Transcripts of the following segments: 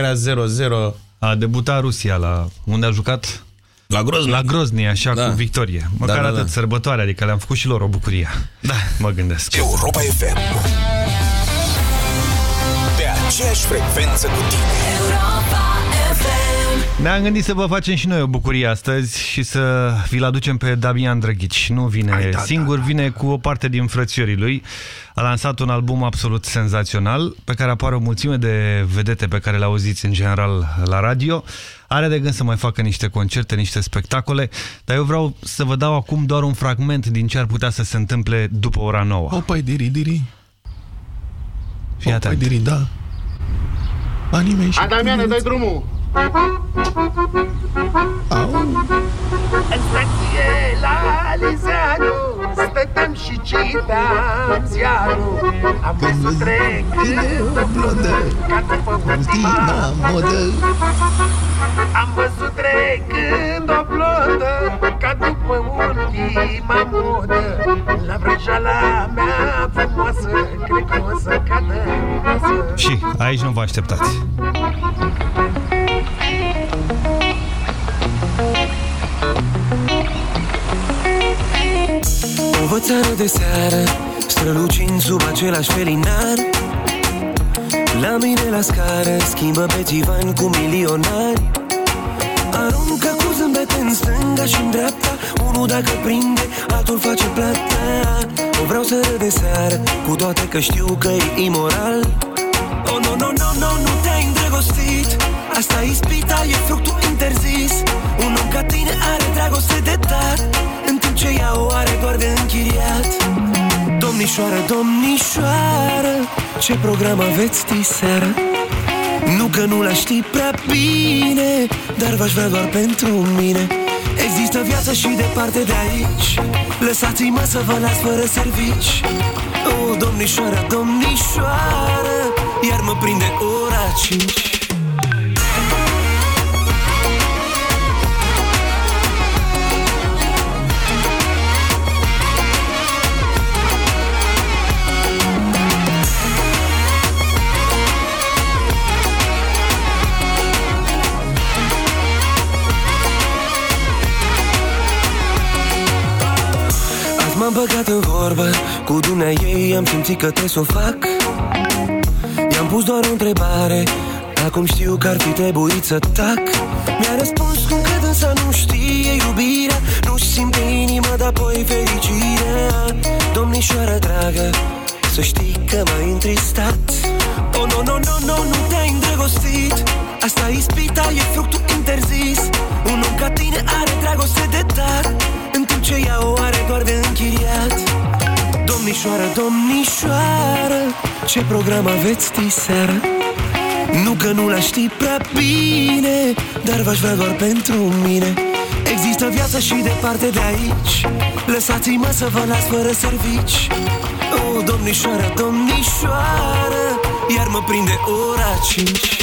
că era 0-0. A debutat Rusia, la unde a jucat la Grozny. La Grozny, așa, da. cu victorie. Măcar da, da, da. atât, sărbătoare, adică le-am făcut și lor o bucurie. Da. Mă gândesc. Europa FM. Pe aceeași frecvență cu tine. Europa ne-am gândit să vă facem și noi o bucurie astăzi și să vi-l aducem pe Damian Drăghici. Nu vine Ai, da, singur, da, da, vine cu o parte din frățiorii lui. A lansat un album absolut senzațional, pe care apare o mulțime de vedete pe care le auziți în general la radio. Are de gând să mai facă niște concerte, niște spectacole, dar eu vreau să vă dau acum doar un fragment din ce ar putea să se întâmple după ora nouă. Opa, diri, diri. Fii atent. diri, da. Anime și... Damiane, dai drumul! În stație la Lizeanu Stăteam și citam ziarul Am văzut trecând o blondă Ca după ultima modă Am văzut trecând o blondă Ca după ultima modă La vrăjala mea frumoasă Cred că o să cadă Și aici nu vă așteptați O țară de seară Strălucind sub același felinar. La mine la scară Schimbă pe divan cu milionari. Aruncă cu zâmbet în stânga și în dreapta Unul dacă prinde, altul face plata. O vreau să de seară Cu toate că știu că e imoral. Oh, no, no, no, no, nu te-ai îndrăgostit. Asta e ispita, e fructul interzis. Un om ca tine are dragoste de dat În timp ce ea o are doar de închiriat? Domnișoară, domnișoară Ce program aveți diseară? Nu că nu l ști prea bine Dar v-aș vrea doar pentru mine. Există viață și departe de aici Lăsați-mă să vă las fără servici. Oh, domnișoară, domnișoară Iar mă prinde ora 5 M-am băgat în vorbă Cu dumnea ei am simțit că trebuie să o fac. I-am pus doar o întrebare Acum știu că ar fi trebuit să tac. Mi-a răspuns cum că dânsa nu știe iubirea Nu simte inima, dar apoi fericirea. Domnișoara dragă Să știi că m-ai întristat. Oh, no, no, no, no, nu te-ai îndrăgostit. Asta e ispita, e fructul interzis. Un om ca tine are dragoste de dat În timp ce ea o are doar de închiriat. Domnișoară, domnișoară Ce program aveți diseară? Nu că nu la știi prea bine Dar v-aș vrea doar pentru mine. Există viață și departe de aici Lăsați-mă să vă las fără servici. Oh, domnișoară, domnișoară Iar mă prinde ora 5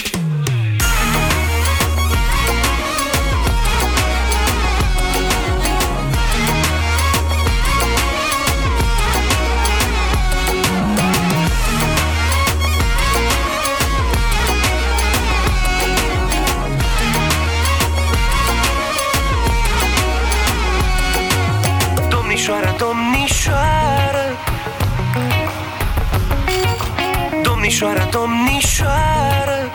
Domnișoară, domnișoară.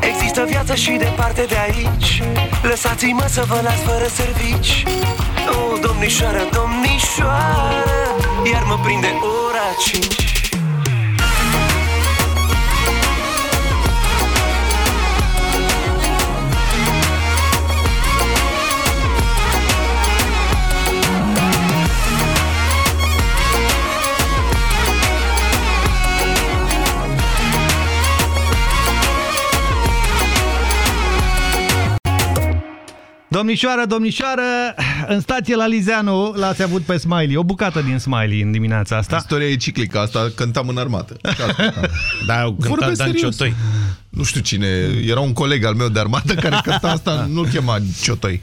Există viață și departe de aici. Lăsați-mă să vă las fără servici. Oh, domnișoară, domnișoară Iar mă prinde ora 5 Domnișoară, domnișoară, în stație la Lizeanu l-ați avut pe Smiley, o bucată din Smiley în dimineața asta. Istoria e ciclică, asta cântam în armată. da, eu cântam Dan Ciotoi. nu știu cine, era un coleg al meu de armată care cânta asta, nu-l chema Ciotoi.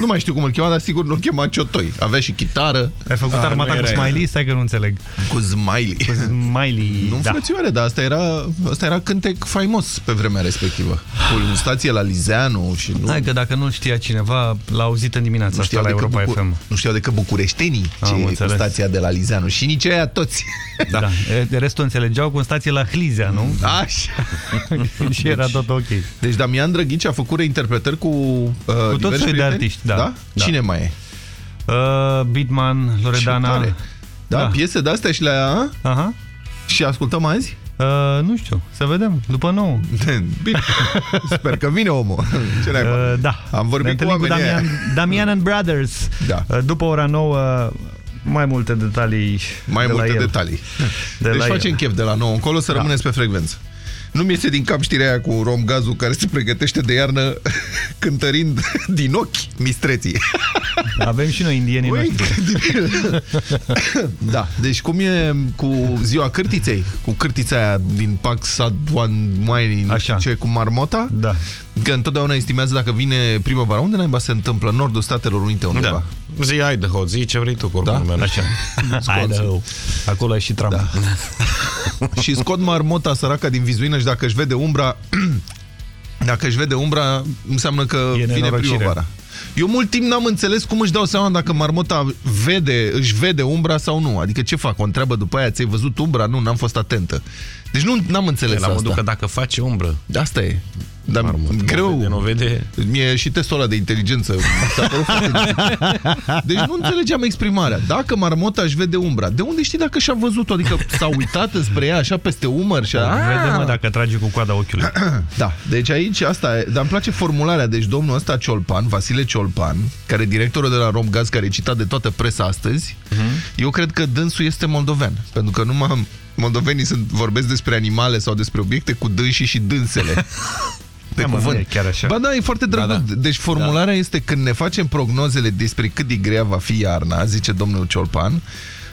Nu mai știu cum îl chema, dar sigur nu-l chema Ciotoi. Avea și chitară. Ai făcut Ah, armata nu cu era Smiley? Stai că nu înțeleg. Cu Smiley. Cu Smiley, Nu, da. frățioare, dar asta era, asta era cântec faimos pe vremea respectivă. Cu o stație la Lizeanu și nu... Hai că dacă nu știa cineva, l-a auzit în dimineața nu asta știau, la decât Europa bucu FM. nu știau decât bucureștenii Am ce e cu înțeles. stația de la Lizeanu și nici aia toți. Da. da. De restul înțelegeau cu stație la Hlizea, nu? Așa. și era tot ok. Deci Damian Drăghici a făcut reinterpretări cu, uh, tot diversi soiul de prieteni? artiști, da. da. Da. Cine mai e? Uh, Bitman, Ce Loredana. tare. Da, Da. piese de-astea și le-a... Aha. Și ascultăm azi? Uh, nu știu, să vedem, după nou. Bine, sper că vine omul. Ce uh, Uh, da. Am vorbit Ne cu întâlnim oamenii Damian, aia. Damian and Brothers. Da. Uh, după ora nouă, mai multe detalii Mai de multe la el. detalii. De deci la facem el. chef de la nou încolo să Da. rămâneți pe frecvență. Nu mi iese din cap știrea aia cu romgazul care se pregătește de iarnă cântărind din ochi mistreții. Avem și noi indienii Băi, noștri. incredibil. da, deci cum e cu ziua cârtiței? Cu cârtița aia din Pax Saduan Mai, Așa. ce cu marmota? Da. Că întotdeauna estimează dacă vine primăvara. Unde naiba se întâmplă? În nordul Statelor Unite undeva. Da. Zi Idaho, zi ce vrei tu cu Da? oricum. Așa. Idaho. Acolo e și Trump. Da. și scot marmota săraca din vizuină și dacă își vede umbra dacă își vede umbra înseamnă că E vine nenorocire. primăvara. Eu mult timp n-am înțeles cum își dau seama dacă marmota vede, își vede umbra sau nu. Adică ce fac? O întreabă după aia, ți-ai văzut umbra? Nu, n-am fost atentă. Deci nu n-am înțeles La modul asta. că dacă face umbră, Asta e. Dar Marmota, greu. nu vede, nu vede. Mie și testul ăla de inteligență mi s-a părut foarte dificil. Deci nu înțelegeam exprimarea. Dacă marmota își vede umbra, de unde știi dacă și-a văzut-o? Adică s-a uitat spre ea așa peste umăr și a... Vede, mă, dacă trage cu coada ochiului. Da, deci aici asta e, dar îmi place formularea. Deci domnul ăsta Ciolpan, Vasile Ciolpan, care e directorul de la Romgaz, care e citat de toată presa astăzi, eu cred că dânsul este moldovean. Pentru că numai moldovenii sunt, vorbesc despre animale sau despre obiecte cu dânsii și dânsele. Pe Da, mă, nu cuvânt. e chiar așa. Ba da, e foarte drăguț. da. Deci formularea este când ne facem prognozele despre cât de grea va fi iarna, zice domnul Ciolpan,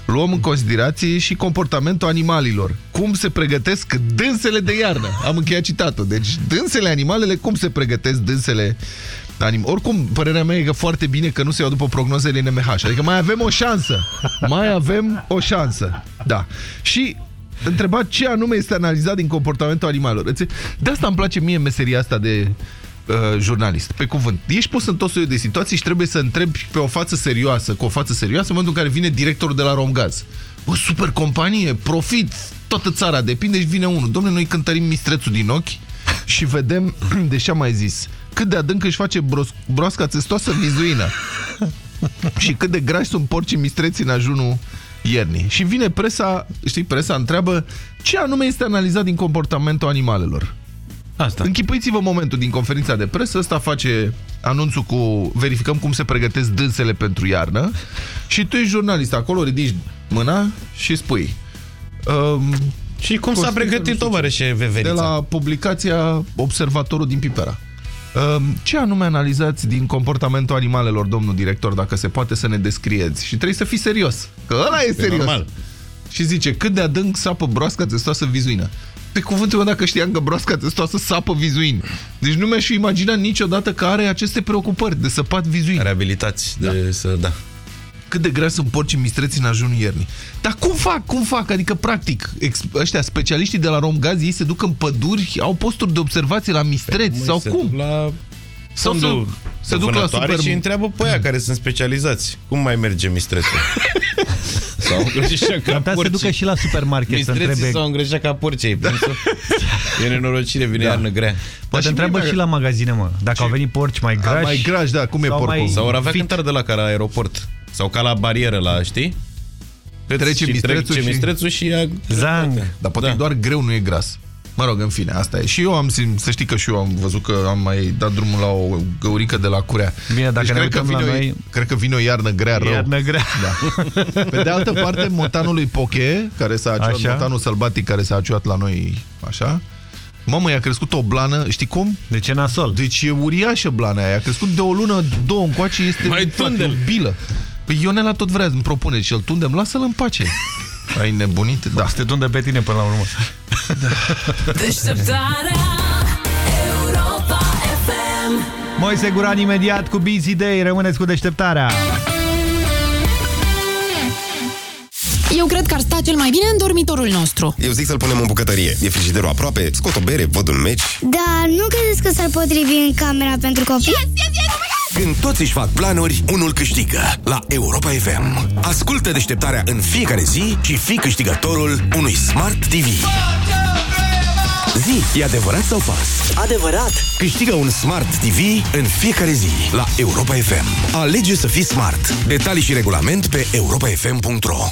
luăm în considerație și comportamentul animalilor. Cum se pregătesc dânsele de iarnă. Am încheiat citatul. Deci dânsele, animalele, cum se pregătesc dânsele anim... Oricum, părerea mea e că foarte bine că nu se iau după prognozele NMH. Adică mai avem o șansă. Mai avem o șansă. Da. Și întrebat ce anume este analizat din comportamentul animalelor. Înțe- De asta îmi place mie meseria asta de uh, jurnalist, pe cuvânt. Ești pus în tot soiul de situații și trebuie să întrebi pe o față serioasă, cu o față serioasă, în momentul în care vine directorul de la Romgaz. O super companie, profit, toată țara depinde și vine unul. Domnule, noi cântărim mistrețul din ochi și vedem, deși am mai zis, cât de adânc își face bros broasca țestoasă vizuină și cât de grași sunt porcii mistreți în ajunul iernii. Și vine presa, știi, presa întreabă ce anume este analizat din comportamentul animalelor. asta. Închipuiți-vă momentul din conferința de presă, ăsta face anunțul cu verificăm cum se pregătesc dânsele pentru iarnă și tu ești jurnalist acolo, ridici mâna și spui um, Și cum s-a Consider, nu pregătit știu tovarășe de Veverița? la publicația Observatorul din Pipera. Um, Ce anume analizați din comportamentul animalelor, domnul director, dacă se poate să ne descrieți? Și trebuie să fii serios, că ăla e serios. normal. Și zice, cât de adânc sapă broasca testoasă vizuină. Pe cuvântul meu, dacă știam că broasca testoasă sapă vizuini. Deci nu mi-aș fi imaginat niciodată că are aceste preocupări de săpat vizuini. Reabilitați de să, da. Cât de grea sunt porcii mistreți în ajunul iernii. Dar cum fac? Cum fac? Adică, practic, ex- ăștia, specialiștii de la Romgaz, ei se duc în păduri, au posturi de observație la mistreți Măi, sau se cum? duc La Sau fondul se, se de duc la vânătoare super... și întreabă pe aia care sunt specializați. Cum mai merge mistrețul? sau îngrijea ca Ar putea să se ducă și la supermarket să Mistreții întrebe. s-au îngrășat ca porcei. Da. E nenorocire, vine Da. iarnă grea. Poate și întreabă mie și mi-a- la magazine, mă. Dacă au venit porci mai A, grași. mai grași, da, cum e sau porcul? mai- Sau ar avea Fit. cântare de la ca la aeroport. Sau ca la barieră la, știi? Trece și mistrețul trece și- mistrețul și ia... Zang. Dar poate Da. da. doar greu, nu e gras. Mă rog, în fine, asta e. Și eu am sim- să știi că și eu am văzut că am mai dat drumul la o găurică de la curea. Bine, dacă ne cred, că uităm la vine o, noi- cred că vine o iarnă grea rău. Iarnă grea. Da. Pe de altă parte, motanul lui Poche, care s-a aciuat, Așa. motanul sălbatic care s-a aciuat la noi, așa, Mamă, i-a crescut o blană, știi cum? De ce nasol? Deci e uriașă blana aia, a crescut de o lună, două încoace, este Mai frate, tunde-l. o bilă. Păi Ionela tot vrea, îmi propune și îl tundem, lasă-l în pace. Ai nebunit? Da. Să te tunde pe tine până la urmă. Deșteptarea Moise Guran imediat cu Busy Day. Rămâneți cu deșteptarea. Eu cred că ar sta cel mai bine în dormitorul nostru. Eu zic să-l punem în bucătărie. E frigiderul aproape, scot o bere, văd un meci. Da, nu credeți că s-ar potrivi în camera pentru copii? Yes, yes, yes! Când toți își fac planuri, unul câștigă la Europa FM. Ascultă deșteptarea în fiecare zi și fii câștigătorul unui Smart TV. Zi, e adevărat sau fals? Adevărat! Câștigă un Smart TV în fiecare zi la Europa FM. Alege să fii smart. Detalii și regulament pe europafm.ro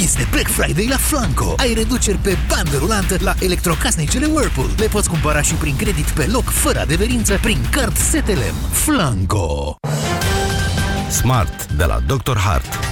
Este Black Friday la Flanco. Ai reduceri pe bandă rulantă la electrocasnicele Whirlpool. Le poți cumpăra și prin credit pe loc, fără adeverință, prin card Setelem. Flanco. Smart de la Dr. Hart.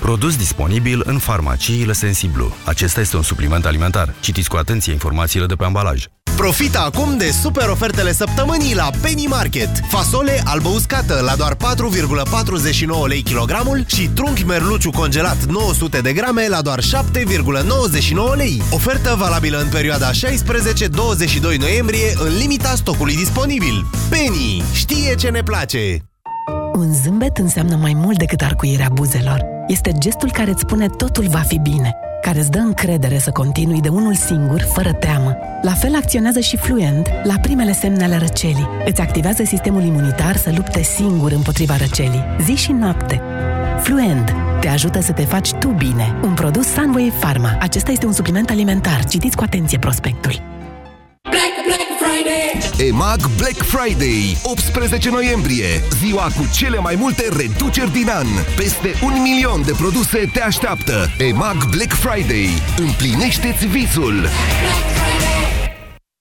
Produs disponibil în farmaciile Sensiblu. Acesta este un supliment alimentar. Citiți cu atenție informațiile de pe ambalaj. Profită acum de super ofertele săptămânii la Penny Market. Fasole albă uscată la doar 4,49 lei kilogramul și trunchi merluciu congelat 900 de grame la doar 7,99 lei. Ofertă valabilă în perioada 16-22 noiembrie în limita stocului disponibil. Penny știe ce ne place! Un zâmbet înseamnă mai mult decât arcuirea buzelor. Este gestul care îți spune totul va fi bine – care îți dă încredere să continui de unul singur, fără teamă. La fel acționează și Fluent la primele semne ale răcelii. Îți activează sistemul imunitar să lupte singur împotriva răcelii, zi și noapte. Fluent te ajută să te faci tu bine. Un produs Sunway Pharma. Acesta este un supliment alimentar. Citiți cu atenție prospectul. EMAG Black Friday, 18 noiembrie, ziua cu cele mai multe reduceri din an. Peste un milion de produse te așteaptă. EMAG Black Friday. Împlinește-ți visul! Black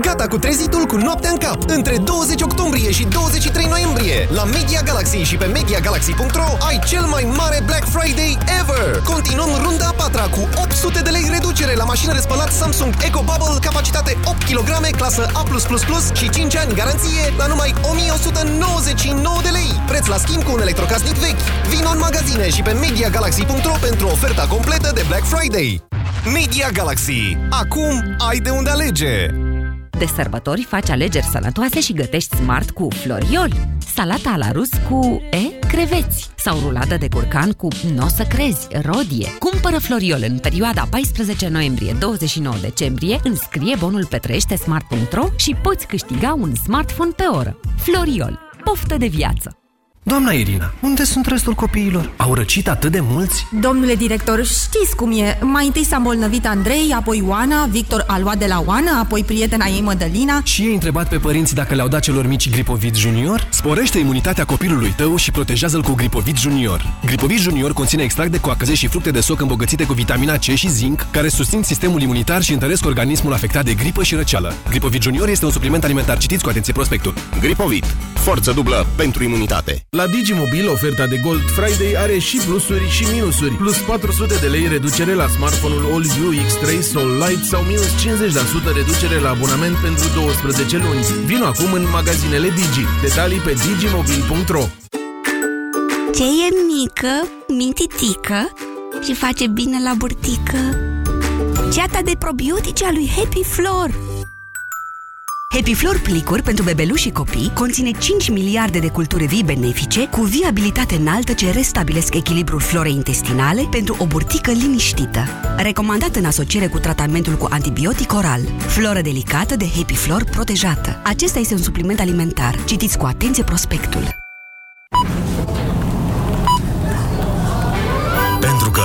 Gata cu trezitul cu noaptea în cap! Între 20 octombrie și 23 noiembrie, la Media Galaxy și pe MediaGalaxy.ro ai cel mai mare Black Friday ever! Continuăm runda a patra cu 800 de lei reducere la mașină de spălat Samsung Eco Bubble, capacitate 8 kg, clasă A+++ și 5 ani garanție la numai 1199 de lei. Preț la schimb cu un electrocasnic vechi. Vino în magazine și pe MediaGalaxy.ro pentru oferta completă de Black Friday. Media Galaxy. Acum ai de unde alege! De sărbători faci alegeri sănătoase și gătești smart cu Floriol. Salata la rus cu, e, creveți. Sau rulada de curcan cu, nu o să crezi, rodie. Cumpără Floriol în perioada 14 noiembrie-29 decembrie, înscrie bonul pe trăiește-smart.ro și poți câștiga un smartphone pe oră. Floriol. Poftă de viață! Doamna Irina, unde sunt restul copiilor? Au răcit atât de mulți? Domnule director, știți cum e. Mai întâi s-a îmbolnăvit Andrei, apoi Oana, Victor a luat de la Oana, apoi prietena ei Mădălina. Și ei întrebat pe părinți dacă le-au dat celor mici Gripovit Junior? Sporește imunitatea copilului tău și protejează-l cu Gripovit Junior. Gripovit Junior conține extract de coacăze și fructe de soc îmbogățite cu vitamina C și zinc, care susțin sistemul imunitar și întăresc organismul afectat de gripă și răceală. Gripovit Junior este un supliment alimentar. Citiți cu atenție prospectul. Gripovit. Forță dublă pentru imunitate. La Digimobil, oferta de Gold Friday are și plusuri și minusuri. Plus 400 de lei reducere la smartphone-ul AllView X3 Soul Light sau minus 50% reducere la abonament pentru 12 luni. Vino acum în magazinele Digi. Detalii pe digimobil.ro Ce e mică, mititică și face bine la burtică? Ceata de probiotice a lui Happy Flor Happy Flor plicuri pentru bebeluși și copii conține 5 miliarde de culturi vii benefice cu viabilitate înaltă ce restabilesc echilibrul florei intestinale pentru o burtică liniștită. Recomandat în asociere cu tratamentul cu antibiotic oral. Floră delicată de Happy Flor protejată. Acesta este un supliment alimentar. Citiți cu atenție prospectul.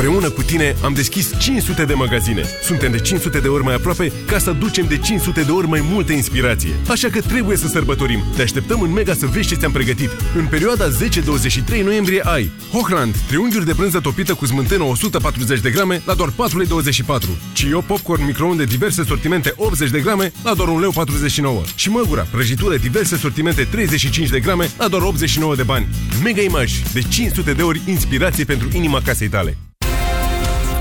Împreună cu tine am deschis 500 de magazine. Suntem de 500 de ori mai aproape ca să ducem de 500 de ori mai multă inspirație. Așa că trebuie să sărbătorim. Te așteptăm în Mega să vezi ce ți-am pregătit. În perioada 10-23 noiembrie ai Hochland, triunghiuri de brânză topită cu smântână 140 de grame la doar 4,24 lei. Cio Popcorn microunde diverse sortimente 80 de grame la doar 1,49 lei. Și Măgura, prăjitură diverse sortimente 35 de grame la doar 89 de bani. Mega Image, de 500 de ori inspirație pentru inima casei tale.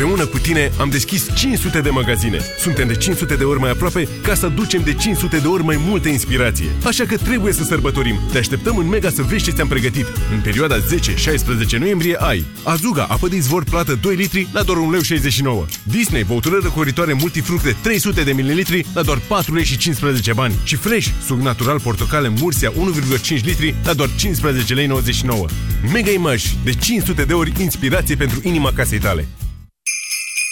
Împreună cu tine am deschis 500 de magazine. Suntem de 500 de ori mai aproape ca să ducem de 500 de ori mai multă inspirație. Așa că trebuie să sărbătorim. Te așteptăm în Mega să vezi ce ți-am pregătit. În perioada 10-16 noiembrie ai Azuga, apă de izvor plată 2 litri la doar 1,69 lei. Disney, băutură răcoritoare multifructe 300 de ml la doar 4 lei și 15 bani. Și Fresh, suc natural portocale Mursia 1,5 litri la doar 15 lei 99. Mega Image, de 500 de ori inspirație pentru inima casei tale.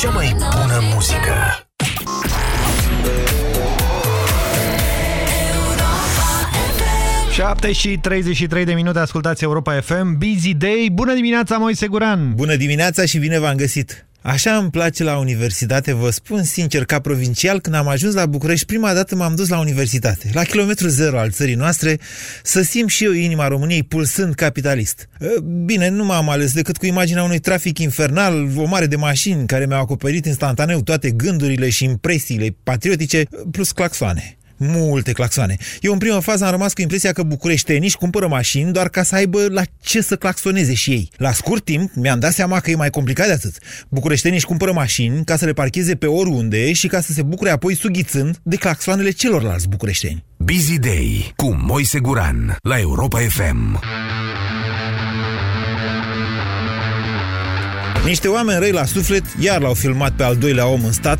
Cea mai bună muzică. Șapte și 33 de minute ascultați Europa FM. Busy Day. Bună dimineața, Moise Guran! Bună dimineața și bine v-am găsit! Așa îmi place la universitate, vă spun sincer, ca provincial, când am ajuns la București, prima dată m-am dus la universitate, la kilometru zero al țării noastre, să simt și eu inima României pulsând capitalist. Bine, nu m-am ales decât cu imaginea unui trafic infernal, o mare de mașini care mi-au acoperit instantaneu toate gândurile și impresiile patriotice, plus claxoane multe claxoane. Eu în prima fază am rămas cu impresia că bucureștenii își cumpără mașini doar ca să aibă la ce să claxoneze și ei. La scurt timp mi-am dat seama că e mai complicat de atât. Bucureștenii își cumpără mașini ca să le parcheze pe oriunde și ca să se bucure apoi sughițând de claxoanele celorlalți bucureșteni. Busy Day cu Moise Guran la Europa FM. Niște oameni răi la suflet iar l-au filmat pe al doilea om în stat,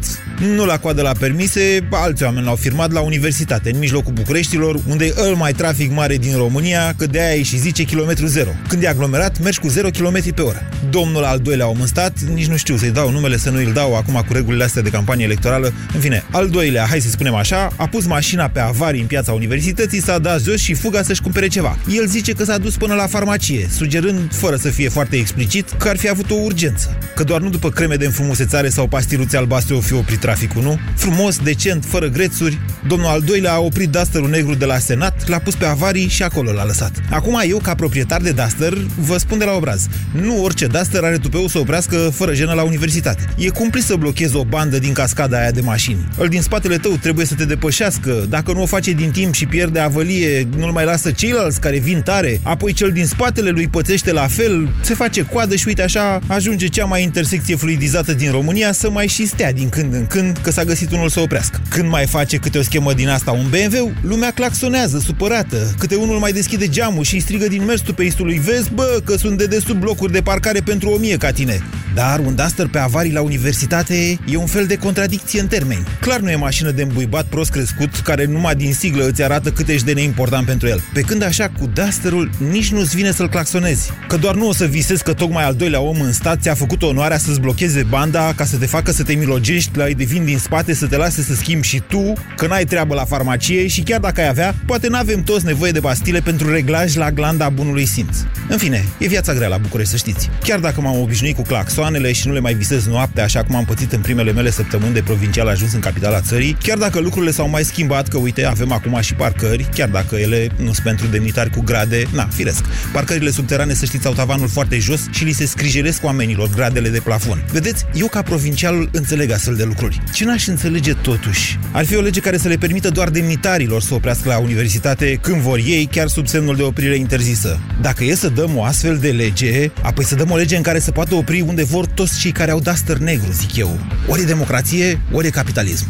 nu la coadă la permise, alți oameni l-au filmat la universitate, în mijlocul Bucureștilor, unde e îl mai trafic mare din România, că de aia e și zice kilometru zero. Când e aglomerat, mergi cu 0 km pe oră. Domnul al doilea om în stat, nici nu știu să-i dau numele, să nu îl dau acum cu regulile astea de campanie electorală. În fine, al doilea, hai să spunem așa, a pus mașina pe avarii în piața universității, s-a dat jos și fuga să-și cumpere ceva. El zice că s-a dus până la farmacie, sugerând, fără să fie foarte explicit, că ar fi avut o urgență. Că doar nu după creme de înfrumusețare sau pastiluțe albastre o fi oprit traficul, nu? Frumos, decent, fără grețuri, domnul al doilea a oprit Dusterul negru de la Senat, l-a pus pe avarii și acolo l-a lăsat. Acum eu, ca proprietar de Duster, vă spun de la obraz. Nu orice Duster are tupeu să oprească fără jenă la universitate. E cumplit să blochezi o bandă din cascada aia de mașini. Îl din spatele tău trebuie să te depășească. Dacă nu o face din timp și pierde avălie, nu-l mai lasă ceilalți care vin tare. Apoi cel din spatele lui pățește la fel, se face coadă și uite așa ajunge cea mai intersecție fluidizată din România să mai și stea din când în când că s-a găsit unul să oprească. Când mai face câte o schemă din asta un BMW, lumea claxonează, supărată. Câte unul mai deschide geamul și îi strigă din mersul pe istului, vezi bă, că sunt de desubt blocuri de parcare pentru o mie ca tine. Dar un Duster pe avarii la universitate e un fel de contradicție în termeni. Clar nu e mașină de îmbuibat prost crescut, care numai din siglă îți arată cât ești de neimportant pentru el. Pe când așa, cu Dusterul, nici nu-ți vine să-l claxonezi. Că doar nu o să visezi că tocmai al doilea om în stat ți-a făcut onoarea să-ți blocheze banda ca să te facă să te milogești la de vin din spate să te lase să schimbi și tu, că n-ai treabă la farmacie și chiar dacă ai avea, poate n-avem toți nevoie de pastile pentru reglaj la glanda bunului simț. În fine, e viața grea la București, să știți. Chiar dacă m-am obișnuit cu claxoanele și nu le mai visez noaptea așa cum am pățit în primele mele săptămâni de provincial ajuns în capitala țării, chiar dacă lucrurile s-au mai schimbat, că uite, avem acum și parcări, chiar dacă ele nu sunt pentru demnitari cu grade, na, firesc. Parcările subterane, să știți, au tavanul foarte jos și li se scrijelesc oamenilor gradele de plafon. Vedeți, eu ca provincialul înțeleg astfel de lucruri. Ce n-aș înțelege totuși? Ar fi o lege care să le permită doar demnitarilor să oprească la universitate când vor ei, chiar sub semnul de oprire interzisă. Dacă e să dăm o astfel de lege, apoi să dăm o lege în care să poată opri unde vor toți cei care au duster negru, zic eu. Ori e democrație, ori e capitalism.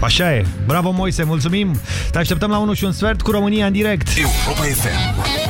Așa e. Bravo, Moise, mulțumim. Te așteptăm la 1 și un sfert cu România în direct. Europa FM.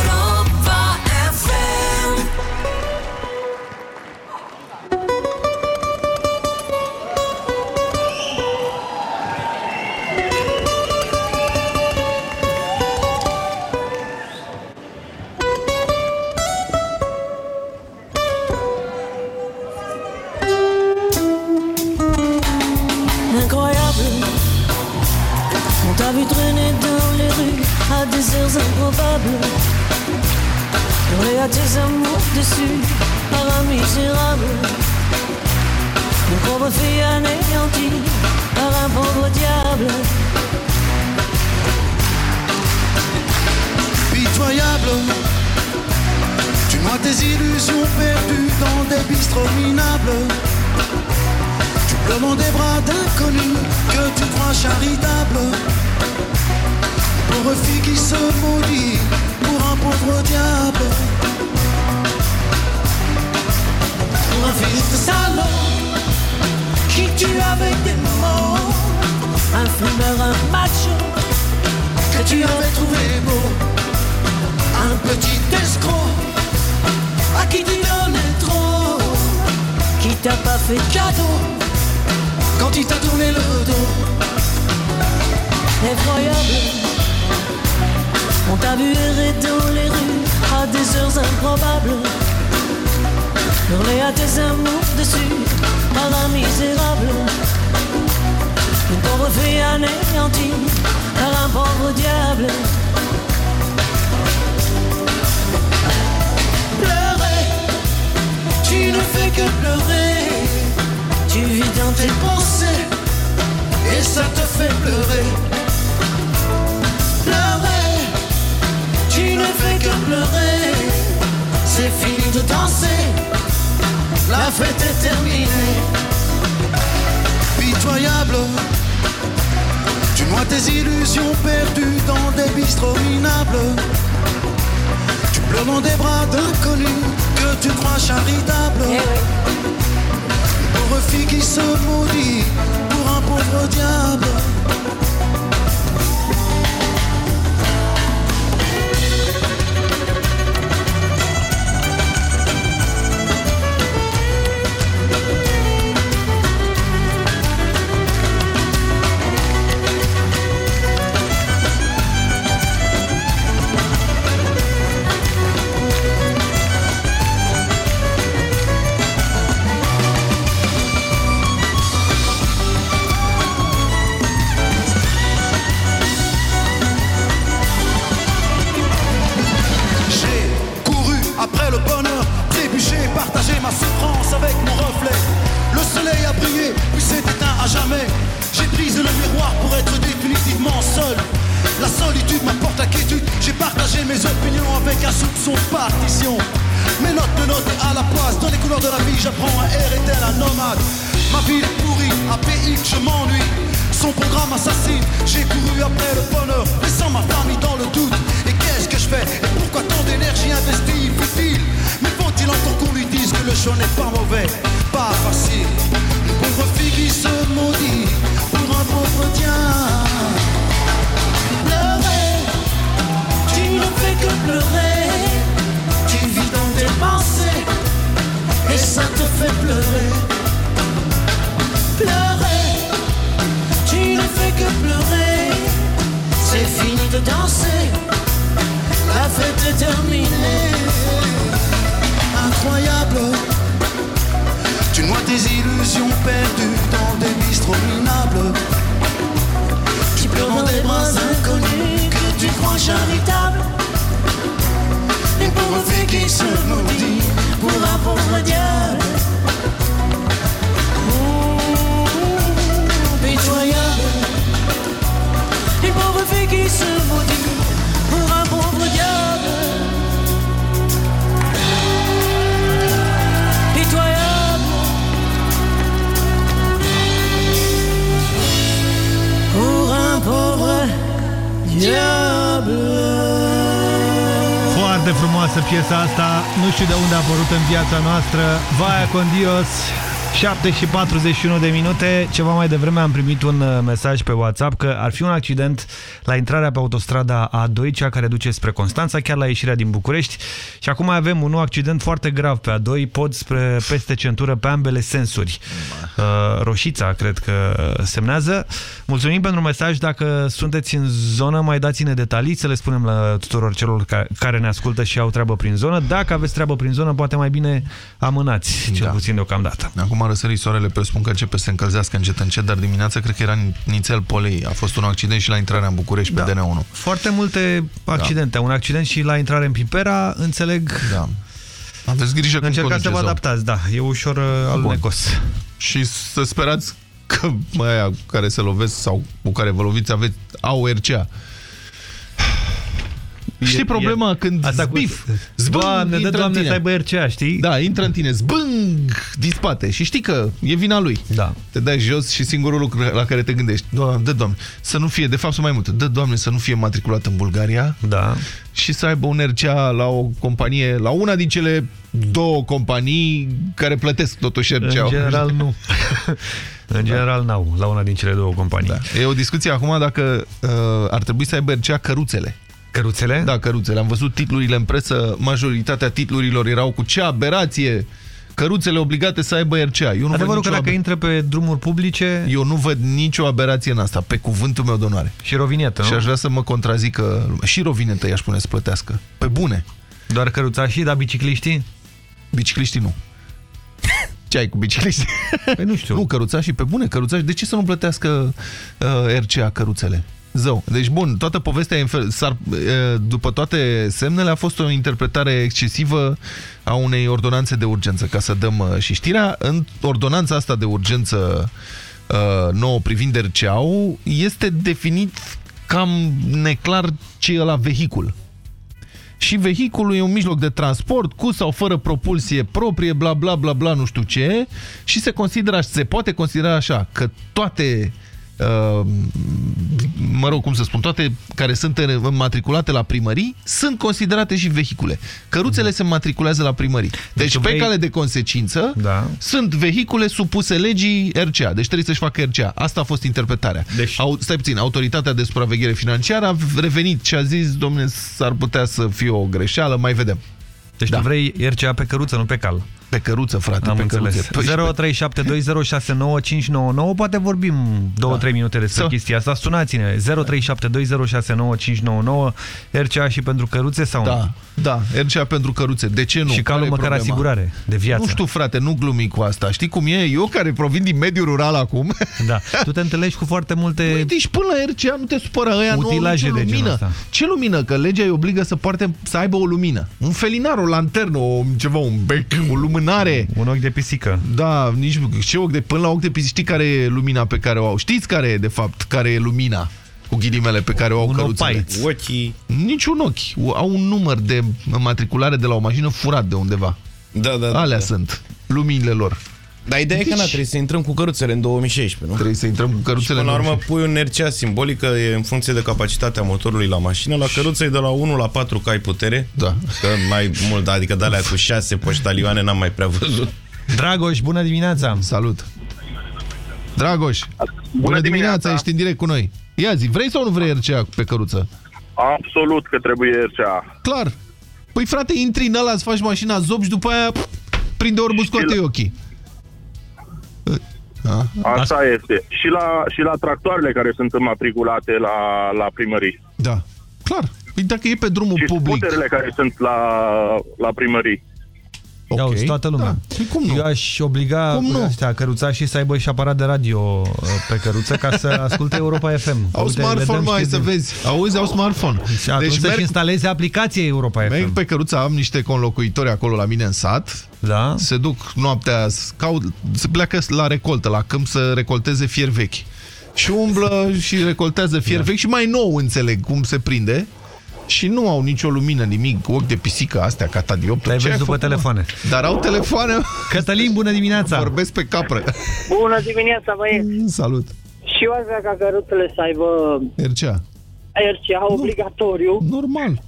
La fête est terminée. Incroyable. Tu noies tes illusions perdues dans des bistrots minables. Tu pleures dans des bras inconnus que tu crois charitables. Une pauvre fille qui se maudit pour un pauvre diable. Qui se maudit pour un pauvre diable. Pitoyable. Pour un pauvre diable. Foarte frumoasă piesa asta, nu știu de unde a apărut în viața noastră. Vaya con Dios, 7 și 41 de minute. Ceva mai devreme am primit un uh, mesaj pe WhatsApp că ar fi un accident la intrarea pe autostrada A2, cea care duce spre Constanța, chiar la ieșirea din București. Și acum mai avem un nou accident foarte grav pe A2, pod spre peste centură pe ambele sensuri. Uh, Roșița, cred că semnează. Mulțumim pentru mesaj. Dacă sunteți în zonă, mai dați-ne detalii, să le spunem la tuturor celor ca care ne ascultă și au treabă prin zonă. Dacă aveți treabă prin zonă, poate mai bine amânați, cel Da. puțin deocamdată. Acum a răsărit soarele, presupun că începe să se încălzească încet încet, dar dimineața cred că era în nițel polei. A fost un accident și la intrarea în București Da. pe DN1. Foarte multe accidente. Un accident și la intrare în Pipera, înțeleg... Da. Aveți grijă cum Încercați să vă conduceți, adaptați, da. E ușor uh, alunecos. Și să sperați că mai aia care se lovesc sau cu care vă loviți aveți, au RCA. Știi problema când Asta cu- zbif, Doamne, dă intră în Doamne tine. să aibă RCA, știi? Da, intră în tine, zbâng, din spate și știi că e vina lui. Da. Te dai jos și singurul lucru la care te gândești, Doamne, dă Doamne, să nu fie, de fapt sunt mai multe, dă Doamne să nu fie matriculat în Bulgaria da. și să aibă un RCA la o companie, la una din cele două companii care plătesc totuși RCA. În general nu. În general n-au, la una din cele două companii. Da. E o discuție acum dacă uh, ar trebui să aibă RCA căruțele. Căruțele? Da, căruțele. Am văzut titlurile în presă, majoritatea titlurilor erau cu ce aberație căruțele obligate să aibă RCA. Eu nu Adevărul văd că nicio dacă intră pe drumuri publice... Eu nu văd nicio aberație în asta, pe cuvântul meu de onoare. Și rovinetă, Și nu? aș vrea să mă contrazică și rovinetă i-aș pune să plătească. Pe bune. Doar căruțașii, dar bicicliștii? Bicicliștii nu. Ce ai cu bicicliștii? Păi nu știu. Nu, căruțașii pe bune, căruțași. De ce să nu plătească uh, RCA căruțele? Zău. Deci, bun, toată povestea, e în fel, s-ar, uh, după toate semnele, a fost o interpretare excesivă a unei ordonanțe de urgență, ca să dăm uh, și știrea. În ordonanța asta de urgență uh, nouă privind RCA-ul, este definit cam neclar ce e la vehicul. Și vehiculul e un mijloc de transport cu sau fără propulsie proprie, bla bla bla bla, nu știu ce, și se consideră, se poate considera așa, că toate uh, mă rog, cum să spun, toate care sunt înmatriculate la primării sunt considerate și vehicule. Căruțele se matriculează la primării. Deci, tu pe vrei- cale de consecință, Da. sunt vehicule supuse legii RCA. Deci trebuie să-și facă RCA. Asta a fost interpretarea. Deci... Au, stai puțin, Autoritatea de Supraveghere Financiară a revenit și a zis, domne, s-ar putea să fie o greșeală, mai vedem. Deci da. tu vrei RCA pe căruță, nu pe cal. Pe căruță, frate, Am pe înțeles. căruță. Păi, 0372069599 Poate vorbim 2-3 da. minute despre Sau- chestia asta. Sunați-ne 0372069599 RCA și pentru căruțe sau Da, nu? da, RCA pentru căruțe. De ce nu? Și calul Care e măcar problema? asigurare de viață. Nu știu, frate, nu glumi cu asta. Știi cum e? Eu care provin din mediul rural acum... Da. Tu te întâlnești cu foarte multe... Păi, deci până la RCA nu te supăra ăia, nu au Utilaje nicio de genul lumină. ăsta. Ce lumină? Că legea îi obligă să poarte, să aibă o lumină. Un felinar, o lanternă, o, ceva, un bec, o lumină lumânare. Un ochi de pisică. Da, nici ce ochi de până la ochi de pisică. Știi care e lumina pe care o au? Știți care e, de fapt, care e lumina? Cu ghilimele pe care o au Un căruțele. opait. Ochii. Nici un ochi. Au un număr de matriculare de la o mașină furat de undeva. Da, da, da. Alea da. sunt. Luminile lor. Dar ideea e că Deci- na, trebuie să intrăm cu căruțele în 2016, nu? Trebuie să intrăm cu căruțele și până la în urmă pui un RCA simbolic, că e în funcție de capacitatea motorului la mașină. La căruță e de la 1 la 4 cai putere. Da. Că mai mult, adică de alea cu 6 poștalioane n-am mai prea văzut. Dragoș, bună dimineața! Salut! Dragoș, bună, bună dimineața, dimineața. ești în direct cu noi. Ia zi, vrei sau nu vrei RCA pe căruță? Absolut că trebuie RCA. Clar. Păi frate, intri în ăla, îți faci mașina zob și după aia pf, prinde orbul, scoate ochii. Da. Asta este. Și la, și la tractoarele care sunt înmatriculate la, la primării. Da, clar. Păi dacă e pe drumul și public... scuterele care sunt la, la primării. Okay. Ia uzi, toată lumea. Da. Cum nu? Eu aș obliga Cum nu? ăștia căruțașii să aibă și aparat de radio uh, pe căruță ca să asculte Europa FM. Au Uite, le smartphone, dăm mai știri să din- vezi. Auzi, au smartphone. Și atunci deci să-și instaleze aplicația Europa FM. Merg pe căruță, am niște conlocuitori acolo la mine în sat. Da. Se duc noaptea, s- caut, se pleacă la recoltă, la câmp să recolteze fier vechi. Și umblă și recoltează fier da. vechi și mai nou înțeleg cum se prinde. Și nu au nicio lumină, nimic, ochi de pisică astea, catadiopter. Le-ai Ce vezi ai după făcut, mă? telefoane. Dar au telefoane. Cătălin, bună dimineața! Vorbesc pe capră. Bună dimineața, băieți! Salut. Și eu aș vrea ca căruțele să aibă RCA. RCA obligatoriu. Normal.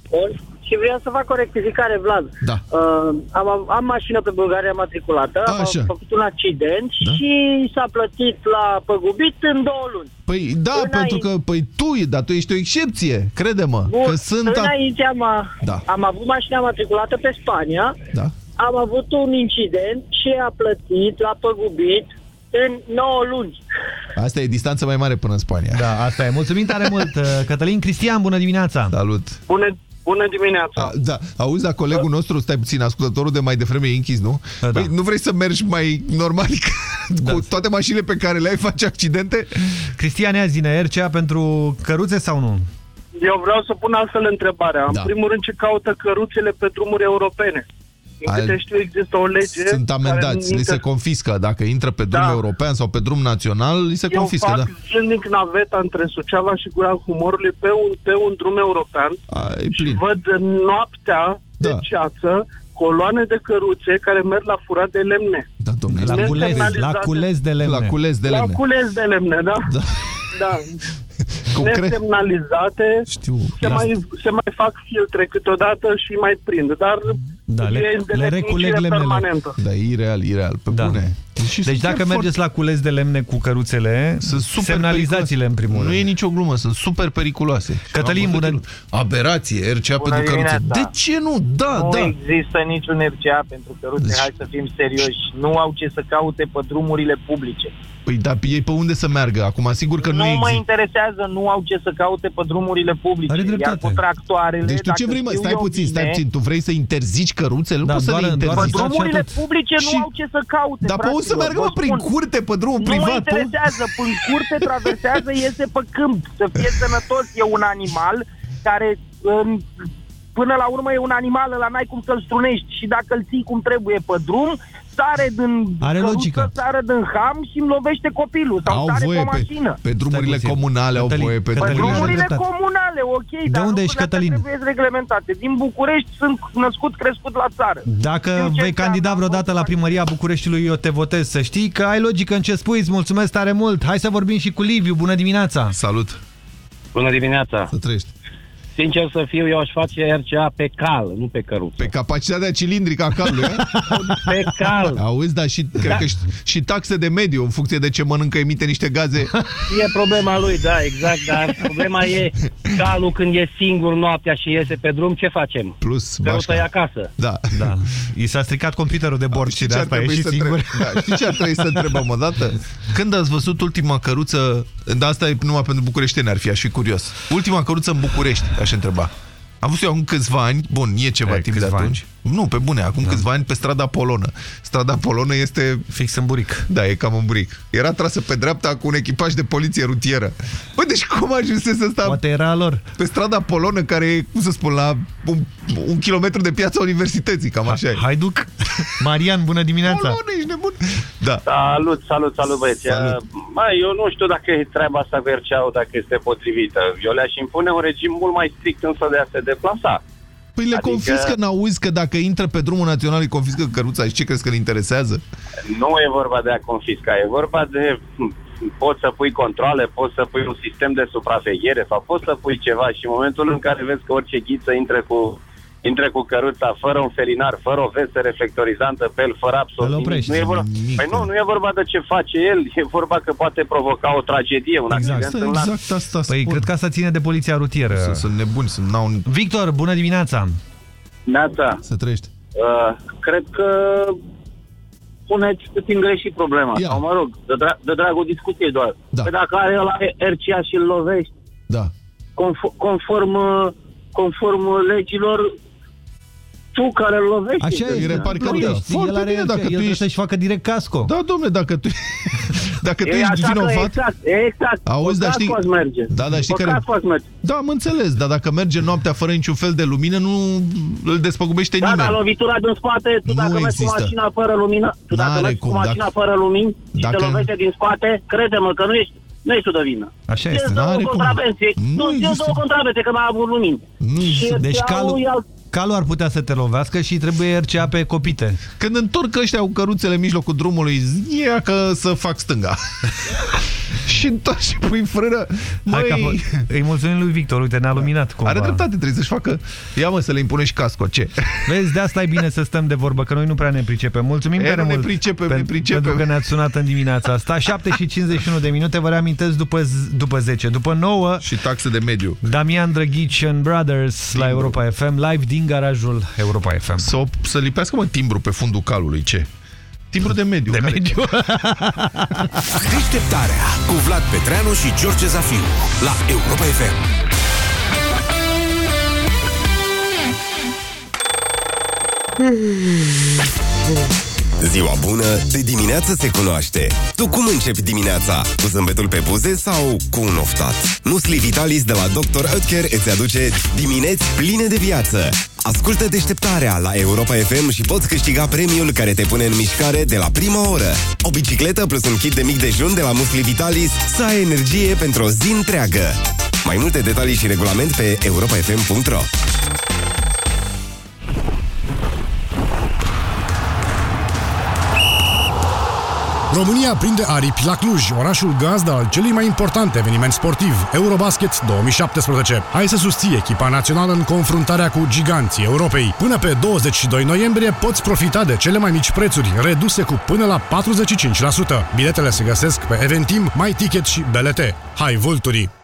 Și vreau să fac o rectificare, Vlad. Da. Uh, am, am mașină pe Bulgaria matriculată, am Așa. făcut un accident da? și s-a plătit la păgubit în două luni. Păi da, Înainte- pentru că păi tu, dar tu ești o excepție, crede-mă. Bun, Că sunt... a- Înainte am, Da. am avut mașina matriculată pe Spania, Da. am avut un incident și a plătit la păgubit în 9 luni. Asta e distanță mai mare până în Spania. Da, asta e. Mulțumim tare mult, uh, Cătălin. Cristian, bună dimineața! Salut! Bună, bună dimineața! A, da, auzi, dar colegul nostru, stai puțin, ascultătorul de mai devreme e închis, nu? Da. Păi, nu vrei să mergi mai normal Da. cu toate mașinile pe care le ai, faci accidente? Cristian, ia zine, RCA pentru căruțe sau nu? Eu vreau să pun astfel întrebarea. În Da. primul rând, ce caută căruțele pe drumuri europene? Din Al- câte știu, există o lege... Sunt care amendați, li se inter- confiscă. Dacă intră pe drum Da. european sau pe drum național, li se Eu confiscă, fac da. zilnic naveta între Suceava și Gura Humorului pe un, pe un drum european Ai, și văd noaptea Da. de ceață coloane de căruțe care merg la furat de lemne. Da, domnule. La cules, la cules de lemne. La cules de La lemne. cules de lemne, da? Da. da. Concret. Nesemnalizate, Știu. se mai, se mai fac filtre câteodată și mai prind, dar Da, le, e de le nefericire reculeg lemnele. permanentă. Da, e ireal, ireal, pe Da. bune. Deci dacă mergeți la cules de lemne cu căruțele, Sunt super semnalizați-le în primul Nu rând. e nicio glumă, sunt super periculoase. Cătălin, Am văzut bună- eu. Aberație, RCA Bună pentru căruțe. dimineața. De ce nu? Da, nu da. există niciun RCA pentru căruțe, Deci- hai să fim serioși. Nu au ce să caute pe drumurile publice. Păi da, ei pe unde să meargă? Acum, sigur că nu, nu mă există. Interesează, nu au ce să caute pe drumurile publice. Are Iar dreptate. cu tractoarele... Deci tu ce dacă vrei, mă? știu Stai eu puțin, stai bine, puțin. Tu vrei să interzici căruțele? Nu Da, poți să doar- le doar Pe interzici. drumurile atât. publice nu Și- au ce să caute, Dar pe unde să fraților, meargă, mă, vă prin spun. curte, pe drumul Nu mă privat? pe unde- interesează, prin curte traversează, iese pe câmp. Să fie sănătos, e un animal care în, până la urmă e un animal, ăla n-ai cum să-l strunești și dacă îl ții cum trebuie pe drum, sare din Are căruță, logică. sare din ham și îmi lovește copilul sau Au sare voie pe o pe, mașină. pe drumurile puțin. comunale, au Cătălin, voie pe Pe Cătălin, drumurile... are drumurile dreptate. comunale, ok, De dar unde ești, lucrurile astea Cătălin? trebuie reglementate. Din București sunt născut, crescut la țară. Dacă Știu ce vei candida înseamnă, vreodată la primăria Bucureștiului, eu te votez să știi că ai logică în ce spui, îți mulțumesc tare mult. Hai să vorbim și cu Liviu, bună dimineața! Salut! Bună dimineața! Să trăiești. Sincer să fiu, eu aș face RCA pe cal, nu pe căruță. Pe capacitatea cilindrică a calului, a? Pe cal. Auzi, dar și, cred Da. că și, și taxe de mediu, în funcție de ce mănâncă, emite niște gaze. E problema lui, da, exact, dar problema e calul când e singur noaptea și iese pe drum, ce facem? Plus Căruța e bașca. acasă. Da. Da. I s-a stricat computerul de bord și de ce ar asta a trebui ieșit să singur. întreb- Da, știi ce ar trebui să întrebăm o dată? Când ați văzut ultima căruță, dar asta e numai pentru bucureșteni, ar fi, aș fi curios. Ultima căruță în București, aș întreba. Am văzut eu acum câțiva ani, bun, e ceva E, timp de câțiva atunci. Nu, pe bune, acum da. câțiva ani pe strada Polonă. Strada Polonă este... Fix în buric. Da, e cam în buric. Era trasă pe dreapta cu un echipaj de poliție rutieră. Băi, deci cum ajunsese asta? Poate era a lor. Pe strada Polonă, care e, cum să spun, la un, un kilometru de piața universității, cam așa e. Haiduc? Marian, bună dimineața! Polone, ești nebun? Da. Salut, salut, salut băieți. Salut. Mai, eu nu știu dacă e treaba asta cu RCA-ul, dacă este potrivită. Eu le-aș impune un regim mult mai strict însă de a se deplasa. Păi le Adică- confiscă, n-auzi că dacă intră pe drumul național îi confiscă căruța și ce crezi că îl interesează? Nu e vorba de a confisca, e vorba de hm, poți să pui controle, poți să pui un sistem de supraveghere sau poți să pui ceva și în momentul în care vezi că orice ghiță intre cu intre cu căruța fără un felinar, fără o vestă reflectorizantă pe el, fără absolut Îl nimic. oprești. Nu e vorba, păi nu, nu e vorba de ce face el, e vorba că poate provoca o tragedie, un accident în lanț. Exact asta Păi spun. cred că asta ține de poliția rutieră. Sunt, sunt nebuni, sunt, n-au... Victor, bună dimineața! Neața, Să trăiești. uh, cred că puneți puțin greșit problema. Ia. Sau mă rog, de, dra- de dragul discuției doar. Da. Păi dacă are la RCA și îl lovești, Da. conform, conform, uh, conform legilor, tu care îl lovești... Așa ești e, vina. repar Nu căruța. ești. Foarte el are, bine, dacă el tu trebuie ești- să-și facă direct casco. Da, domnule, dacă tu, dacă tu E ești așa că vinovat... Exact, exact. Auzi, Pe dar știi- casco ați merge. Da, dar știi Pe care- casco ați merge. Da, am înțeles, dar dacă merge noaptea fără niciun fel de lumină, nu îl despăgubește Da, nimeni. dar lovitura din spate, tu Nu dacă mergi cu există. mașina fără lumină, tu dacă N-are mergi cu cum, mașina dacă- fără lumini și dacă- te lovește din spate, crede-mă că nu ești, nu ești tu de vină. Așa Ți-e este. două N-are cum. contravenții. Nu Nu, ți există. două contravenții că n-a avut lumini. Nu Și există. Deci RCA-ul calul, e alt- calul ar putea să te lovească și trebuie RCA pe copite. Când întorc ăștia cu căruțele în mijlocul drumului, ia că să fac stânga. și întorci și pui frână. Hai că, Măi, îi mulțumim lui Victor, uite, ne-a luminat cumva. are dreptate, trebuie să-și facă... Ia mă, să le impune și casco, ce? Vezi, de asta e bine să stăm de vorbă, că noi nu prea ne pricepem. Mulțumim E, tare nu ne mult pricepem, ne pricepem. pentru că ne-ați sunat în dimineața asta. 7 și 51 de minute, vă reamintesc după, z- după 10. După 9, Și taxe de mediu. Damian Drăghici and Brothers la Europa FM, live din garajul Europa FM. Să, o- să lipească, mă, timbru pe fundul calului, ce? Timbru de mediu. De care- mediu. Deșteptarea cu Vlad Petreanu și George Zafiu la Europa FM. Ziua bună, de dimineață se cunoaște. Tu cum începi dimineața? Cu zâmbetul pe buze sau cu un oftat? Musli Vitalis de la Dr. Oetker îți aduce dimineți pline de viață. Ascultă deșteptarea la Europa FM și poți câștiga premiul care te pune în mișcare de la prima oră. O bicicletă plus un kit de mic dejun de la Musli Vitalis să ai energie pentru o zi întreagă. Mai multe detalii și regulament pe europafm.ro România prinde aripi la Cluj, orașul gazdă al celui mai important eveniment sportiv, Eurobasket 2017. Hai să susții echipa națională în confruntarea cu giganții Europei. Până pe 22 noiembrie poți profita de cele mai mici prețuri, reduse cu până la 45%. Biletele se găsesc pe Eventim, My Ticket și BLT. Hai, vulturii!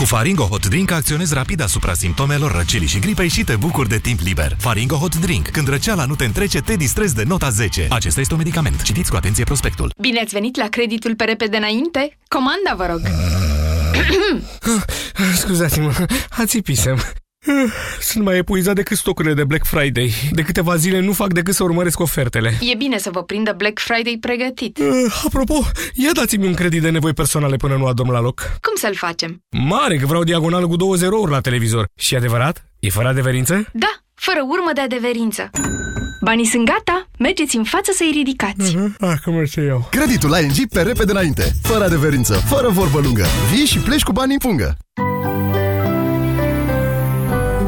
Cu Faringo Hot Drink acționezi rapid asupra simptomelor răcelii și gripei și te bucuri de timp liber. Faringo Hot Drink. Când răceala nu te întrece, te distrezi de nota 10. Acesta este un medicament. Citiți cu atenție prospectul. Bine ați venit la creditul pe repede înainte? Comanda, vă rog! Scuzați-mă, ațipisem. Sunt mai epuizat decât stocurile de Black Friday. De câteva zile nu fac decât să urmăresc ofertele. E bine să vă prindă Black Friday pregătit. Uh, apropo, ia dați-mi un credit de nevoi personale până nu adorm la loc. Cum să-l facem? Mare, că vreau diagonală cu două zerouri la televizor. Și adevărat? E fără adeverință? Da, fără urmă de adeverință. Banii sunt gata, mergeți în față să-i ridicați. Uh-huh. Ah, că merg să iau. Creditul ING pe repede înainte, fără adeverință, fără vorbă lungă. Vii și pleci cu banii în pungă.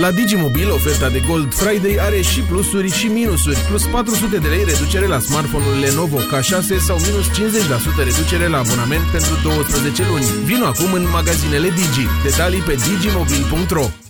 La Digimobil, oferta de Gold Friday are și plusuri și minusuri. Plus 400 de lei reducere la smartphone-ul Lenovo K6 sau minus 50% reducere la abonament pentru 12 luni. Vino acum în magazinele Digi. Detalii pe digimobil.ro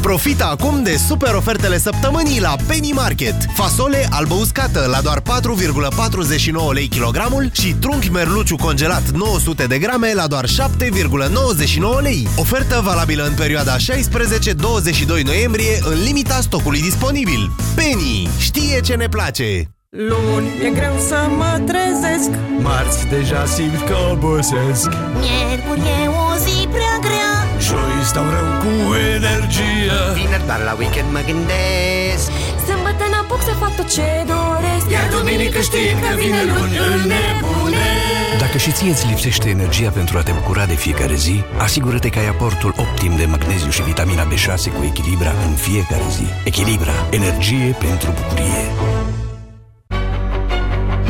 Profita acum de super ofertele săptămânii la Penny Market. Fasole albă uscată la doar 4,49 lei kilogramul și trunchi merluciu congelat 900 de grame la doar 7,99 lei. Ofertă valabilă în perioada 16-22 noiembrie în limita stocului disponibil. Penny știe ce ne place! Luni e greu să mă trezesc Marți deja simt că obosesc Miercuri e o zi prea grea Joi stau rău cu energie Vineri doar la weekend mă gândesc Sâmbătă n-apuc să fac tot ce doresc Iar duminică știi că vine luni în nebune Dacă și ție îți lipsește energia pentru a te bucura de fiecare zi, asigură-te că ai aportul optim de magneziu și vitamina B6 cu Echilibra în fiecare zi. Echilibra. Energie pentru bucurie.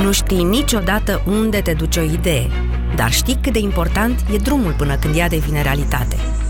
Nu știi niciodată unde te duce o idee, dar știi cât de important e drumul până când ea devine realitate.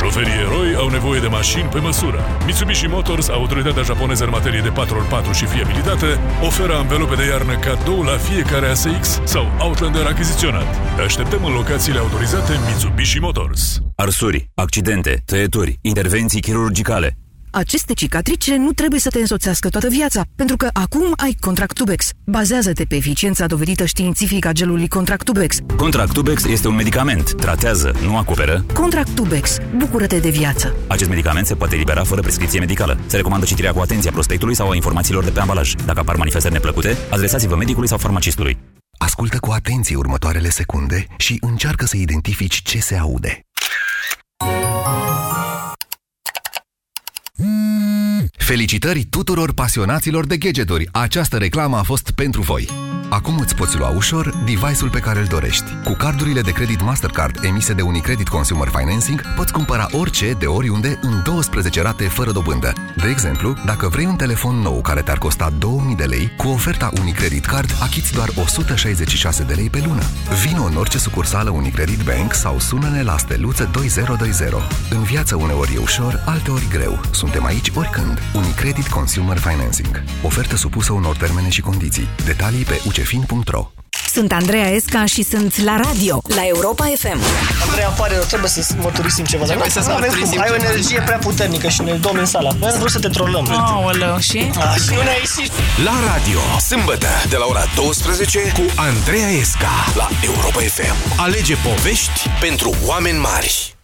Șoferii eroi au nevoie de mașini pe măsură. Mitsubishi Motors, autoritatea japoneză în materie de 4x4 și fiabilitate, oferă anvelope de iarnă cadou la fiecare ASX sau Outlander achiziționat. Te așteptăm în locațiile autorizate Mitsubishi Motors. Arsuri, accidente, tăieturi, intervenții chirurgicale. Aceste cicatrice nu trebuie să te însoțească toată viața, pentru că acum ai Contractubex. Bazează-te pe eficiența dovedită științific a gelului Contractubex. Contractubex este un medicament. Tratează, nu acoperă. Contractubex. Bucură-te de viață. Acest medicament se poate elibera fără prescripție medicală. Se recomandă citirea cu atenție a prospectului sau a informațiilor de pe ambalaj. Dacă apar manifestări neplăcute, adresați-vă medicului sau farmacistului. Ascultă cu atenție următoarele secunde și încearcă să identifici ce se aude. Felicitări tuturor pasionaților de gadgeturi! Această reclamă a fost pentru voi! Acum îți poți lua ușor device-ul pe care îl dorești. Cu cardurile de credit Mastercard emise de Unicredit Consumer Financing, poți cumpăra orice, de oriunde, în 12 rate fără dobândă. De exemplu, dacă vrei un telefon nou care te-ar costa 2000 de lei, cu oferta Unicredit Card achiți doar 166 de lei pe lună. Vino în orice sucursală Unicredit Bank sau sună-ne la steluță 2020. În viață uneori e ușor, alteori greu. Suntem aici oricând. Unicredit Consumer Financing. Ofertă supusă unor termene și condiții. Detalii pe ucefin.ro Sunt Andreea Esca și sunt la radio, la Europa FM. Andreea, îmi pare rău, trebuie să mărturisim ceva. Dar Trebuie să nu avem cum. mărturisim Ai o ceva. energie prea puternică și ne domni în sala. Noi am vrut să te trolăm. Aoleu, și? A, și nu ne-a ieșit. La radio, sâmbătă, de la ora 12, cu Andreea Esca, la Europa FM. Alege povești pentru oameni mari.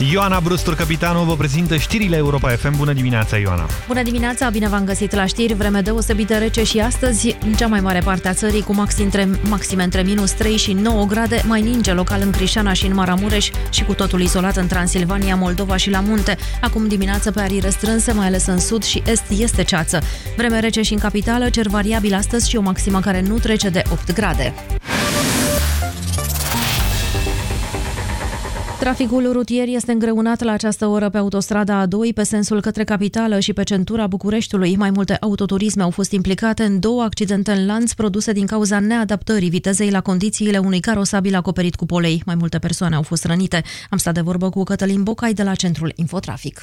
Ioana Brustur, capitanul, vă prezintă știrile Europa FM. Bună dimineața, Ioana! Bună dimineața, bine v-am găsit la știri. Vreme deosebit de rece și astăzi, în cea mai mare parte a țării, cu maxim între, maxime între minus 3 și 9 grade, mai ninge local în Crișana și în Maramureș și cu totul izolat în Transilvania, Moldova și la munte. Acum dimineață pe arii restrânse, mai ales în sud și est, este ceață. Vreme rece și în capitală, cer variabil astăzi și o maximă care nu trece de 8 grade. Traficul rutier este îngreunat la această oră pe autostrada A2 pe sensul către capitală și pe centura Bucureștiului. Mai multe autoturisme au fost implicate în două accidente în lanț produse din cauza neadaptării vitezei la condițiile unui carosabil acoperit cu polei. Mai multe persoane au fost rănite. Am stat de vorbă cu Cătălin Bocai de la Centrul Infotrafic.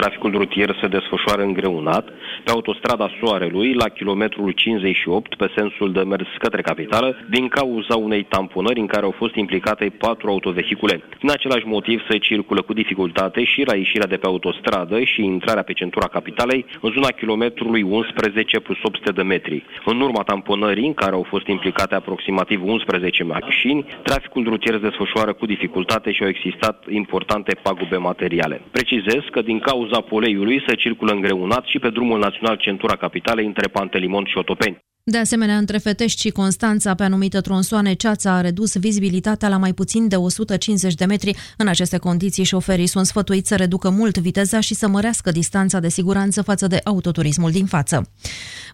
Traficul rutier se desfășoară îngreunat pe autostrada Soarelui la kilometrul 58 pe sensul de mers către capitală din cauza unei tamponări în care au fost implicate patru autovehicule. Din același motiv se circulă cu dificultate și la ieșirea de pe autostradă și intrarea pe centura capitalei în zona kilometrului 11 plus 800 de metri. În urma tamponării în care au fost implicate aproximativ 11 mașini, traficul rutier se desfășoară cu dificultate și au existat importante pagube materiale. Precizez că din cauza poleiului se circulă îngreunat și pe drumul național centura capitalei între Pantelimon și Otopeni. De asemenea, între Fetești și Constanța, pe anumite tronsoane, ceața a redus vizibilitatea la mai puțin de 150 de metri. În aceste condiții, șoferii sunt sfătuiți să reducă mult viteza și să mărească distanța de siguranță față de autoturismul din față.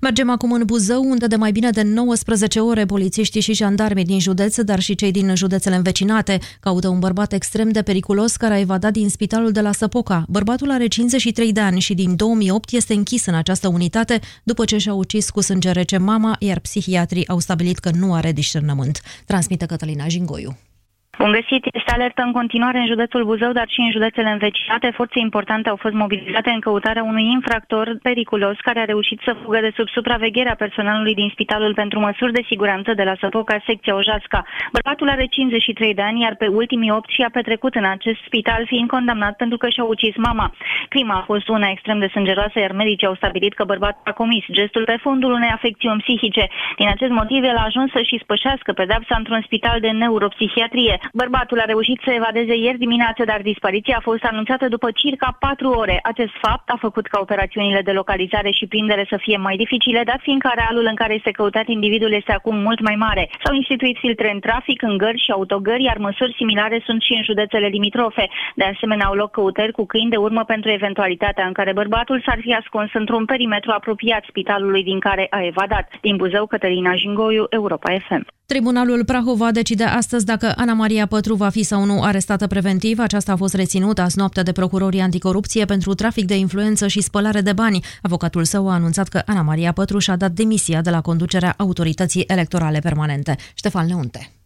Mergem acum în Buzău, unde de mai bine de 19 ore polițiștii și jandarmii din județ, dar și cei din județele învecinate, caută un bărbat extrem de periculos care a evadat din spitalul de la Săpoca. Bărbatul are 53 de ani și din 2008 este închis în această unitate după ce și-a ucis cu sânge rece mama, iar psihiatrii au stabilit că nu are discernământ. Transmite Cătălina Jingoiu. Bun găsit, este alertă în continuare în județul Buzău, dar și în județele învecinate. Forțe importante au fost mobilizate în căutarea unui infractor periculos care a reușit să fugă de sub supravegherea personalului din Spitalul pentru Măsuri de Siguranță de la Săpoca, secția Ojasca. Bărbatul are 53 de ani, iar pe ultimii 8 și-a petrecut în acest spital, fiind condamnat pentru că și-a ucis mama. Crima a fost una extrem de sângeroasă, iar medicii au stabilit că bărbatul a comis gestul pe fundul unei afecțiuni psihice. Din acest motiv, el a ajuns să-și spășească pedepsa într-un spital de neuropsihiatrie. Bărbatul a reușit să evadeze ieri dimineață, dar dispariția a fost anunțată după circa 4 ore. Acest fapt a făcut ca operațiunile de localizare și prindere să fie mai dificile, dat fiindcă arealul în care este căutat individul este acum mult mai mare. S-au instituit filtre în trafic, în gări și autogări, iar măsuri similare sunt și în județele limitrofe. De asemenea, au loc căutări cu câini de urmă pentru eventualitatea în care bărbatul s-ar fi ascuns într-un perimetru apropiat spitalului din care a evadat. Din Buzău, Cătălina Jingoiu, Europa FM. Tribunalul Prahova decide astăzi dacă Ana Maria Pătru va fi sau nu arestată preventiv. Aceasta a fost reținută azi noaptea de procurorii anticorupție pentru trafic de influență și spălare de bani. Avocatul său a anunțat că Ana Maria Pătru și-a dat demisia de la conducerea autorității electorale permanente. Ștefan Leunte.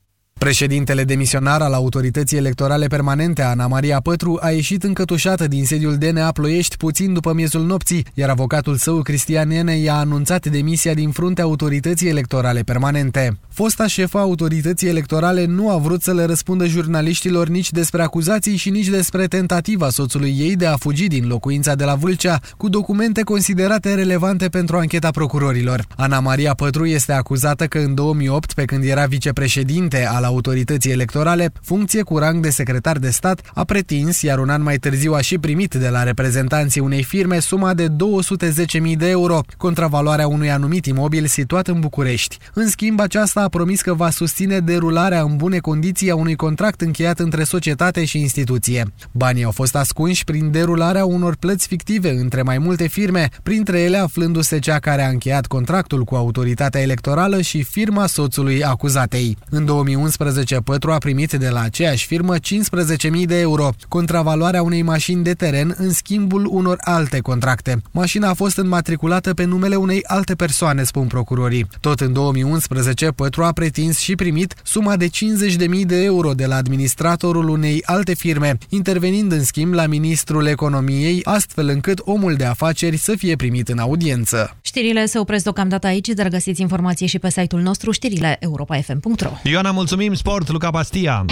Președintele demisionar al Autorității Electorale Permanente, Ana Maria Pătru, a ieșit încătușată din sediul DNA Ploiești puțin după miezul nopții, iar avocatul său, Cristian Nene, i-a anunțat demisia din fruntea Autorității Electorale Permanente. Fosta șefa Autorității Electorale nu a vrut să le răspundă jurnaliștilor nici despre acuzații și nici despre tentativa soțului ei de a fugi din locuința de la Vâlcea, cu documente considerate relevante pentru ancheta procurorilor. Ana Maria Pătru este acuzată că în 2008, pe când era vicepreședinte al autorității electorale, funcție cu rang de secretar de stat, a pretins, iar un an mai târziu a și primit de la reprezentanții unei firme suma de 210.000 de euro, contravaloarea unui anumit imobil situat în București. În schimb, aceasta a promis că va susține derularea în bune condiții a unui contract încheiat între societate și instituție. Banii au fost ascunși prin derularea unor plăți fictive între mai multe firme, printre ele aflându-se cea care a încheiat contractul cu autoritatea electorală și firma soțului acuzatei. În 2011, Pătru a primit de la aceeași firmă 15.000 de euro, contravaloarea unei mașini de teren în schimbul unor alte contracte. Mașina a fost înmatriculată pe numele unei alte persoane, spun procurorii. Tot în 2011, Pătru a pretins și primit suma de 50.000 de euro de la administratorul unei alte firme, intervenind în schimb la ministrul economiei, astfel încât omul de afaceri să fie primit în audiență. Știrile se opresc deocamdată aici, dar găsiți informații și pe site-ul nostru știrile europa.fm.ro Ioana, mulțumim, sport, Luca Pastia!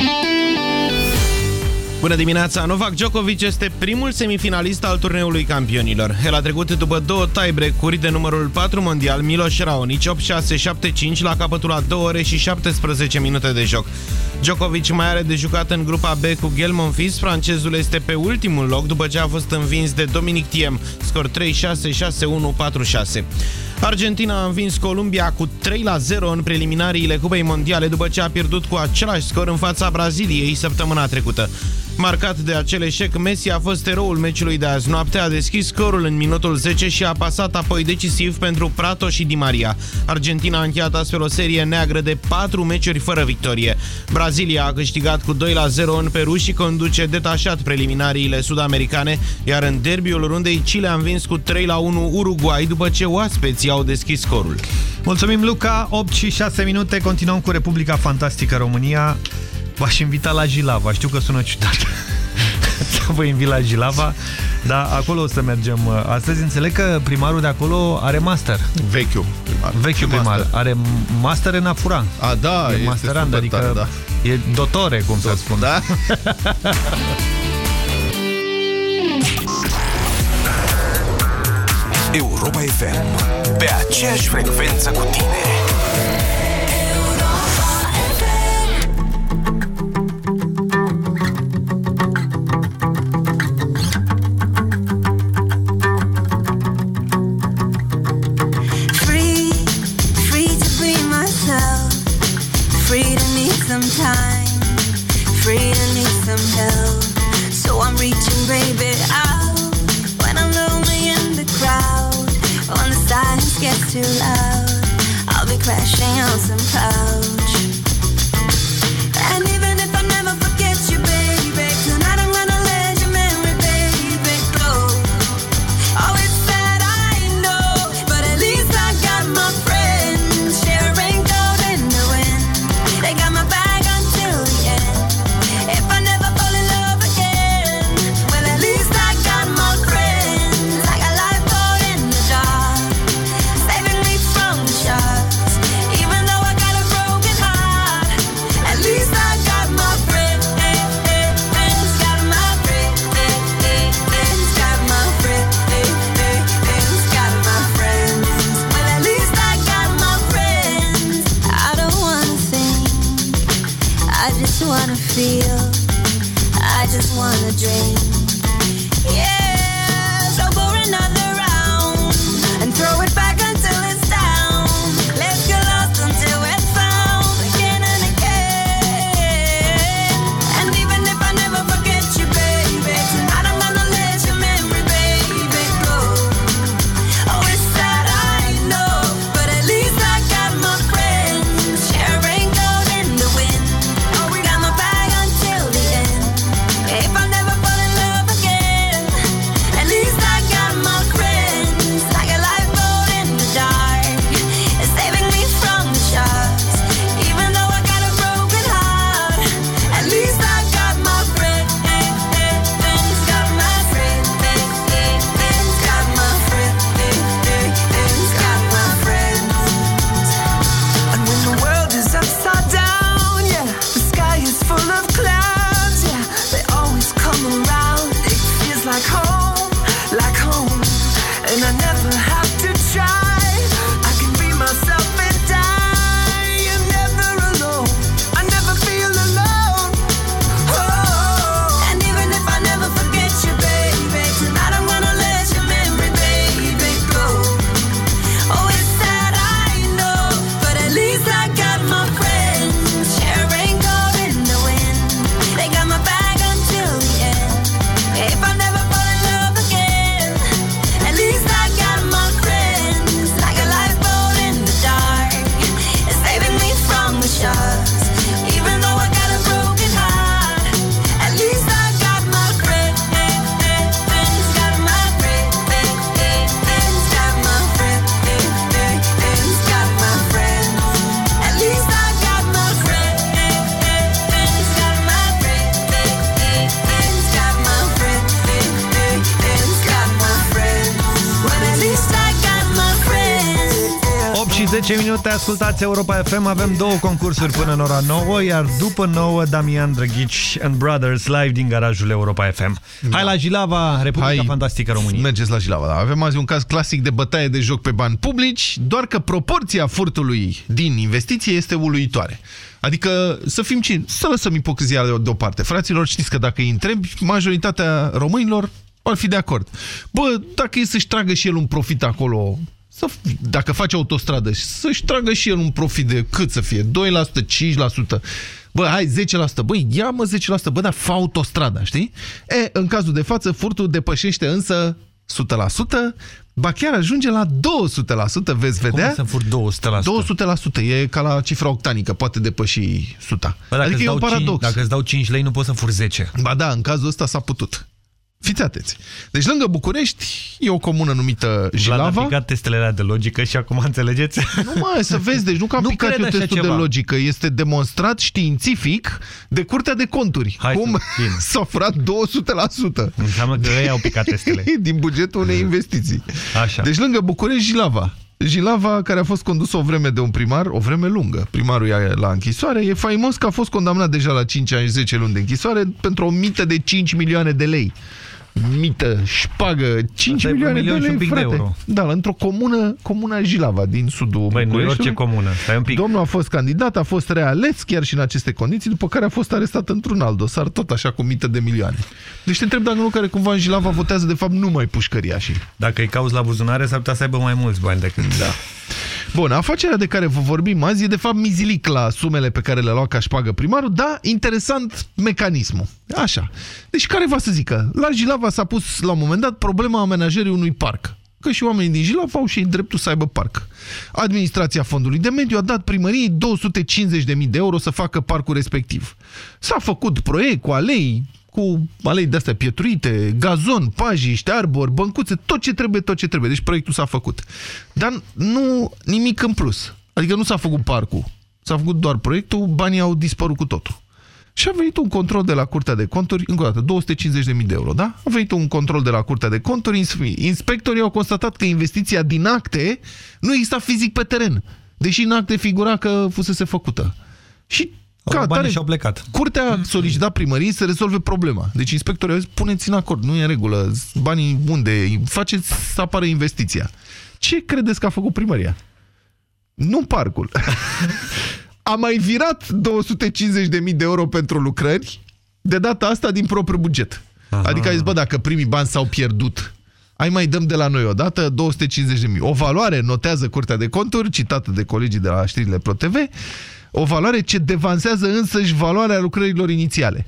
Bună dimineața! Novak Djokovic este primul semifinalist al turneului campionilor. El a trecut după două tiebreak-uri de numărul 4 mondial Miloš Raonic 8-6-7-5 la capătul a 2 ore și 17 minute de joc. Djokovic mai are de jucat în grupa B cu Gael Monfils. Francezul este pe ultimul loc după ce a fost învins de Dominic Thiem, scor 3-6-6-1-4-6. Argentina a învins Columbia cu 3 la 0 în preliminariile Cupei Mondiale după ce a pierdut cu același scor în fața Braziliei săptămâna trecută. Marcat de acel eșec, Messi a fost eroul meciului de azi noapte, a deschis scorul în minutul 10 și a pasat apoi decisiv pentru Prato și Di Maria. Argentina a încheiat astfel o serie neagră de 4 meciuri fără victorie. Brazilia a câștigat cu 2 la 0 în Peru și conduce detașat preliminariile sud-americane, iar în derbiul rundei Chile a învins cu 3 la 1 Uruguay după ce oaspeții au deschis scorul. Mulțumim, Luca! 8 și 6 minute, continuăm cu Republica Fantastică România. V-aș invita la Jilava, știu că sună ciudat să vă invit la Jilava, dar acolo o să mergem uh, astăzi. Înțeleg că primarul de acolo are master. Vechiul primar. Vechiul primar. Master. Are master în Afuran. A, da, e este masterand, super adică tare, da. e dotore, cum să spun. Da? Europa FM. Pe aceeași frecvență cu tine. Ascultați Europa FM, avem două concursuri până în ora 9, iar după 9, Damian Drăghici and Brothers live din garajul Europa FM. Hai la Jilava, Republica Hai, Fantastică României. Mergeți la Jilava, da. Avem azi un caz clasic de bătaie de joc pe bani publici, doar că proporția furtului din investiție este uluitoare. Adică să fim cine, să lăsăm ipocrizia deoparte. Fraților, știți că dacă îi întrebi, majoritatea românilor ar fi de acord. Bă, dacă e să-și tragă și el un profit acolo, să, dacă face autostradă, să-și tragă și el un profit de cât să fie, 2%, 5%, Bă, hai, 10%. Băi, ia mă 10%, bă, dar fa autostrada, știi? E, în cazul de față, furtul depășește însă 100%, ba chiar ajunge la 200%, veți vedea? Cum să fur 200%? 200%, e ca la cifra octanică, poate depăși 100. Bă, dacă adică e un dau paradox. 5, dacă îți dau 5 lei, nu poți să fur 10. Ba da, în cazul ăsta s-a putut. Fiți atenți. Deci lângă București e o comună numită Jilava. Vlad a picat testele alea de logică și acum înțelegeți? Nu mai, să vezi, deci nu că am Nu picat cred eu așa testul de ceva. logică, este demonstrat științific de Curtea de Conturi. Hai cum să- bine. s-a furat 200%. Înseamnă că ei au picat testele. din bugetul unei investiții. Așa. Deci lângă București, Jilava. Jilava, care a fost condusă o vreme de un primar, o vreme lungă. Primarul e la închisoare. E faimos că a fost condamnat deja la 5 ani 10 luni de închisoare pentru o mită de 5 milioane de lei. Mită, șpagă, 5 Asta e milioane un milion de și lei, un pic de frate. euro. Da, la- într-o comună, comuna Jilava, din sudul Băi, nu e Bucureștiului. orice comună. Stai un pic. Domnul a fost candidat, a fost reales chiar și în aceste condiții, după care a fost arestat într-un alt dosar, tot așa cu mită de milioane. Deci te întreb dacă nu care cumva în Jilava votează de fapt numai pușcăriașii. Dacă îi cauți la buzunare, s-ar putea să aibă mai mulți bani decât... Da. Bun, afacerea de care vă vorbim azi e de fapt mizilic la sumele pe care le-a luat ca șpagă primarul, dar interesant mecanismul. Așa. Deci care va să zică? La Jilava s-a pus la un moment dat problema amenajării unui parc. Că și oamenii din Jilava au și ei dreptul să aibă parc. Administrația Fondului de Mediu a dat primăriei 250.000 de euro să facă parcul respectiv. S-a făcut proiect cu alei, cu alei de-astea pietruite, gazon, pajiști, arbori, băncuțe, tot ce trebuie, tot ce trebuie. Deci proiectul s-a făcut. Dar nu nimic în plus. Adică nu s-a făcut parcul. S-a făcut doar proiectul, banii au dispărut cu totul. Și a venit un control de la Curtea de Conturi, încă o dată, 250.000 de euro, da? A venit un control de la Curtea de Conturi, ins- inspectorii au constatat că investiția din acte nu exista fizic pe teren, deși în acte figura că fusese făcută. Și Au ca luat banii atare, și au plecat. Curtea a solicitat primării să rezolve problema. Deci inspectorii au zis, puneți în acord, nu e în regulă, banii unde, faceți să apară investiția. Ce credeți că a făcut primăria? Nu parcul. a mai virat 250.000 de euro pentru lucrări, de data asta din propriul buget. Aha. Adică a zis, bă, dacă primii bani s-au pierdut, ai mai dăm de la noi o dată 250.000. O valoare, notează Curtea de Conturi, citată de colegii de la știrile ProTV, o valoare ce devansează însăși valoarea lucrărilor inițiale.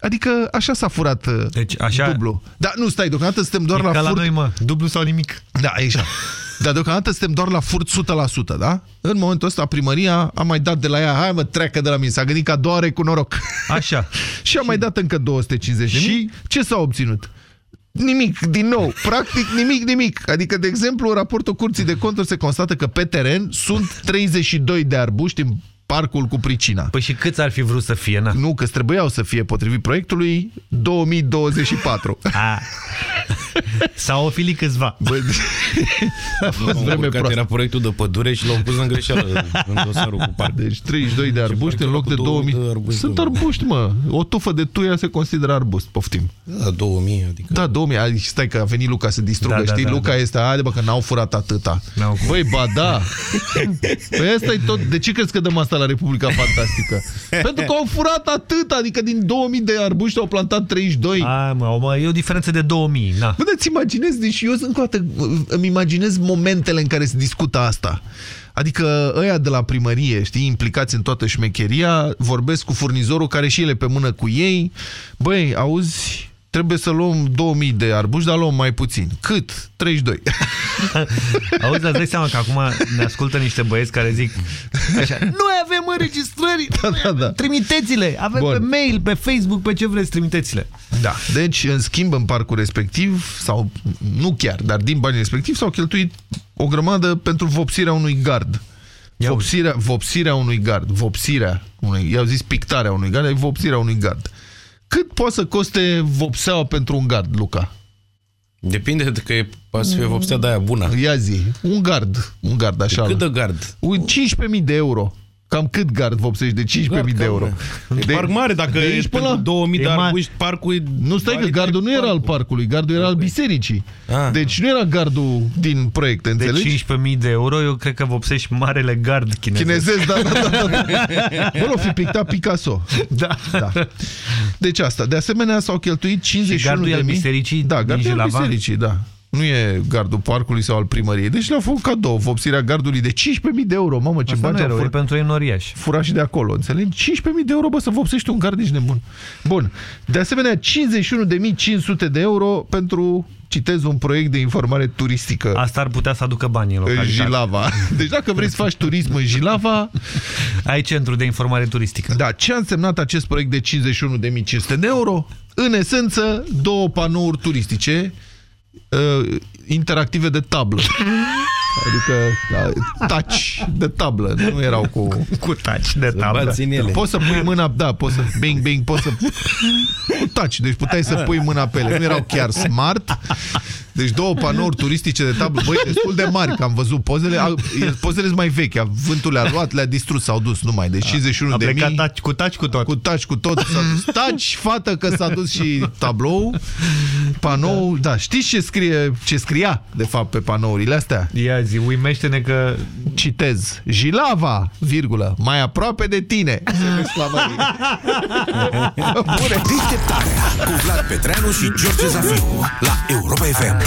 Adică așa s-a furat deci, așa... dublu. Da, nu, stai, deocamdată suntem doar E la ca la furt. noi, mă. Dublu sau nimic. Da, e așa. Dar deocamdată suntem doar la furt 100%, da? În momentul ăsta primăria a mai dat de la ea, hai mă, treacă de la mine, s-a gândit că a doua oară e cu noroc. Așa. și a mai dat încă 250 de mii. Ce s-a obținut? Nimic, din nou, practic nimic, nimic. Adică, de exemplu, în raportul Curții de Conturi se constată că pe teren sunt 32 de arbuști în parcul cu pricina. Păi și câți ar fi vrut să fie, na? Nu, că trebuiau să fie potrivit proiectului 2024. A. Sau o fili câțiva. Bă, a fost vreme Urcat proastă. era proiectul de pădure și l-au pus în greșeală în dosarul cu parc. Deci 32 de arbuști în loc de 2000. Sunt arbuști, mă. O tufă de tuia se consideră arbust, poftim. Da, 2000, adică. Da, 2000. Adică, stai că a venit Luca să distrugă, Da, da, știi? da, Luca da. este, haide bă, că n-au furat atâta. Băi, ba da. Păi asta e tot. De ce crezi că dăm asta la Republica Fantastică? Pentru că au furat atât, adică din 2000 de arbuști au plantat 32. A, mă, mă, e o diferență de 2000, na. Bă, îți imaginezi, deci eu încă o dată îmi imaginez momentele în care se discută asta. Adică ăia de la primărie, știi, implicați în toată șmecheria, vorbesc cu furnizorul care și ele pe mână cu ei. Băi, auzi, trebuie să luăm 2000 de arbuși, dar luăm mai puțin. Cât? 32. Auzi, dar îți dai seama că acum ne ascultă niște băieți care zic așa, noi avem înregistrări, da, da, da. trimiteți-le, avem Bun. pe mail, pe Facebook, pe ce vreți, trimiteți-le. Da, deci în schimb în parcul respectiv, sau nu chiar, dar din banii respectiv s-au cheltuit o grămadă pentru vopsirea unui gard. Vopsirea, vopsirea unui gard, vopsirea unui, i-au zis pictarea unui gard, e vopsirea unui gard. Cât poate să coste vopseaua pentru un gard, Luca? Depinde de că e, poate să fie vopsea de aia bună. Ia zi, un gard, un gard așa. cât de gard? 15.000 de euro. Cam cât gard vopsești de 15.000 de euro? De, parc mare, dacă de e aici până pentru la- 2000 de E mai- arbuști, parcul e... Nu stai că gardul nu era al parcului, gardul era al bisericii. Deci nu era gardul din proiect, De înțelegi? 15.000 de euro, eu cred că vopsești marele gard chinezesc. Chinezesc, da, da, da. da. Bă, l-o fi pictat Picasso. Da. da. Deci asta. De asemenea, s-au cheltuit 51 gardul e de al mii. bisericii Da, din gardul e al Jilava? bisericii, da. Nu e gardul parcului sau al primăriei. Deci le-au făcut cadou, vopsirea gardului de 15.000 de euro. Mamă, ce Asta bani nu e au rău, e furat. pentru enoriași. Furat și de acolo, înțelegi? 15.000 de euro, bă, să vopsești un gard, ești nebun. Bun. De asemenea, 51.500 de euro pentru, citez, un proiect de informare turistică. Asta ar putea să aducă bani în în localitate. Jilava. Deci dacă vrei să faci turism în Jilava... Ai centru de informare turistică. Da, ce a însemnat acest proiect de 51.500 de euro? În esență, două panouri turistice uh, interactive de tablă. Adică da, touch de tablă, nu erau cu... Cu touch de tablă. bați în ele. Poți să pui mâna, da, poți să, bing, bing, poți să... Cu touch, deci puteai să pui mâna pe ele. Nu erau chiar smart. Deci două panouri turistice de tablă, băi, destul de mari, că am văzut pozele. Au- e- Pozele sunt mai vechi, vântul le-a luat, le-a distrus, s-au dus numai. Deci 51 A de plecat mii. taci, cu taci cu tot. Cu taci cu tot s-a dus. Taci, fată, că s-a dus și tablou, panou. Da, știți ce scrie, ce scria, de fapt, pe panourile astea? Ia zi, uimește-ne că... Citez. Jilava, virgulă, mai aproape de tine. Semn exclamării. Bune. Deșteptarea cu Vlad Petreanu și George Zafiu la Europa FM.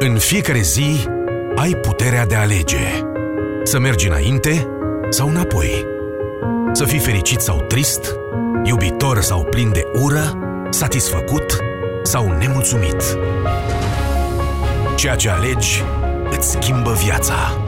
În fiecare zi ai puterea de a alege. Să mergi înainte sau înapoi. Să fii fericit sau trist, iubitor sau plin de ură, satisfăcut sau nemulțumit. Ceea ce alegi îți schimbă viața.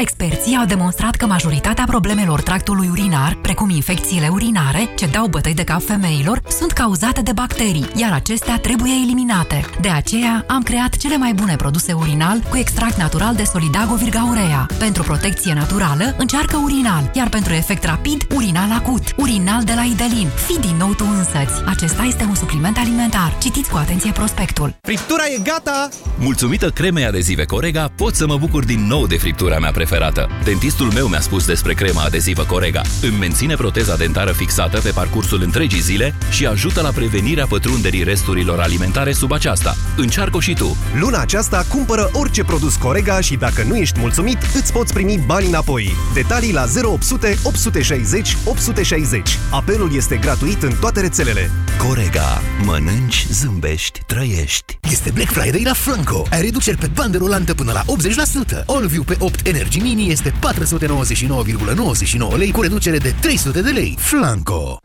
Experții au demonstrat că majoritatea problemelor tractului urinar, precum infecțiile urinare, ce dau bătăi de cap femeilor, sunt cauzate de bacterii, iar acestea trebuie eliminate. De aceea, am creat cele mai bune produse urinal cu extract natural de Solidago Virgaurea. Pentru protecție naturală, încearcă urinal, iar pentru efect rapid, urinal acut. Urinal de la Idelin. Fii din nou tu însăți. Acesta este un supliment alimentar. Citiți cu atenție prospectul. Friptura e gata! Mulțumită cremei adezive Corega, pot să mă bucur din nou de friptura mea preferată. Dentistul meu mi-a spus despre crema adezivă Corega. Îmi menține proteza dentară fixată pe parcursul întregii zile și ajută la prevenirea pătrunderii resturilor alimentare sub aceasta. Încearcă și tu! Luna aceasta cumpără orice produs Corega și dacă nu ești mulțumit, îți poți primi bani înapoi. Detalii la 0800 860 860. Apelul este gratuit în toate rețelele. Corega. Mănânci, zâmbești, trăiești. Este Black Friday la Flanco. Ai reduceri pe bandă rulantă până la 80%. All-View pe 8 Energy Mini este 499,99 lei cu reducere de 300 de lei. Flanco.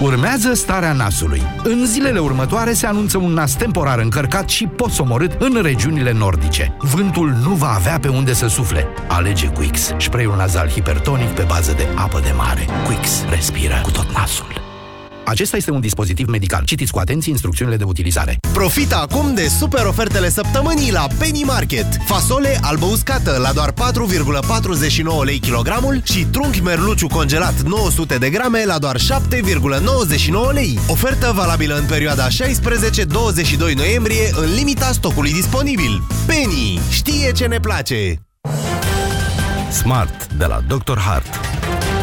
Urmează starea nasului. În zilele următoare se anunță un nas temporar încărcat și posomorât în regiunile nordice. Vântul nu va avea pe unde să sufle. Alege Quix, spray-ul nazal hipertonic pe bază de apă de mare. Quix respiră cu tot nasul. Acesta este un dispozitiv medical. Citiți cu atenție instrucțiunile de utilizare. Profita acum de super ofertele săptămânii la Penny Market. Fasole albă uscată la doar 4,49 lei kilogramul și trunchi merluciu congelat 900 de grame la doar 7,99 lei. Ofertă valabilă în perioada 16-22 noiembrie în limita stocului disponibil. Penny știe ce ne place! Smart de la Dr. Hart.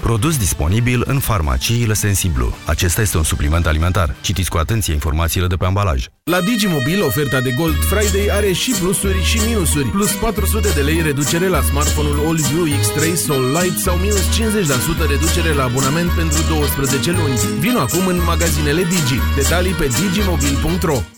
Produs disponibil în farmaciile Sensiblu. Acesta este un supliment alimentar. Citiți cu atenție informațiile de pe ambalaj. La Digimobil, oferta de Gold Friday are și plusuri și minusuri. Plus 400 de lei reducere la smartphone-ul AllView X3 Soul Light sau minus 50% reducere la abonament pentru 12 luni. Vino acum în magazinele Digi. Detalii pe digimobil.ro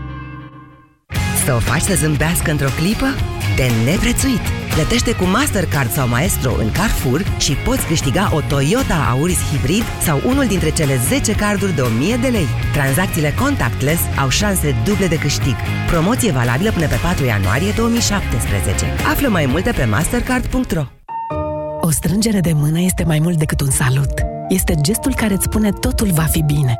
Să o faci să zâmbească într-o clipă? De neprețuit! Plătește cu Mastercard sau Maestro în Carrefour și poți câștiga o Toyota Auris Hybrid sau unul dintre cele 10 carduri de 1000 de lei. Tranzacțiile contactless au șanse duble de câștig. Promoție valabilă până pe 4 ianuarie 2017. Află mai multe pe mastercard.ro O strângere de mână este mai mult decât un salut. Este gestul care îți spune totul va fi bine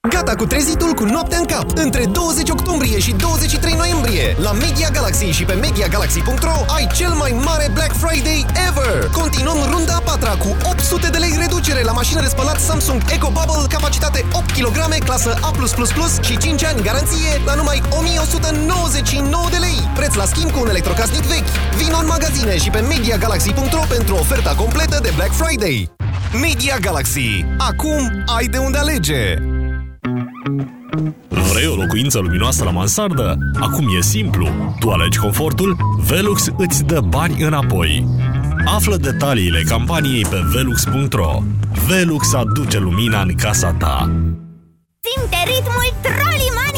Gata cu trezitul cu noaptea în cap! Între 20 octombrie și 23 noiembrie la Media Galaxy și pe MediaGalaxy.ro ai cel mai mare Black Friday ever! Continuăm runda a patra cu 800 de lei reducere la mașină de spălat Samsung Eco Bubble, capacitate 8 kg, clasă A+++ și 5 ani garanție la numai 1199 de lei. Preț la schimb cu un electrocasnic vechi. Vino în magazine și pe MediaGalaxy.ro pentru oferta completă de Black Friday. Media Galaxy. Acum ai de unde alege! Vrei o locuință luminoasă la mansardă? Acum e simplu. Tu alegi confortul, Velux îți dă bani înapoi. Află detaliile campaniei pe velux.ro. Velux aduce lumina în casa ta. Simte ritmul Trollimania!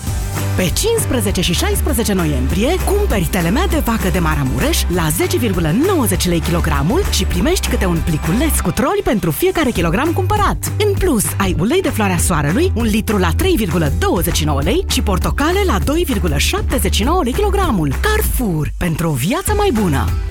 Pe 15 și 16 noiembrie, cumperi telemea de vacă de Maramureș la 10,90 lei kilogramul și primești câte un pliculeț cu troli pentru fiecare kilogram cumpărat. În plus, ai ulei de floarea soarelui, un litru la 3,29 lei și portocale la 2,79 lei kilogramul. Carrefour, pentru o viață mai bună!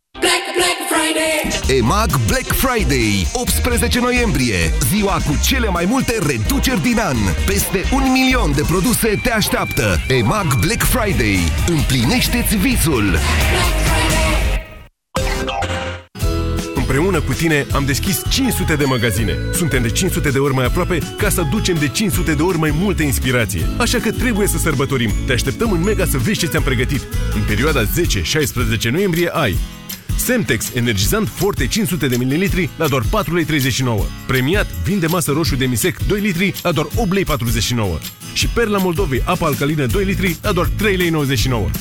Black, Black Friday! EMAG Black Friday, 18 noiembrie, ziua cu cele mai multe reduceri din an. Peste un milion de produse te așteaptă. EMAG Black Friday. Împlinește-ți visul! Împreună cu tine am deschis 500 de magazine. Suntem de 500 de ori mai aproape ca să ducem de 500 de ori mai multă inspirație. Așa că trebuie să sărbătorim. Te așteptăm în Mega să vezi ce ți-am pregătit. În perioada 10-16 noiembrie ai Semtex, energizant Forte 500 de ml la doar 4,39 lei. Premiat, vin de masă roșu de misec 2 litri la doar 8,49 lei. Și Perla Moldovei, apă alcalină 2 litri la doar 3,99 lei.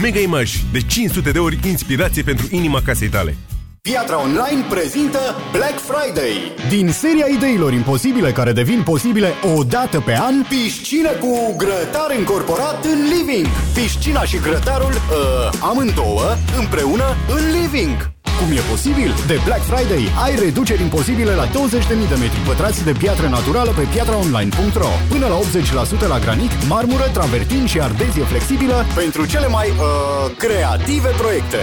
Mega Image, de 500 de ori inspirație pentru inima casei tale. Piatra Online prezintă Black Friday. Din seria ideilor imposibile care devin posibile o dată pe an, piscină cu grătar încorporat în living. Piscina și grătarul, uh, amândouă, împreună în living. Cum e posibil? De Black Friday ai reduceri imposibile la 20.000 de metri pătrați de piatră naturală pe piatraonline.ro Până la 80% la granit, marmură, travertin și ardezie flexibilă pentru cele mai uh, creative proiecte.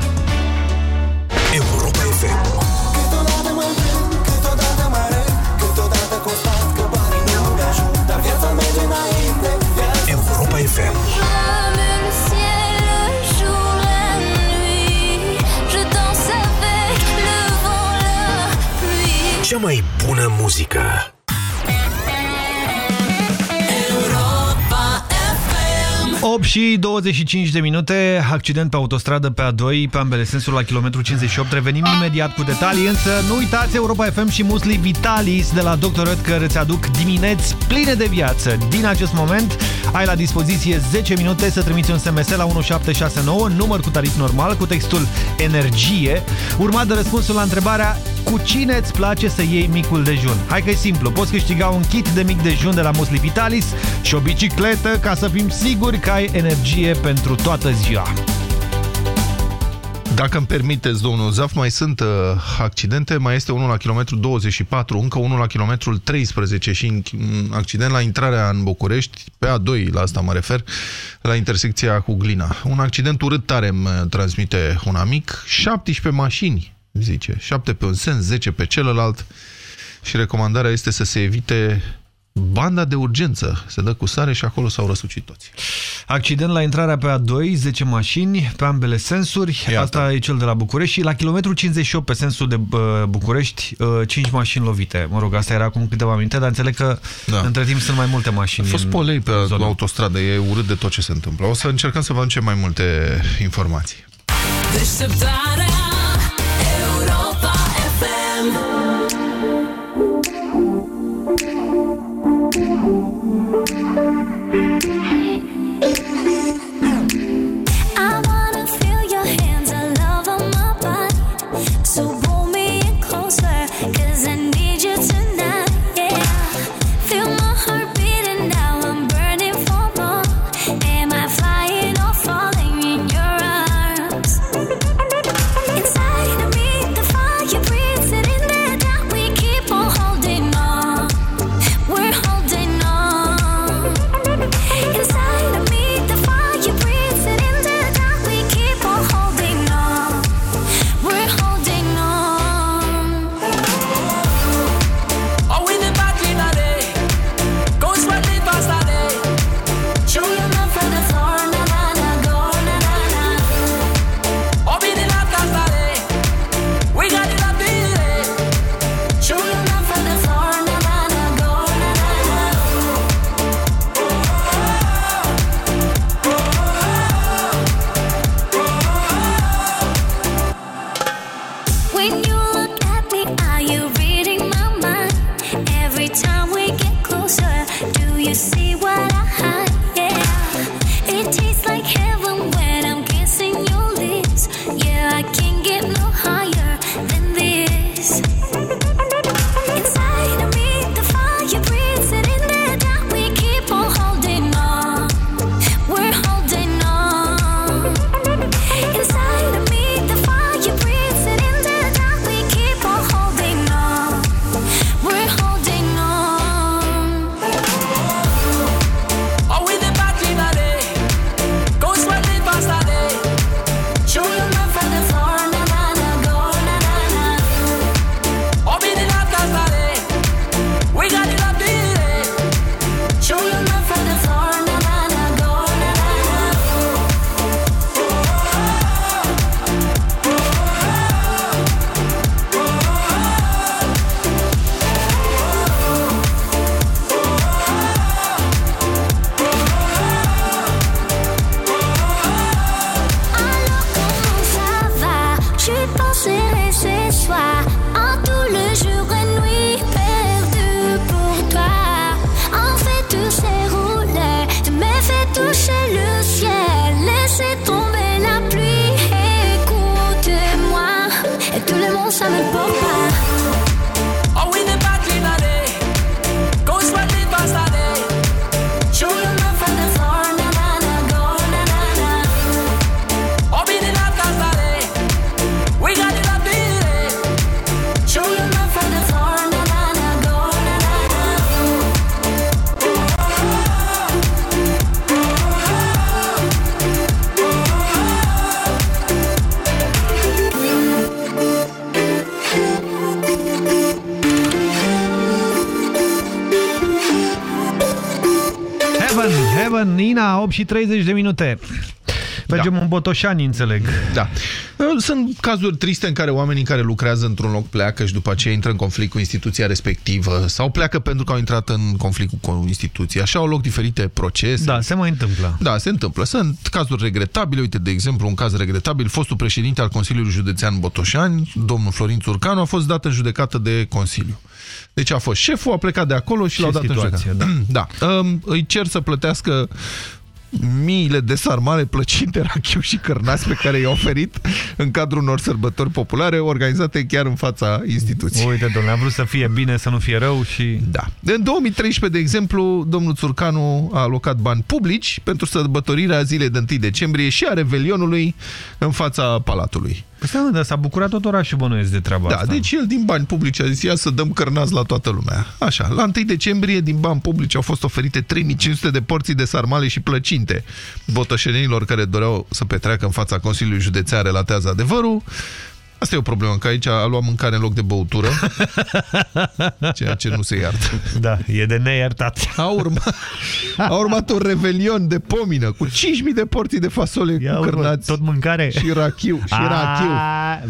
Cea mai bună muzică 8 și 25 de minute, accident pe autostradă pe A2, pe ambele sensuri la kilometru 58. Revenim imediat cu detalii, însă nu uitați Europa FM și Musli Vitalis de la Dr. Oetker îți aduc dimineți pline de viață. Din acest moment ai la dispoziție 10 minute să trimiți un SMS la 1769, număr cu tarif normal, cu textul energie, urmat de răspunsul la întrebarea cu cine îți place să iei micul dejun. Hai că e simplu, poți câștiga un kit de mic dejun de la Musli Vitalis și o bicicletă ca să fim siguri că ai energie pentru toată ziua. Dacă îmi permiteți, domnul Zaf, mai sunt uh, accidente, mai este unul la kilometrul 24, încă unul la kilometrul 13 și un accident la intrarea în București, pe A2, la asta mă refer, la intersecția cu Glina. Un accident urât tare îmi transmite un amic, 17 mașini, zice, 7 pe un sens, 10 pe celălalt și recomandarea este să se evite banda de urgență se dă cu sare și acolo s-au răsucit toți. Accident la intrarea pe A2, 10 mașini pe ambele sensuri, Iată. asta e cel de la București și la kilometru 58 pe sensul de București, 5 mașini lovite. Mă rog, asta era acum câteva minute, dar înțeleg că da. între timp sunt mai multe mașini. A fost polei pe zonă. autostradă, e urât de tot ce se întâmplă. O să încercăm să vă aducem mai multe informații. Deșteptarea și 30 de minute. Mergem da. în Botoșani, înțeleg. Da. Sunt cazuri triste în care oamenii care lucrează într-un loc pleacă și după aceea intră în conflict cu instituția respectivă sau pleacă pentru că au intrat în conflict cu instituția. Așa au loc diferite procese. Da, se mai întâmplă. Da, se întâmplă. Sunt cazuri regretabile. Uite, de exemplu, un caz regretabil. Fostul președinte al Consiliului Județean Botoșani, domnul Florin Țurcanu, a fost dat în judecată de Consiliu. Deci a fost șeful, a plecat de acolo și Ce l-au dat situație, în judecată. Da. da. Um, Îi cer să plătească miile de sarmale, plăcinte, rachiu și cărnați pe care i-a oferit în cadrul unor sărbători populare organizate chiar în fața instituției. Uite, domnule, am vrut să fie bine, să nu fie rău și... Da. În 2013, de exemplu, domnul Țurcanu a alocat bani publici pentru sărbătorirea zilei de 1 decembrie și a Revelionului în fața Palatului. Păi stai, mă, dar s-a bucurat tot orașul bănuiesc de treaba Da, asta. deci el din bani publici a zis, ia să dăm cărnați la toată lumea. Așa, la 1 decembrie din bani publici au fost oferite 3500 de porții de sarmale și plăcinte botoșenilor care doreau să petreacă în fața Consiliului Județean relatează adevărul. Asta e o problemă, că aici a luat mâncare în loc de băutură, ceea ce nu se iartă. Da, e de neiertat. A, urma, a urmat un revelion de pomină cu 5.000 de porții de fasole Ia cu urmă, cărnați tot mâncare? și rachiu. Și A, rachiu.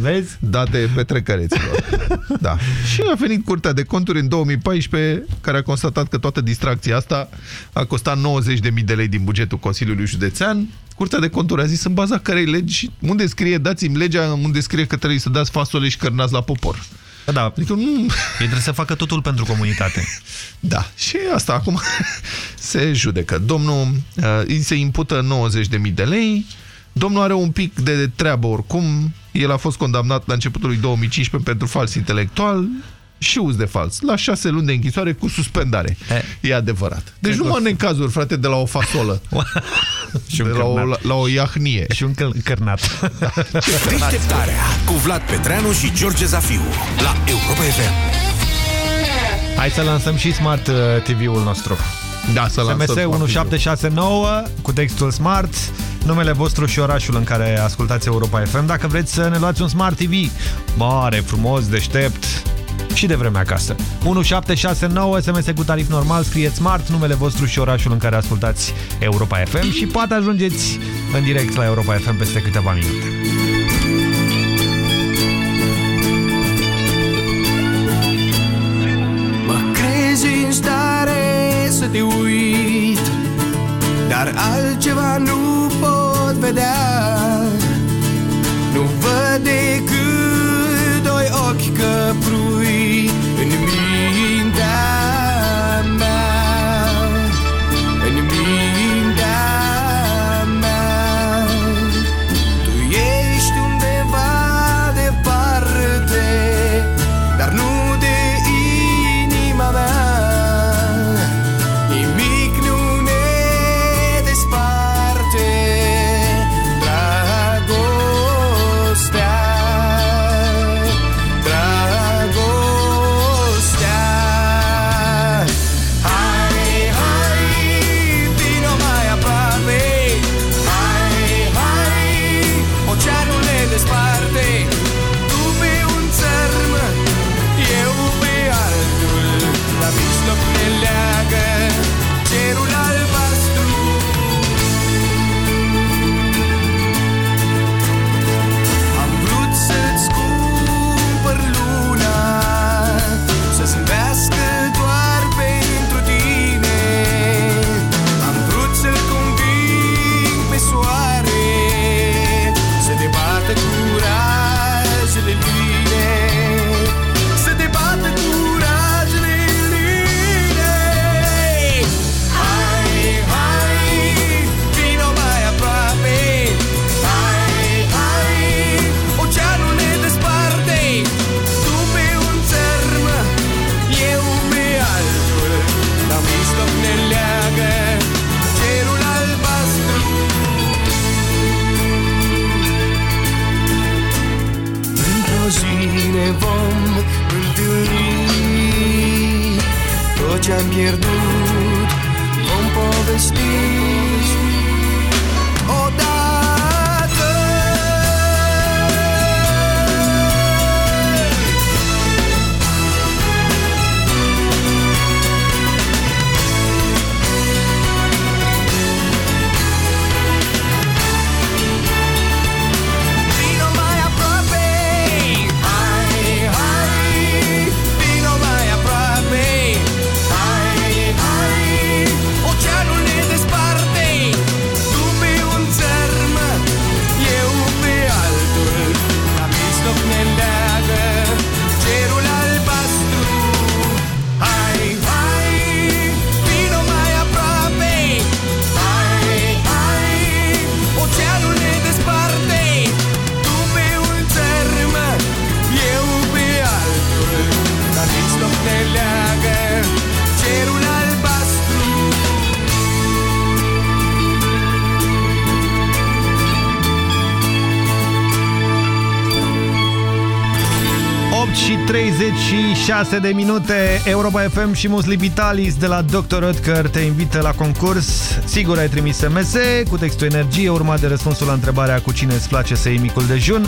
Vezi? date petrecăreților. da. Și a venit Curtea de Conturi în 2014, care a constatat că toată distracția asta a costat 90.000 de lei din bugetul Consiliului Județean. Curtea de Conturi a zis în baza cărei legi, unde scrie, dați-mi legea unde scrie că trebuie să dați fasole și cărnați la popor. Da, adică nu... Ei trebuie să facă totul pentru comunitate. Da, și asta acum se judecă. Domnul uh, îi se impută 90.000 de lei, domnul are un pic de treabă oricum, el a fost condamnat la începutul lui 2015 pentru fals intelectual și uz de fals, la șase luni de închisoare cu suspendare. E, e adevărat. Deci nu mă necazuri, frate, de la o fasolă. și de la o, la, la o iahnie. Și un cărnat. Deșteptarea cu Vlad Petreanu și George Zafiu la Europa FM. Hai să lansăm și Smart uh, TV-ul nostru. Da, să lansăm SMS Smart 1769 cu textul Smart, numele vostru și orașul în care ascultați Europa FM. Dacă vreți să ne luați un Smart TV mare, frumos, deștept și de vreme acasă. 1769 SMS cu tarif normal, scrieți Smart, numele vostru și orașul în care ascultați Europa FM și poate ajungeți în direct la Europa FM peste câteva minute. Mă crezi în stare să te uit Dar altceva nu pot vedea Nu văd decât doi ochi căprui 36 de minute Europa FM și Musli Vitalis de la Dr. Oetker te invită la concurs. Sigur ai trimis SMS cu textul energie urmat de răspunsul la întrebarea cu cine îți place să iei micul dejun.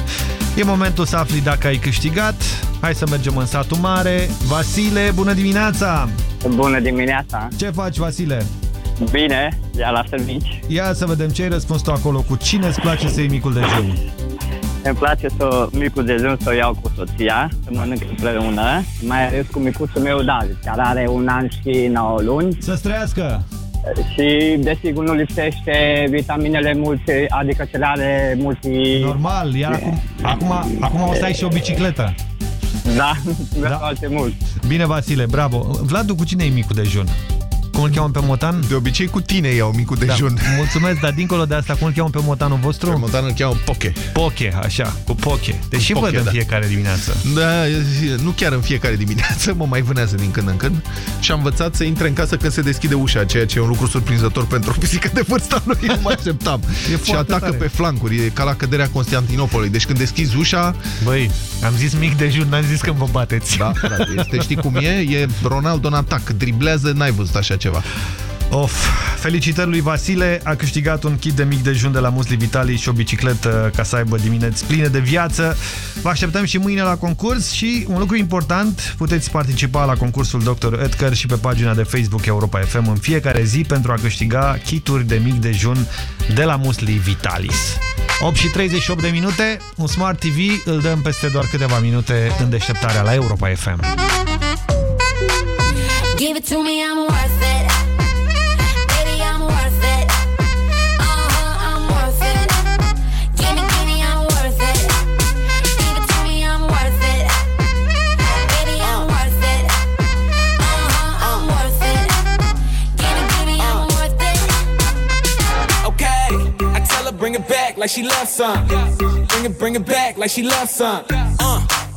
E momentul să afli dacă ai câștigat. Hai să mergem în satul mare. Vasile, bună dimineața! Bună dimineața! Ce faci, Vasile? Bine, ia la servici. Ia să vedem ce ai răspuns tu acolo. Cu cine îți place să iei micul dejun? Îmi place să micul dejun să o iau cu soția, să mănânc împreună, mai ales cu micuțul meu David, care are un an și 9 luni. Să străiască! Și, desigur, nu lipsește vitaminele multi, adică cele are multi... Normal, iar acum, acum, acum o să ai și o bicicletă. Da, da. foarte mult. Bine, Vasile, bravo. Vladu, cu cine e micul dejun? Cum îl cheamă pe motan? De obicei cu tine iau micul dejun. Da, mulțumesc, dar dincolo de asta, cum îl cheamă pe motanul vostru? Pe motanul îl cheamă Poche. Poche, așa, cu Poche. Deci și Poche, văd în da. fiecare dimineață. Da, nu chiar în fiecare dimineață, mă mai vânează din când în când și am învățat să intre în casă când se deschide ușa, ceea ce e un lucru surprinzător pentru o pisică de vârsta lui, nu mă așteptam. E și foarte atacă tare. pe flancuri, e ca la căderea Constantinopolului. Deci când deschizi ușa... Băi, am zis mic dejun, n-am zis că vă bateți. Da, da, este, știi cum e? E Ronaldo în atac, driblează, n-ai văzut așa ceva. Of, felicitări lui Vasile, a câștigat un kit de mic dejun de la Musli Vitali și o bicicletă ca să aibă dimineți pline de viață. Vă așteptăm și mâine la concurs și un lucru important, puteți participa la concursul Dr. Edgar și pe pagina de Facebook Europa FM în fiecare zi pentru a câștiga kituri de mic dejun de la Musli Vitalis. 8 și 38 de minute, un Smart TV îl dăm peste doar câteva minute în deșteptarea la Europa FM. Give it to me, I'm worth it. Baby, I'm worth it. Uh-huh, I'm worth it. Give me, give me, I'm worth it. Give it to me, I'm worth it. Baby, I'm worth it. Uh-huh, I'm worth it. Give me, give me, I'm worth it. Okay, I tell her bring it back like she loves some. Bring it, bring it back like she loves some. Uh,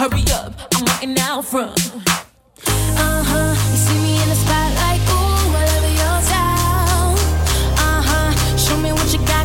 Hurry up, I'm waiting out front. Uh huh, you see me in the spotlight, ooh, I love your style. Uh huh, show me what you got,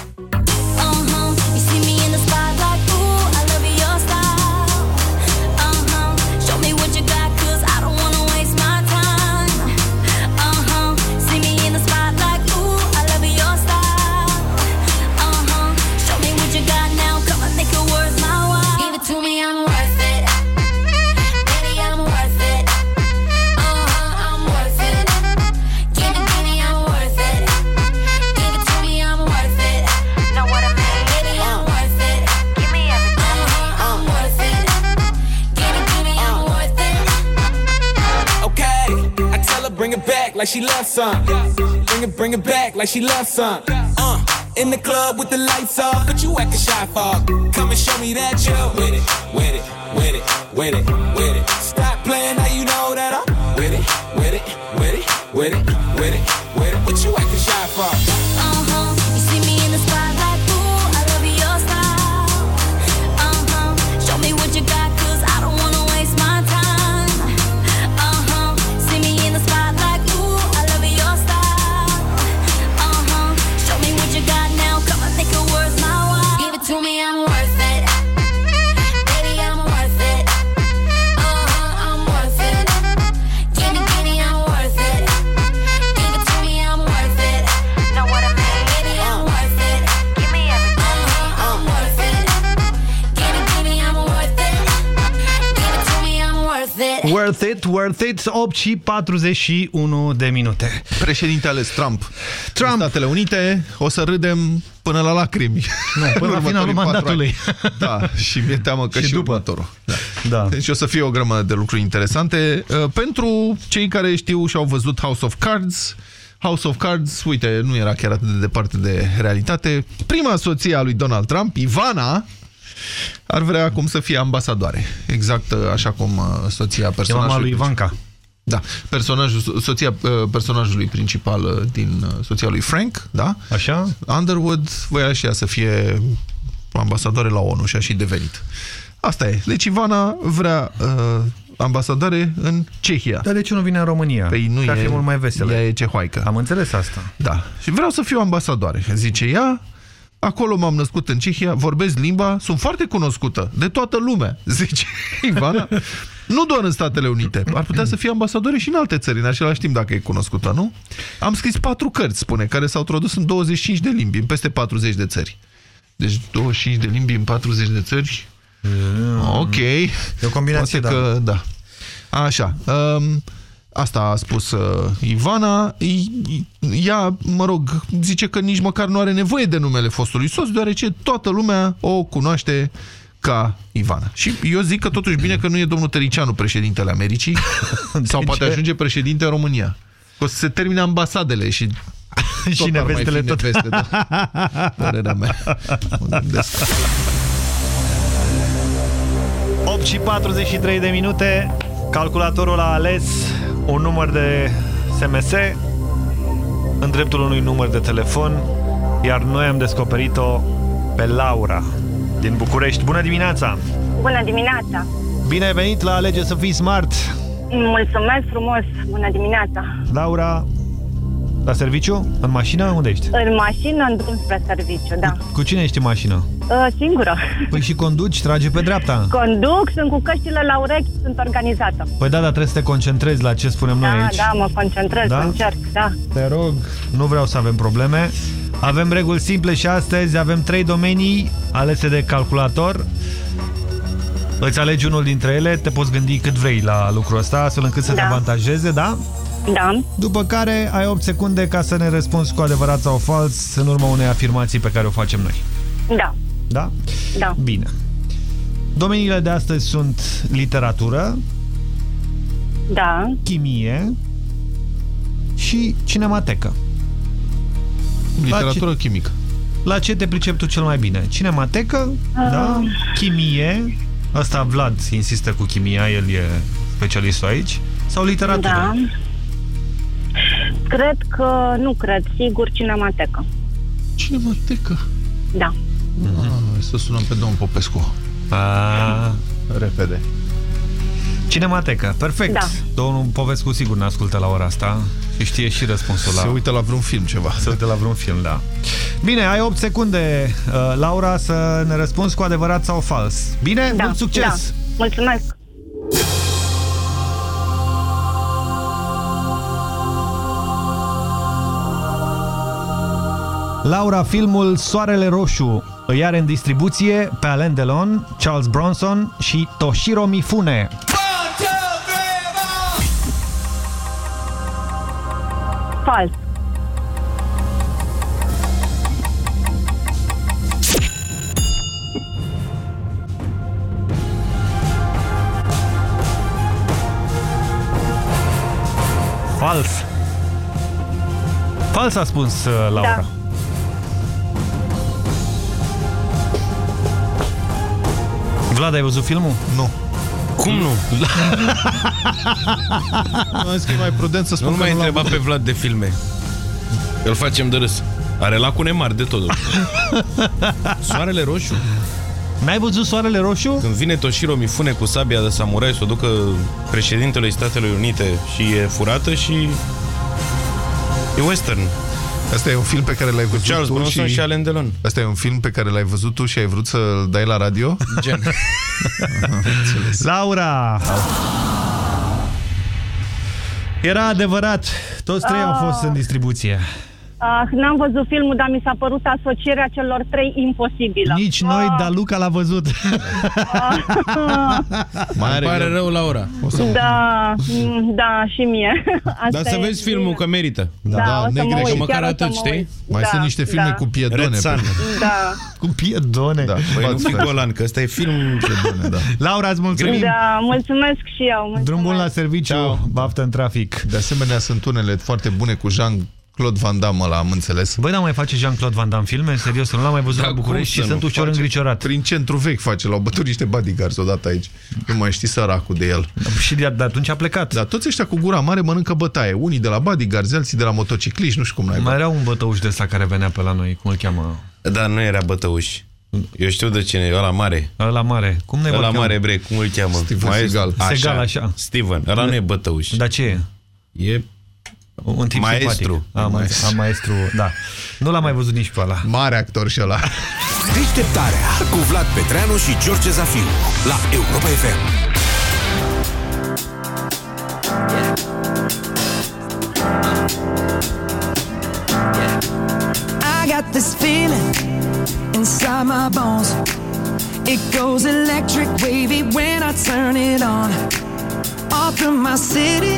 Like she loves some. Bring it, bring it back like she loves some. Uh, in the club with the lights off, but you acting shy for. Come and show me that you with it, with it, with it, with it, with it. Stop playing now you know that I'm with it, with it, with it, with it, with it, with it. What you acting shy for? Worth it. Worth it, worth it, 8 și 41 de minute. Președinte ales Trump. Trump. În Statele Unite o să râdem până la lacrimi. Nu, până la În finalul următorii patru mandatului. ani. Da, și mi-e teamă că și, și după. următorul. Da. Da. Deci o să fie o grămadă de lucruri interesante. Uh, Pentru cei care știu și au văzut House of Cards, House of Cards, uite, nu era chiar atât de departe de realitate. Prima soție a lui Donald Trump, Ivana, ar vrea acum să fie ambasadoare. Exact uh, așa cum uh, soția personajului... mama lui Ivanka. Da, personajul, soția uh, personajului principal uh, din uh, soția lui Frank, da? Așa? Underwood voia și ea să fie ambasadoare la ONU și a și devenit. Asta e. Deci Ivana vrea uh, ambasadare în Cehia. Dar de ce nu vine în România? Păi nu Ar e, fi mult mai veselă. Ea e cehoaică. Am înțeles asta. Da. Și vreau să fiu ambasadoare, zice ea. Acolo m-am născut în Cehia, vorbesc limba, sunt foarte cunoscută de toată lumea, zice Ivana. Nu doar în Statele Unite. Ar putea să fie ambasadore și în alte țări, în același timp, dacă e cunoscută, nu? Am scris patru cărți, spune, care s-au tradus în 25 de limbi, în peste 40 de țări. Deci 25 de limbi în 40 de țări? Ok. E o combinație, Poate că, da. Așa. Um, asta a spus uh, Ivana. I- Ea, mă rog, zice că nici măcar nu are nevoie de numele fostului soț, deoarece toată lumea o cunoaște ca Ivana. Și eu zic că totuși bine că nu e domnul Tăricianu președintele Americii sau poate ce? ajunge președinte în România. O să se termine ambasadele și Și nevestele tot. Neveste, da. Părerea mea. Mă gândesc. 8 și 43 de minute. Calculatorul a ales un număr de SMS în dreptul unui număr de telefon, iar noi am descoperit-o pe Laura din București. Bună dimineața! Bună dimineața! Bine ai venit la Alege să fii smart! Mulțumesc frumos! Bună dimineața! Laura, la serviciu? În mașină? Unde ești? În mașină, în drum spre serviciu, da. Cu cine ești în mașină? Uh, Singură. Păi și conduci, trage pe dreapta. Conduc, sunt cu căștile la urechi, sunt organizată. Păi da, dar trebuie să te concentrezi la ce spunem noi Da, aici. da, mă concentrez, Da? încerc, da. Te rog, nu vreau să avem probleme. Avem reguli simple și astăzi avem trei domenii alese de calculator. Îți alegi unul dintre ele, te poți gândi cât vrei la lucrul ăsta, astfel încât să te Da. avantajeze, da? Da. După care ai 8 secunde ca să ne răspunzi cu adevărat sau fals în urma unei afirmații pe care o facem noi. Da, Da? da. Bine. Domeniile de astăzi sunt literatură, Da. chimie și cinematecă. Literatură La ce- chimică. La ce te pricepi tu cel mai bine? Cinematecă, Ah. da? Chimie, ăsta Vlad insistă cu chimia, el e specialistul aici, sau literatură? Da. Cred că, nu cred, sigur, cinematecă. Cinematecă? Da. Ah, să sunăm pe domnul Popescu. A... Repede. Cinematecă, perfect. Da. Domnul Povescu sigur ne ascultă la ora asta și știe și răspunsul la... Se uită la vreun film ceva. Se uită la vreun film, da. Bine, ai 8 secunde, uh, Laura, să ne răspunzi cu adevărat sau fals. Bine? Da, Mult succes! Da. Mulțumesc! Laura, filmul Soarele Roșu îi are în distribuție pe Alain Delon, Charles Bronson și Toshiro Mifune. Fals. Fals. Fals a spus uh, Laura. Da. Vlad, ai văzut filmul? Nu. Cum nu? Am zis că e mai prudent să spun Nu că mai nu l-am întreba văzut. pe Vlad de filme. Îl facem de râs. Are lacune mari de tot. Soarele roșu. N-ai văzut Soarele Roșu? Când vine Toshiro Mifune cu sabia de samurai să o ducă președintelui Statelor Unite și e furată și e western. Asta e un film pe care l-ai văzut Charles tu Bronson și Alain Delon. Asta e un film pe care l-ai văzut tu și ai vrut să-l dai la radio? Gen. Laura! Era adevărat. Toți trei au fost în distribuție. Uh, n-am văzut filmul, dar mi s-a părut asocierea celor trei imposibilă. Nici noi, dar Luca l-a văzut. Mai pare rău, Laura. Da, mm, da, și mie. Asta Dar să e vezi filmul, că merită. Da, Da, o să negre mă și uit, măcar chiar o să atât, mă știi? uit. Mai Da, sunt niște filme da. cu piedone. Red Sun. Da. Cu piedone. Da, Păi nu bați fi faci. golan, că ăsta e film Piedone, da. Laura, îți mulțumim. Da, mulțumesc și eu. Mulțumesc. Drum bun la serviciu, Ciao. baftă în trafic. De asemenea, sunt unele foarte bune cu Jean Claude Van Damme ăla, am înțeles. Băi, dar mai face Jean-Claude Van Damme filme? Serios, nu l-am mai văzut Da, la București cum și să sunt nu ușor face? îngrijorat. Prin centru vechi face, l-au bătut niște bodyguards odată aici. Nu mai știi săracul de el. Și de, de atunci a plecat. Da, toți ăștia cu gura mare mănâncă bătaie. Unii de la bodyguards, alții de la motocicliști, nu știu cum n-ai Mai era un bătăuș de ăsta care venea pe la noi, cum îl cheamă? Dar nu era bătăuș. Eu știu de cine e, ăla mare. Ăla mare. Cum ne Ăla mare ebrei, cum îl cheamă? Steven Maestru- Seagal. Seagal, așa. Steven, ăla nu e bătăuș. Dar ce e? E Un tip Maestru. simpatic. A, maestru. A, maestru, da. Nu l-am mai văzut nici pe ăla. Mare actor și ăla. Deșteptarea cu Vlad Petreanu și George Zafiu la Europa FM. I got this feeling inside my bones. It goes electric wavy when I turn it on. Off from my city,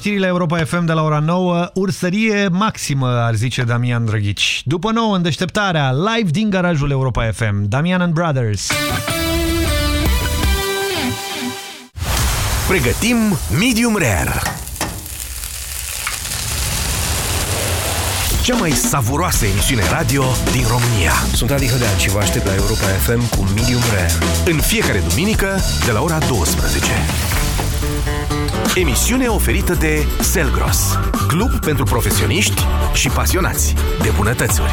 Știrile Europa FM de la ora 9. Ursărie maximă, ar zice Damian Drăghici. După 9 în deșteptarea, live din garajul Europa FM. Damian and Brothers. Pregătim medium rare. Cea mai savuroasă emisiune radio din România. Sunt Adi Hădean și vă aștept la Europa FM cu Medium Rare. În fiecare duminică, de la ora 12. Emisiune oferită de Selgros, club pentru profesioniști și pasionați de bunătățuri.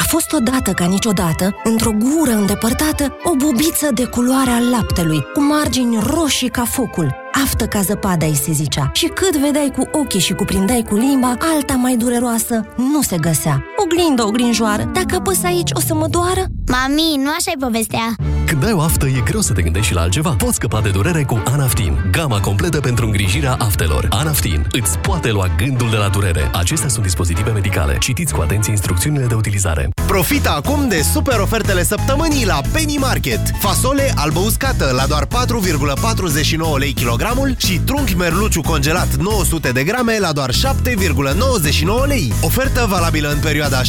A fost odată ca niciodată, într-o gură îndepărtată, o bubiță de culoare al laptelui, cu margini roșii ca focul. Aftă ca zăpada îi se zicea. Și cât vedeai cu ochii și cuprindeai cu limba, alta mai dureroasă nu se găsea. Oglindă, oglinjoară, dacă apăs aici o să mă doară? Mami, nu așa e povestea. Când ai o aftă, e greu să te gândești și la altceva. Poți scăpa de durere cu Anaftin, gama completă pentru îngrijirea aftelor. Anaftin îți poate lua gândul de la durere. Acestea sunt dispozitive medicale. Citiți cu atenție instrucțiunile de utilizare. Profită acum de super ofertele săptămânii la Penny Market. Fasole albă uscată la doar 4,49 lei kilogramul și trunchi merluciu congelat 900 de grame la doar 7,99 lei. Ofertă valabilă în perioada 16-22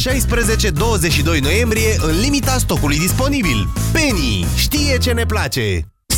noiembrie în limita stocului disponibil. Penny știe ce ne place!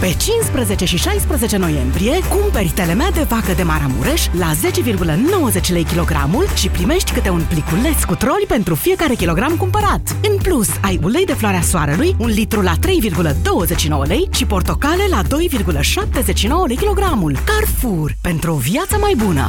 Pe 15 și 16 noiembrie, cumperi telemea de vacă de Maramureș la 10,90 lei kilogramul și primești câte un pliculeț cu troli pentru fiecare kilogram cumpărat. În plus, ai ulei de floarea soarelui, un litru la 3,29 lei și portocale la 2,79 lei kilogramul. Carrefour, pentru o viață mai bună!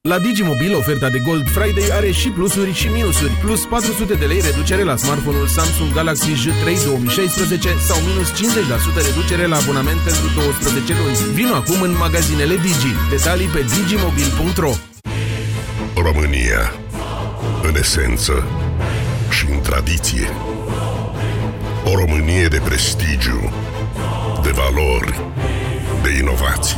La Digimobil, oferta de Gold Friday are și plusuri și minusuri. Plus 400 de lei reducere la smartphone-ul Samsung Galaxy J3 2016 sau minus 50% reducere la abonament pentru 12 luni. Vino acum în magazinele Digi. Detalii pe digimobil.ro România, în esență și în tradiție. O Românie de prestigiu, de valori, de inovații.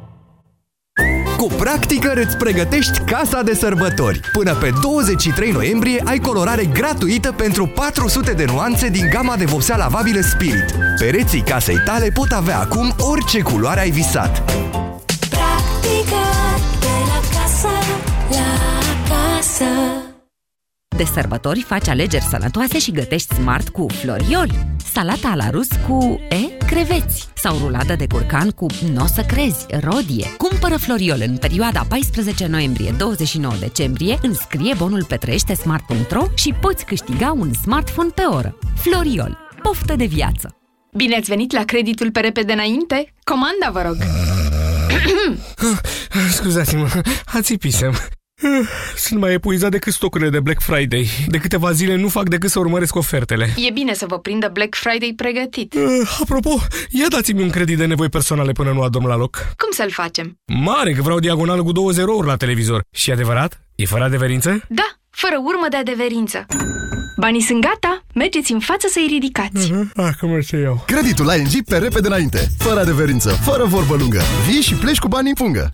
Cu Practicăr îți pregătești casa de sărbători. Până pe 23 noiembrie ai colorare gratuită pentru 400 de nuanțe din gama de vopsea lavabilă Spirit. Pereții casei tale pot avea acum orice culoare ai visat. Practică de la casă la casă De sărbători faci alegeri sănătoase și gătești smart cu Floriol. Salata la rus cu, e, creveți. Sau ruladă de curcan cu, nu o să crezi, rodie. Cumpără Floriol în perioada 14 noiembrie-29 decembrie, înscrie bonul pe trăiește-smart.ro și poți câștiga un smartphone pe oră. Floriol. Poftă de viață! Bine ați venit la creditul pe repede înainte? Comanda, vă rog! Scuzați-mă, ațipisem. Sunt mai epuizat decât stocurile de Black Friday. De câteva zile nu fac decât să urmăresc ofertele. E bine să vă prindă Black Friday pregătit. Uh, apropo, ia dați-mi un credit de nevoi personale până nu adorm la loc. Cum să-l facem? Mare, că vreau diagonală cu două zerouri la televizor. Și e adevărat? E fără adeverință? Da, fără urmă de adeverință. Banii sunt gata, mergeți în față să-i ridicați. Uh-huh. Ah, cum să iau. Creditul ING pe repede înainte, fără adeverință, fără vorbă lungă. Vii și pleci cu banii în pungă.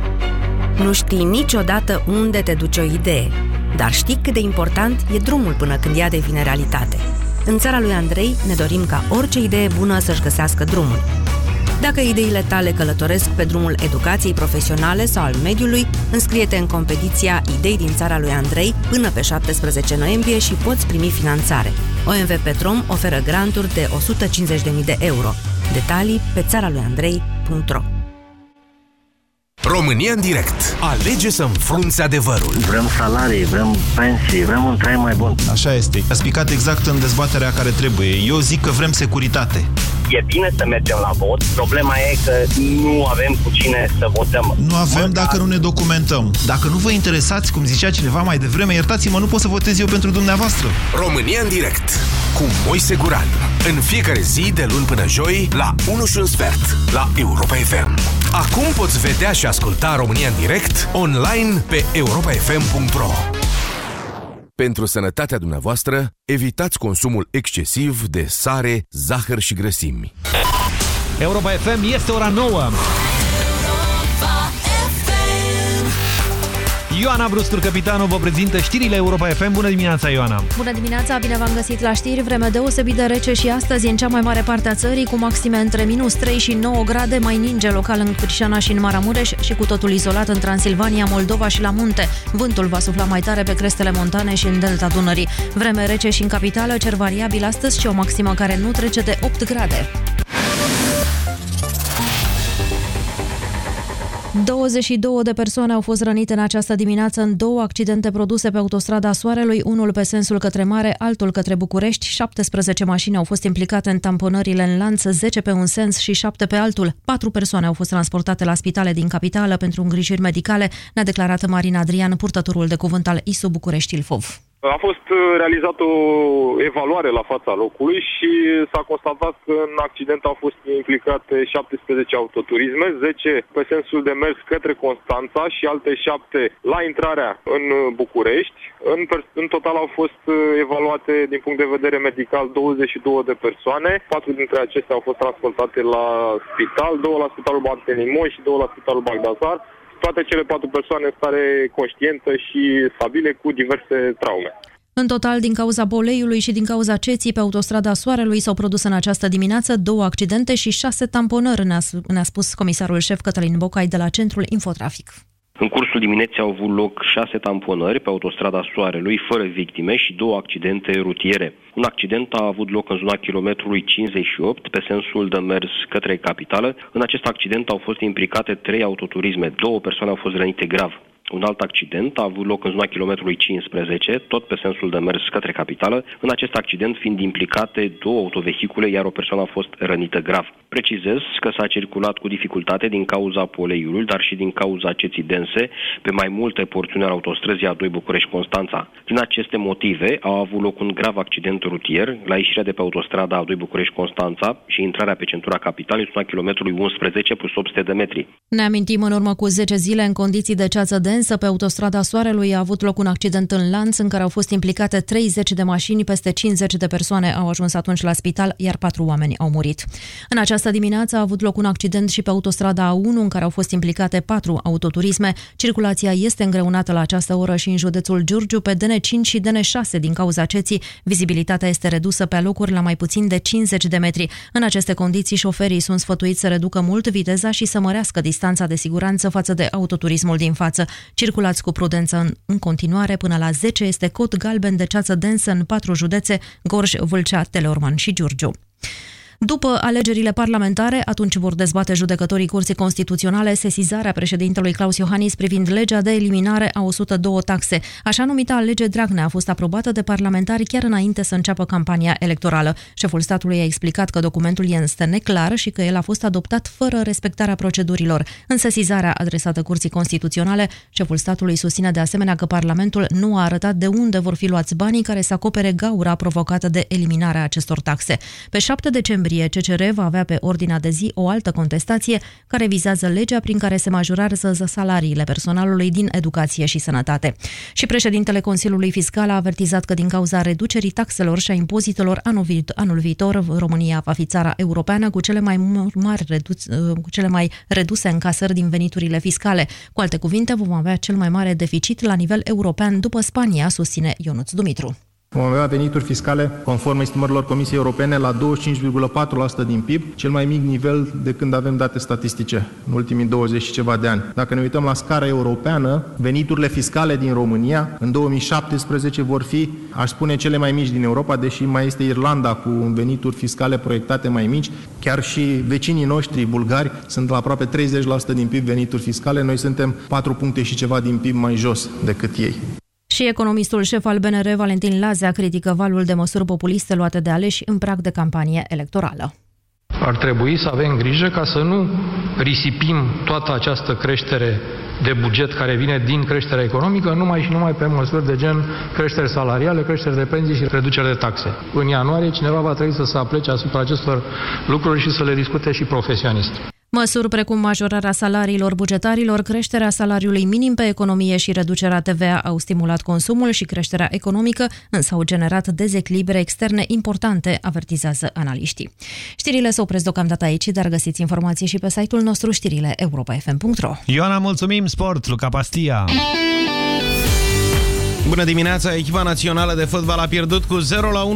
Nu știi niciodată unde te duce o idee, dar știi cât de important e drumul până când ea devine realitate. În țara lui Andrei ne dorim ca orice idee bună să-și găsească drumul. Dacă ideile tale călătoresc pe drumul educației profesionale sau al mediului, înscrie-te în competiția Idei din țara lui Andrei până pe 17 noiembrie și poți primi finanțare. OMV Petrom oferă granturi de 150.000 de euro. Detalii pe țara lui Andrei.ro România în direct. Alege să înfrunți adevărul. Vrem salarii, vrem pensii, vrem un trai mai bun. Așa este. Ați picat exact în dezbaterea care trebuie. Eu zic că vrem securitate. E bine să mergem la vot. Problema e că nu avem cu cine să votăm. Nu avem dacă nu ne documentăm. Dacă nu vă interesați, cum zicea cineva mai devreme, iertați-mă, nu pot să votez eu pentru dumneavoastră. România în direct cu Moise Guran. În fiecare zi, de luni până joi, la 1 și un sfert, la Europa FM. Acum poți vedea și asculta România în direct online pe europafm.ro Pentru sănătatea dumneavoastră, evitați consumul excesiv de sare, zahăr și grăsimi. Europa FM este ora 9. Ioana Brustur, capitanul, vă prezintă știrile Europa FM. Bună dimineața, Ioana! Bună dimineața, bine v-am găsit la știri. Vreme deosebit de rece și astăzi în cea mai mare parte a țării, cu maxime între minus 3 și 9 grade, mai ninge local în Crișana și în Maramureș și cu totul izolat în Transilvania, Moldova și la munte. Vântul va sufla mai tare pe crestele montane și în delta Dunării. Vreme rece și în capitală, cer variabil astăzi și o maximă care nu trece de 8 grade. 22 de persoane au fost rănite în această dimineață în două accidente produse pe autostrada Soarelui, unul pe sensul către mare, altul către București. 17 mașini au fost implicate în tamponările în lanț, 10 pe un sens și 7 pe altul. Patru persoane au fost transportate la spitale din capitală pentru îngrijiri medicale, ne-a declarat Marin Adrian, purtătorul de cuvânt al ISU București Ilfov. A fost uh, realizată o evaluare la fața locului și s-a constatat că în accident au fost implicate 17 autoturisme, 10 pe sensul de mers către Constanța și alte 7 la intrarea în uh, București. În, în total au fost uh, evaluate din punct de vedere medical 22 de persoane, 4 dintre acestea au fost transportate la spital, 2 la Spitalul Bartelimoi și 2 la Spitalul Bagdasar toate cele patru persoane în stare conștientă și stabile cu diverse traume. În total, din cauza boleiului și din cauza ceții pe autostrada Soarelui s-au produs în această dimineață două accidente și șase tamponări, ne-a, ne spus comisarul șef Cătălin Bocai de la Centrul Infotrafic. În cursul dimineții au avut loc șase tamponări pe autostrada Soarelui, fără victime și două accidente rutiere. Un accident a avut loc în zona kilometrului 58, pe sensul de mers către capitală. În acest accident au fost implicate trei autoturisme. Două persoane au fost rănite grav. Un alt accident a avut loc în zona kilometrului 15, tot pe sensul de mers către capitală, în acest accident fiind implicate două autovehicule, iar o persoană a fost rănită grav. Precizez că s-a circulat cu dificultate din cauza poleiului, dar și din cauza ceții dense pe mai multe porțiuni ale autostrăzii A2 București-Constanța. Din aceste motive a avut loc un grav accident rutier la ieșirea de pe autostrada A2 București-Constanța și intrarea pe centura capitalei în zona kilometrului 11 plus 800 de metri. Ne amintim în urmă cu 10 zile în condiții de ceață densă pe autostrada Soarelui a avut loc un accident în lanț în care au fost implicate 30 de mașini, peste 50 de persoane au ajuns atunci la spital, iar patru oameni au murit. În această dimineață a avut loc un accident și pe autostrada A1 în care au fost implicate patru autoturisme. Circulația este îngreunată la această oră și în județul Giurgiu pe DN5 și DN6 din cauza ceții. Vizibilitatea este redusă pe locuri la mai puțin de 50 de metri. În aceste condiții, șoferii sunt sfătuiți să reducă mult viteza și să mărească distanța de siguranță față de autoturismul din față. Circulați cu prudență în, în continuare. Până la 10 este cod galben de ceață densă în patru județe, Gorj, Vâlcea, Teleorman și Giurgiu. După alegerile parlamentare, atunci vor dezbate judecătorii Curții Constituționale sesizarea președintelui Claus Iohannis privind legea de eliminare a 102 taxe. Așa numita lege Dragnea a fost aprobată de parlamentari chiar înainte să înceapă campania electorală. Șeful statului a explicat că documentul este neclar și că el a fost adoptat fără respectarea procedurilor. În sesizarea adresată Curții Constituționale, șeful statului susține de asemenea că Parlamentul nu a arătat de unde vor fi luați banii care să acopere gaura provocată de eliminarea acestor taxe. Pe 7 decembrie decembrie, CCR va avea pe ordinea de zi o altă contestație care vizează legea prin care se majorează salariile personalului din educație și sănătate. Și președintele Consiliului Fiscal a avertizat că din cauza reducerii taxelor și a impozitelor anul, vi- anul viitor, România va fi țara europeană cu cele mai mari redu- cu cele mai reduse încasări din veniturile fiscale. Cu alte cuvinte, vom avea cel mai mare deficit la nivel european după Spania, susține Ionuț Dumitru. Vom avea venituri fiscale, conform estimărilor Comisiei Europene, la 25,4% din PIB, cel mai mic nivel de când avem date statistice în ultimii 20 și ceva de ani. Dacă ne uităm la scara europeană, veniturile fiscale din România în 2017 vor fi, aș spune, cele mai mici din Europa, deși mai este Irlanda cu venituri fiscale proiectate mai mici. Chiar și vecinii noștri bulgari sunt la aproape 30% din PIB venituri fiscale. Noi suntem 4 puncte și ceva din PIB mai jos decât ei. Și economistul șef al BNR, Valentin Lazea, critică valul de măsuri populiste luate de aleși în prag de campanie electorală. Ar trebui să avem grijă ca să nu risipim toată această creștere de buget care vine din creșterea economică numai și numai pe măsuri de gen creștere salariale, creștere de pensii și reducere de taxe. În ianuarie cineva va trebui să se aplece asupra acestor lucruri și să le discute și profesionist. Măsuri precum majorarea salariilor bugetarilor, creșterea salariului minim pe economie și reducerea TVA au stimulat consumul și creșterea economică, însă au generat dezechilibre externe importante, avertizează analiștii. Știrile se opresc deocamdată aici, dar găsiți informații și pe site-ul nostru știrile europa.fm.ro Ioana, mulțumim! Sport, Luca Pastia! Bună dimineața! Echipa națională de fotbal a pierdut cu 0-1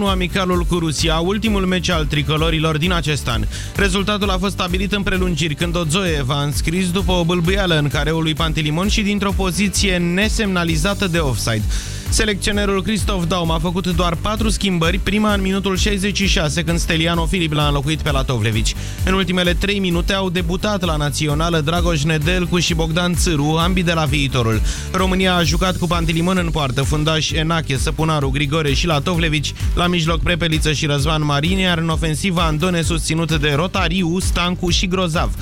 amicalul cu Rusia, ultimul meci al tricolorilor din acest an. Rezultatul a fost stabilit în prelungiri când Ozoev a înscris după o bâlbâială în careul lui Pantelimon și dintr-o poziție nesemnalizată de offside. Selecționerul Cristof Daum a făcut doar 4 schimbări, prima în minutul 66, când Steliano Filip l-a înlocuit pe Latovlevici. În ultimele 3 minute au debutat la națională Dragoș Nedelcu și Bogdan Țâru, ambii de la viitorul. România a jucat cu Pantilimon în poartă, fundaș Enache, Săpunaru, Grigore și Latovlevici, la mijloc Prepeliță și Răzvan Marin, iar în ofensivă Andone susținut de Rotariu, Stancu și Grozav.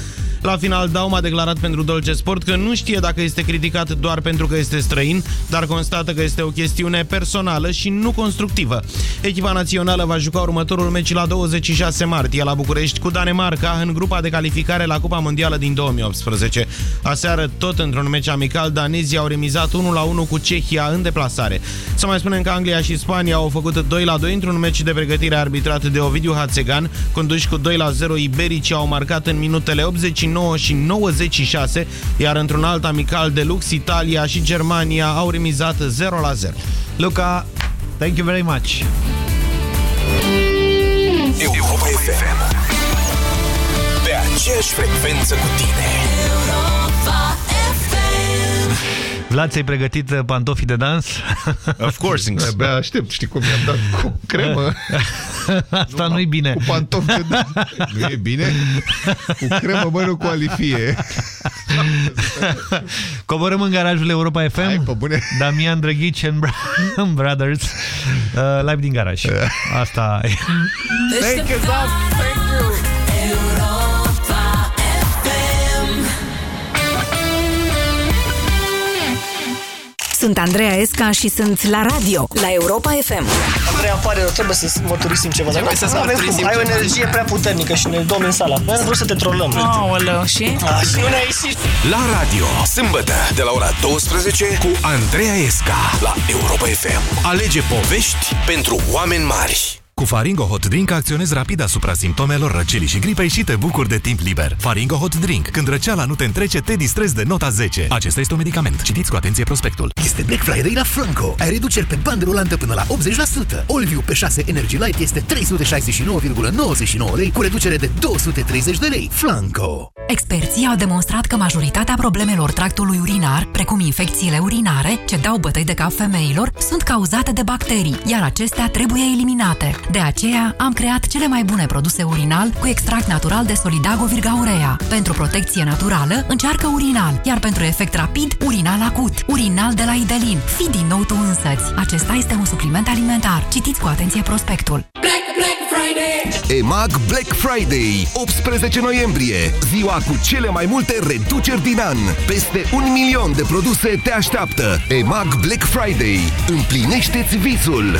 La final, Daum a declarat pentru Dolce Sport că nu știe dacă este criticat doar pentru că este străin, dar constată că este o chestiune personală și nu constructivă. Echipa națională va juca următorul meci la 26 martie la București cu Danemarca în grupa de calificare la Cupa Mondială din 2018. Aseară, tot într-un meci amical, danezii au remizat 1-1 cu Cehia în deplasare. Să mai spunem că Anglia și Spania au făcut 2-2 într-un meci de pregătire arbitrat de Ovidiu Hațegan, conduși cu 2-0 iberici au marcat în minutele 89 și 96, iar într-un alt amical de lux, Italia și Germania au remizat 0-0. Luca, thank you very much! Europa FM Pe aceeași frecvență cu tine Vlad, ți-ai pregătit uh, pantofii de dans? Of course. Abia aștept, știi cum i-am dat cu cremă. Asta nu-i bine. Cu pantofi de dans. Nu e bine? Cu cremă, bă, nu cu alifie. Coborâm în garajul Europa FM. Hai, pe bune. Damian Drăghici and Brothers. Uh, live din garaj. Asta e. Thank you, Thank you. Sunt Andreea Esca și sunt la radio, la Europa FM. Andreea, îmi pare rău, trebuie să mărturisim ceva. Dar Trebuie să nu avem mărturisim cum. Ai o ceva. energie prea puternică și ne domi în sala. Noi am vrut să te trolăm. Aoleu, și? A, și nu ne-ai ieșit. La radio, sâmbătă, de la ora 12 cu Andreea Esca la Europa FM. Alege povești pentru oameni mari. Cu Faringo Hot Drink acționezi rapid asupra simptomelor răcelii și gripei și te bucuri de timp liber. Faringo Hot Drink. Când răceala nu te întrece, te distrezi de nota 10. Acesta este un medicament. Citiți cu atenție prospectul. Este Black Friday la Flanco. Ai reduceri pe bandă rulantă până la 80%. Allview pe 6 Energy Light este 369,99 lei cu reducere de 230 de lei. Flanco. Experții au demonstrat că majoritatea problemelor tractului urinar, precum infecțiile urinare, ce dau bătăi de cap femeilor, sunt cauzate de bacterii, iar acestea trebuie eliminate. De aceea, am creat cele mai bune produse urinal cu extract natural de Solidago Virgaurea. Pentru protecție naturală, încearcă urinal, iar pentru efect rapid, urinal acut. Urinal de la Idelin. Fii din nou tu însăți. Acesta este un supliment alimentar. Citiți cu atenție prospectul. EMAG Black Friday, 18 noiembrie, ziua cu cele mai multe reduceri din an. Peste un milion de produse te așteaptă. EMAG Black Friday. Împlinește-ți visul!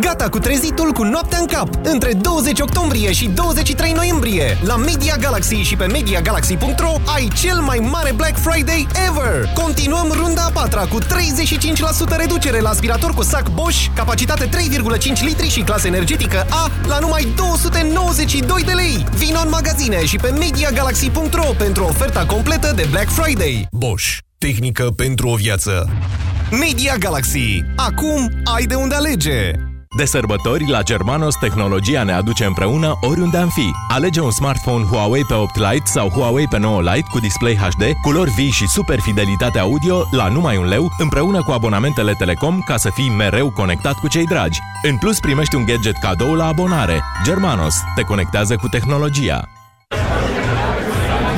Gata cu trezitul cu noaptea în cap! Între 20 octombrie și 23 noiembrie, la Media Galaxy și pe MediaGalaxy.ro ai cel mai mare Black Friday ever! Continuăm runda a patra cu 35% reducere la aspirator cu sac Bosch, capacitate 3,5 litri și clasă energetică A la numai 292 de lei! Vino în magazine și pe MediaGalaxy.ro pentru oferta completă de Black Friday. Bosch. Tehnică pentru o viață. Media Galaxy. Acum ai de unde alege! De sărbători, la Germanos, tehnologia ne aduce împreună oriunde am fi. Alege un smartphone Huawei pe 8 Lite sau Huawei pe 9 Lite cu display HD, culori vii și super fidelitate audio la numai un leu, împreună cu abonamentele Telecom ca să fii mereu conectat cu cei dragi. În plus, primești un gadget cadou la abonare. Germanos te conectează cu tehnologia.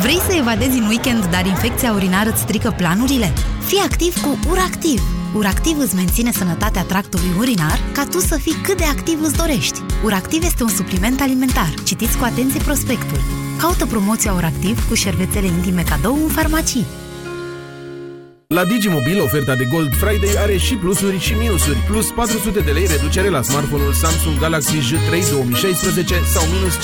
Vrei să evadezi în weekend, dar infecția urinară îți strică planurile? Fii activ cu URACTIV! URACTIV îți menține sănătatea tractului urinar ca tu să fii cât de activ îți dorești. URACTIV este un supliment alimentar. Citiți cu atenție prospectul. Caută promoția URACTIV cu șervețele intime cadou în farmacii. La Digimobil, oferta de Gold Friday are și plusuri și minusuri. Plus 400 de lei reducere la smartphone-ul Samsung Galaxy J3 2016 sau minus 50%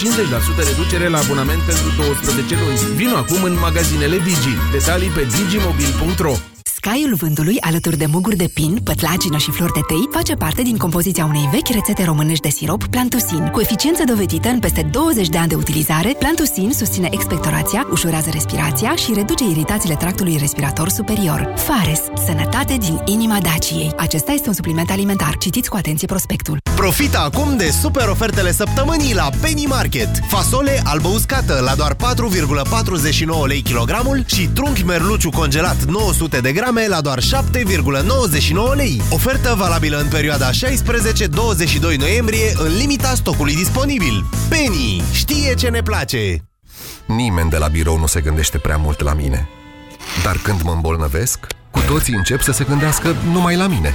reducere la abonament pentru 12 luni. Vino acum în magazinele Digi. Detalii pe digimobil.ro Scaiul vântului, alături de muguri de pin, pătlagină și flori de tei, face parte din compoziția unei vechi rețete românești de sirop Plantusin. Cu eficiență dovedită în peste 20 de ani de utilizare, Plantusin susține expectorația, ușurează respirația și reduce iritațiile tractului respirator superior. Fares, sănătate din inima Daciei. Acesta este un supliment alimentar. Citiți cu atenție prospectul. Profită acum de super ofertele săptămânii la Penny Market. Fasole albă uscată la doar 4,49 lei kilogramul și trunchi merluciu congelat 900 de grame la doar 7,99 lei. Ofertă valabilă în perioada 16-22 noiembrie în limita stocului disponibil. Penny știe ce ne place! Nimeni de la birou nu se gândește prea mult la mine. Dar când mă îmbolnăvesc, cu toții încep să se gândească numai la mine.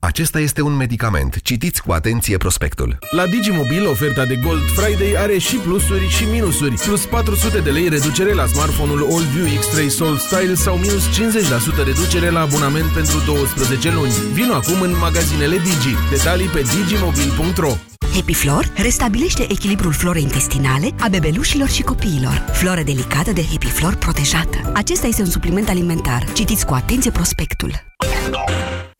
Acesta este un medicament. Citiți cu atenție prospectul. La Digimobil, oferta de Gold Friday are și plusuri și minusuri. Plus 400 de lei reducere la smartphone-ul AllView X3 Soul Style sau minus 50% reducere la abonament pentru 12 luni. Vino acum în magazinele Digi. Detalii pe digimobil.ro HappyFlor restabilește echilibrul florei intestinale a bebelușilor și copiilor. Floră delicată de HappyFlor protejată. Acesta este un supliment alimentar. Citiți cu atenție prospectul.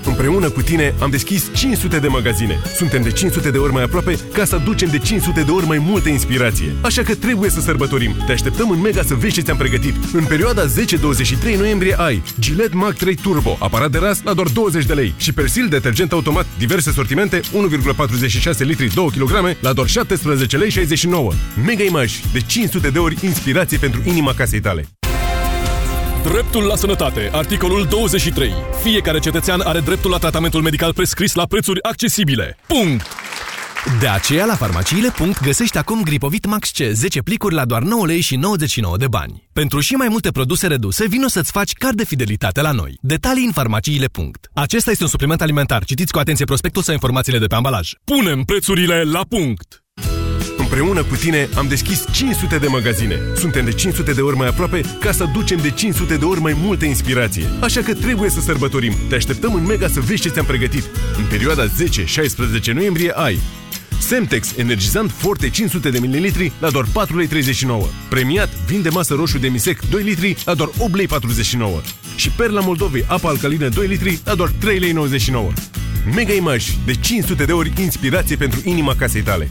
Împreună cu tine am deschis 500 de magazine. Suntem de 500 de ori mai aproape ca să aducem de 500 de ori mai multă inspirație. Așa că trebuie să sărbătorim. Te așteptăm în Mega să vezi ce ți-am pregătit. În perioada 10-23 noiembrie ai Gillette Mag 3 Turbo, aparat de ras la doar 20 de lei și Persil detergent automat, diverse sortimente, 1,46 litri 2 kg la doar 17 lei 69. Mega Image, de 500 de ori inspirație pentru inima casei tale. Dreptul la sănătate. Articolul 23. Fiecare cetățean are dreptul la tratamentul medical prescris la prețuri accesibile. Punct! De aceea, la farmaciile. găsești acum Gripovit Max C 10 plicuri la doar 9 lei și 99 de bani. Pentru și mai multe produse reduse, vino să-ți faci card de fidelitate la noi. Detalii în farmaciile. Acesta este un supliment alimentar. Citiți cu atenție prospectul sau informațiile de pe ambalaj. Punem prețurile la punct! Împreună cu tine am deschis 500 de magazine. Suntem de 500 de ori mai aproape ca să ducem de 500 de ori mai multă inspirație. Așa că trebuie să sărbătorim. Te așteptăm în Mega să vezi ce ți-am pregătit. În perioada 10-16 noiembrie ai Semtex, energizant Forte 500 de ml la doar 4,39 lei. Premiat, vin de masă roșu de misec 2 litri la doar 8,49 lei. Și Perla Moldovei, apă alcalină 2 litri la doar 3,99 lei. Mega Image, de 500 de ori inspirație pentru inima casei tale.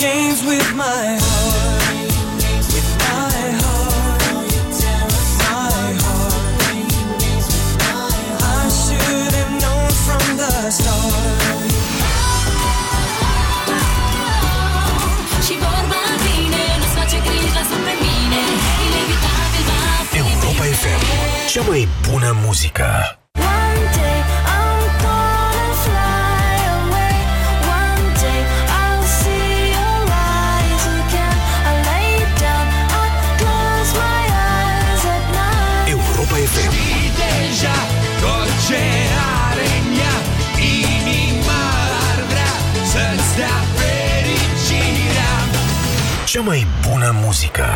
Games with my heart. With my heart. My heart. I should have known from the start. Și vorba vine, nu-ți face griji, lasă pe mine Inevitabil va fi Europa FM. Cea mai bună muzică. Cea mai bună muzică.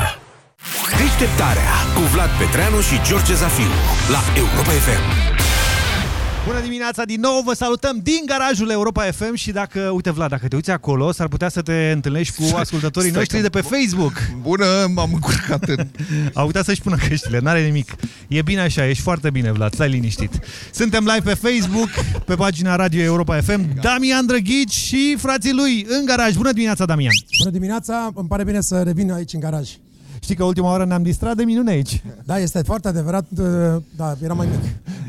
Deșteptarea cu Vlad Petreanu și George Zafiu la Europa FM. Bună dimineața din nou, vă salutăm din garajul Europa FM și dacă, uite Vlad, dacă te uiți acolo, s-ar putea să te întâlnești cu ascultătorii Stai noștri că- de pe Facebook. Bună, m-am încurcat în... Au uitat să-și pună căștile, n-are nimic. E bine așa, ești foarte bine, Vlad, stai liniștit. Suntem live pe Facebook, pe pagina Radio Europa FM, Damian Drăghici și frații lui în garaj. Bună dimineața, Damian! Bună dimineața, îmi pare bine să revin aici în garaj. Știi că ultima oară ne-am distrat de minune aici. Da, este foarte adevărat, da, era mai mic.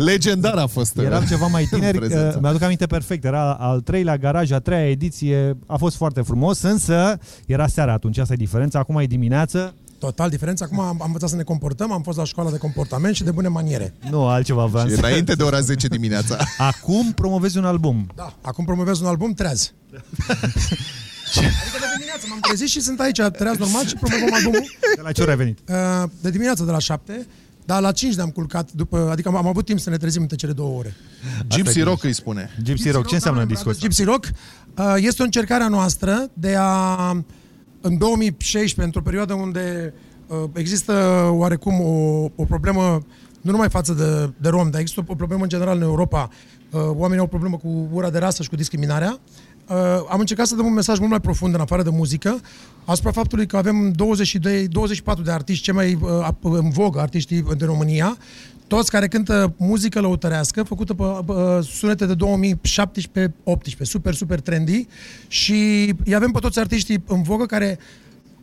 Legendar a fost. Eram ceva mai tineri, prezența. uh, mi-aduc aminte perfect, era al treilea garaj, a treia ediție, a fost foarte frumos, însă era seara atunci, asta e diferența, acum e dimineață. Total diferență. Acum am, am învățat să ne comportăm, am fost la școala de comportament și de bune maniere. Nu, altceva vreau Și să- înainte de ora 10 dimineața. Acum promovezi un album. Da, acum promovez un album treaz. Adică de dimineață m-am trezit și sunt aici treaz normal și promovăm albumul. De la ce ori ai venit? Uh, De dimineață de la 7, dar la 5 ne-am culcat, după, adică am, am avut timp să ne trezim între cele două ore. Gypsy Rock îi spune. Gypsy Rock, ce înseamnă discul ăsta? Gypsy Rock uh, este o încercare a noastră de a, în 2016, într-o perioadă unde uh, există oarecum o, o problemă, nu numai față de, de rom, dar există o problemă în general în Europa, uh, oamenii au o problemă cu ura de rasă și cu discriminarea, uh, am încercat să dăm un mesaj mult mai profund în afară de muzică, asupra faptului că avem 22, 24 de artiști cei mai uh, ap- în vogă, artiștii din România, toți care cântă muzică lăutărească, făcută pe pe sunete de 2017-18, super, super trendy și îi avem pe toți artiștii în vogă care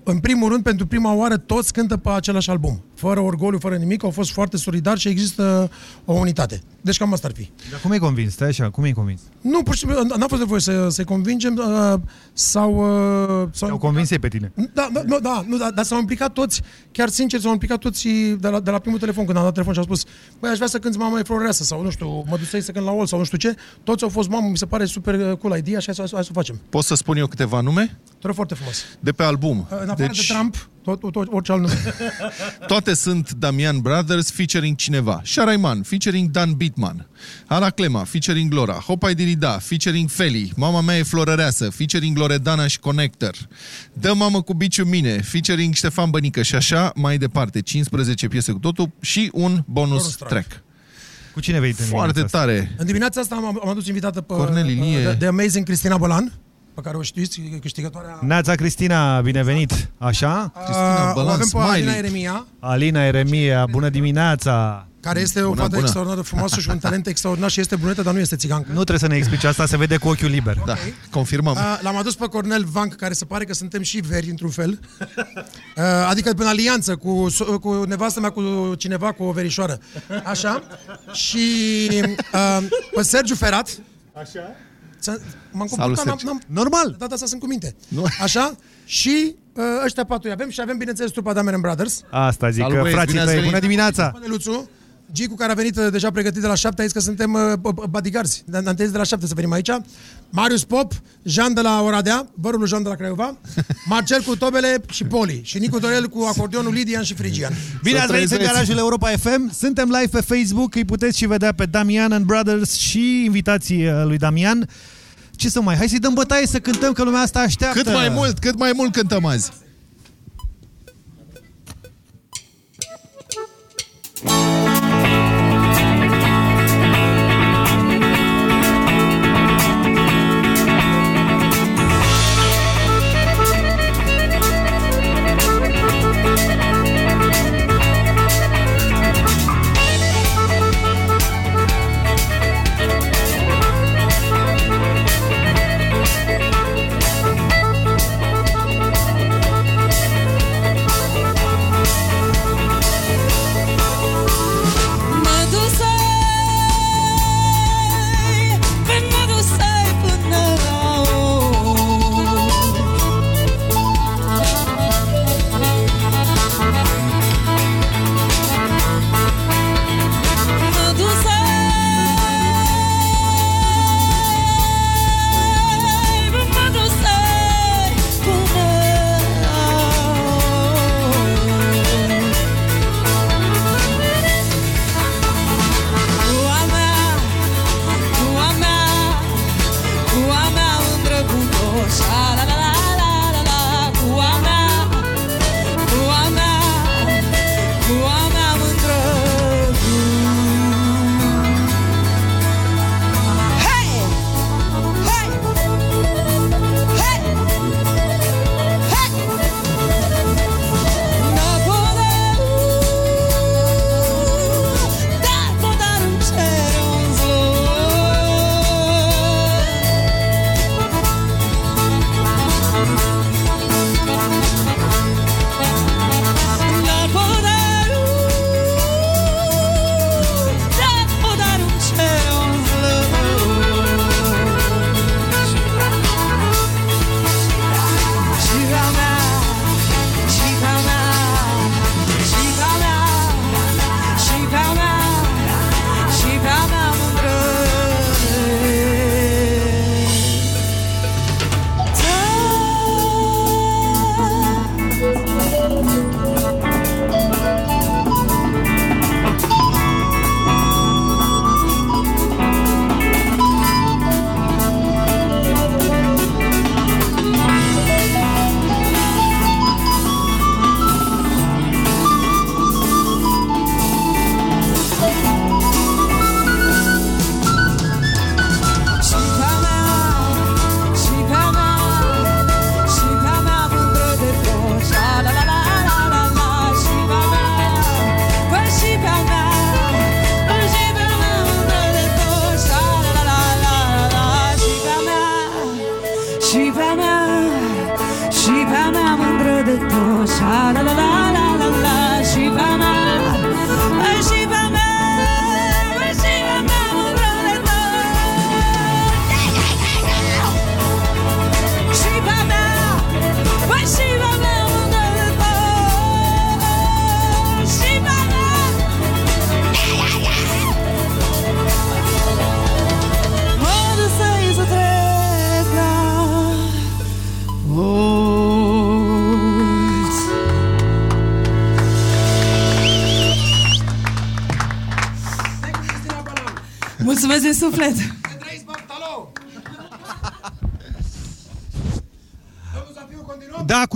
în primul rând, pentru prima oară, toți cântă pe același album. Fără orgoliu, fără nimic, au fost foarte solidari și există o unitate. Deci cam asta ar fi. Dar cum e convins? Stai așa, cum e convins? Nu, pur și simplu, n-a fost nevoie să, să-i convingem uh, sau... Uh, sau Te-au convins ei pe tine. da, da, nu, da, nu, da, dar s-au implicat toți, chiar sincer, s-au implicat toți de la, de la primul telefon, când am dat telefon și au spus, băi, aș vrea să cânti Mama e Floreasă sau, nu știu, mă duceai să cânt la Ol sau nu știu ce, toți au fost, mamă, mi se pare super uh, cool idea și hai să, hai să o facem. Pot să spun eu câteva nume? Te rog foarte frumos. De pe album. Uh, În afară Deci, de Trump, tot, tot, tot, orice alt nume. toate sunt Damian Brothers featuring cineva. Sharaiman featuring Dan Bitman. Ana Clema featuring Lora. Hopai Dirida featuring Feli. Mama mea e florăreasă featuring Loredana și Connector. Dă mamă cu biciu mine featuring Ștefan Bănică și așa mai departe. 15 piese cu totul și un bonus, Bonus track. track. Cu cine vei întâlni? Foarte dimineața asta? tare. În dimineața asta am, am adus invitată pe Cornel Ilie. uh, de, de Amazing Cristina Bolan, pe care o știți, e câștigătoarea Neața Cristina, binevenit. Așa? Cristina o avem pe Alina Eremia, Alina Eremia, bună dimineața! care este o Bună, fată bună. extraordinar de frumoasă și un talent extraordinar și este brunetă, dar nu este țigancă. Nu trebuie să ne explici asta, se vede cu ochiul liber. Da, confirmăm. Uh, L-am adus pe Cornel Vanc, care se pare că suntem și veri, într-un fel. Uh, adică în alianță cu, so- cu nevastă mea, cu cineva, cu o verișoară. Așa. Și uh, pe Sergiu Ferat. Așa. M-am Salut, comportat, n-am, Sergiu. n-am, Normal. De data asta sunt cu minte. Nu. Așa. Și uh, ăștia patru îi avem și avem, bineînțeles, trupa Dameron Brothers. Asta zic, Salut, că băieți, frații bine ați tăi, venit. bună dimineața! Neluțu, Gicu, care a venit uh, deja pregătit de la 7, a zis că suntem uh, b- b- bodyguards. Ne-am întâlnit de la 7 să venim aici. Marius Pop, Jean de la Oradea, vărul lui Jean de la Craiova, Marcel cu tobele și Poli și Nicu Dorel cu acordeonul Lidian și Frigian. Bine ați venit în garajul Europa FM. Suntem live pe Facebook, îi puteți și vedea pe Damian and Brothers și invitații uh, lui Damian. Ce să mai, hai să-i dăm bătaie să cântăm, că lumea asta așteaptă. Cât mai mult, cât mai mult cântăm azi. Thank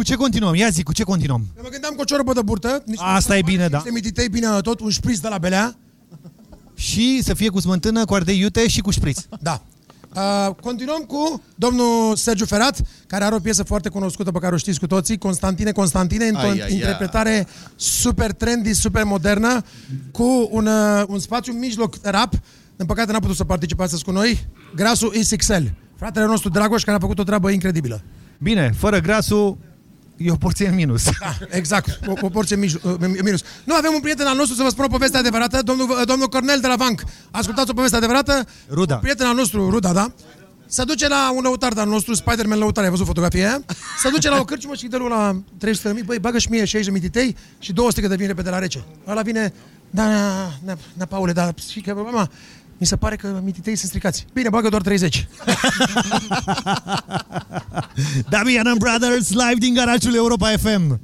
ce continuăm? Ia zi, cu ce continuăm? Eu mă gândeam cu o ciorbă de burtă. niște Asta e bine, da. Niște mititei bine tot, un șpriț de la belea. Și să fie cu smântână, cu ardei iute și cu șpriț. Da. Uh, continuăm cu domnul Sergiu Ferat, care are o piesă foarte cunoscută pe care o știți cu toții, Constantine Constantine, într-o Ai, ai, ai. interpretare super trendy, super modernă, cu un, uh, un spațiu mijloc rap. Din păcate n-a putut să participe astăzi cu noi. Grasul XXL. Fratele nostru Dragoș, care a făcut o treabă incredibilă. Bine, fără grasul, e o porție în minus. Da, exact, o, o porție mij, uh, minus. Nu, avem un prieten al nostru să vă spun o poveste adevărată, domnul, uh, domnul Cornel de la Vanc. Ascultați o poveste adevărată. Ruda. Un prieten al nostru, Ruda, da? Se duce la un lăutar de-al nostru, Spider-Man lăutar, ai văzut fotografia aia? Se duce la o cârciumă și dă lui la 300 de mii, băi, bagă și mie 60 de mititei și două sticle de vin repede la rece. Ăla vine, da, da, da, da, Paule, da, și că, mama, mi se pare că mititei sunt stricați. Bine, bagă doar 30. Damian and Brothers live din garajul Europa FM.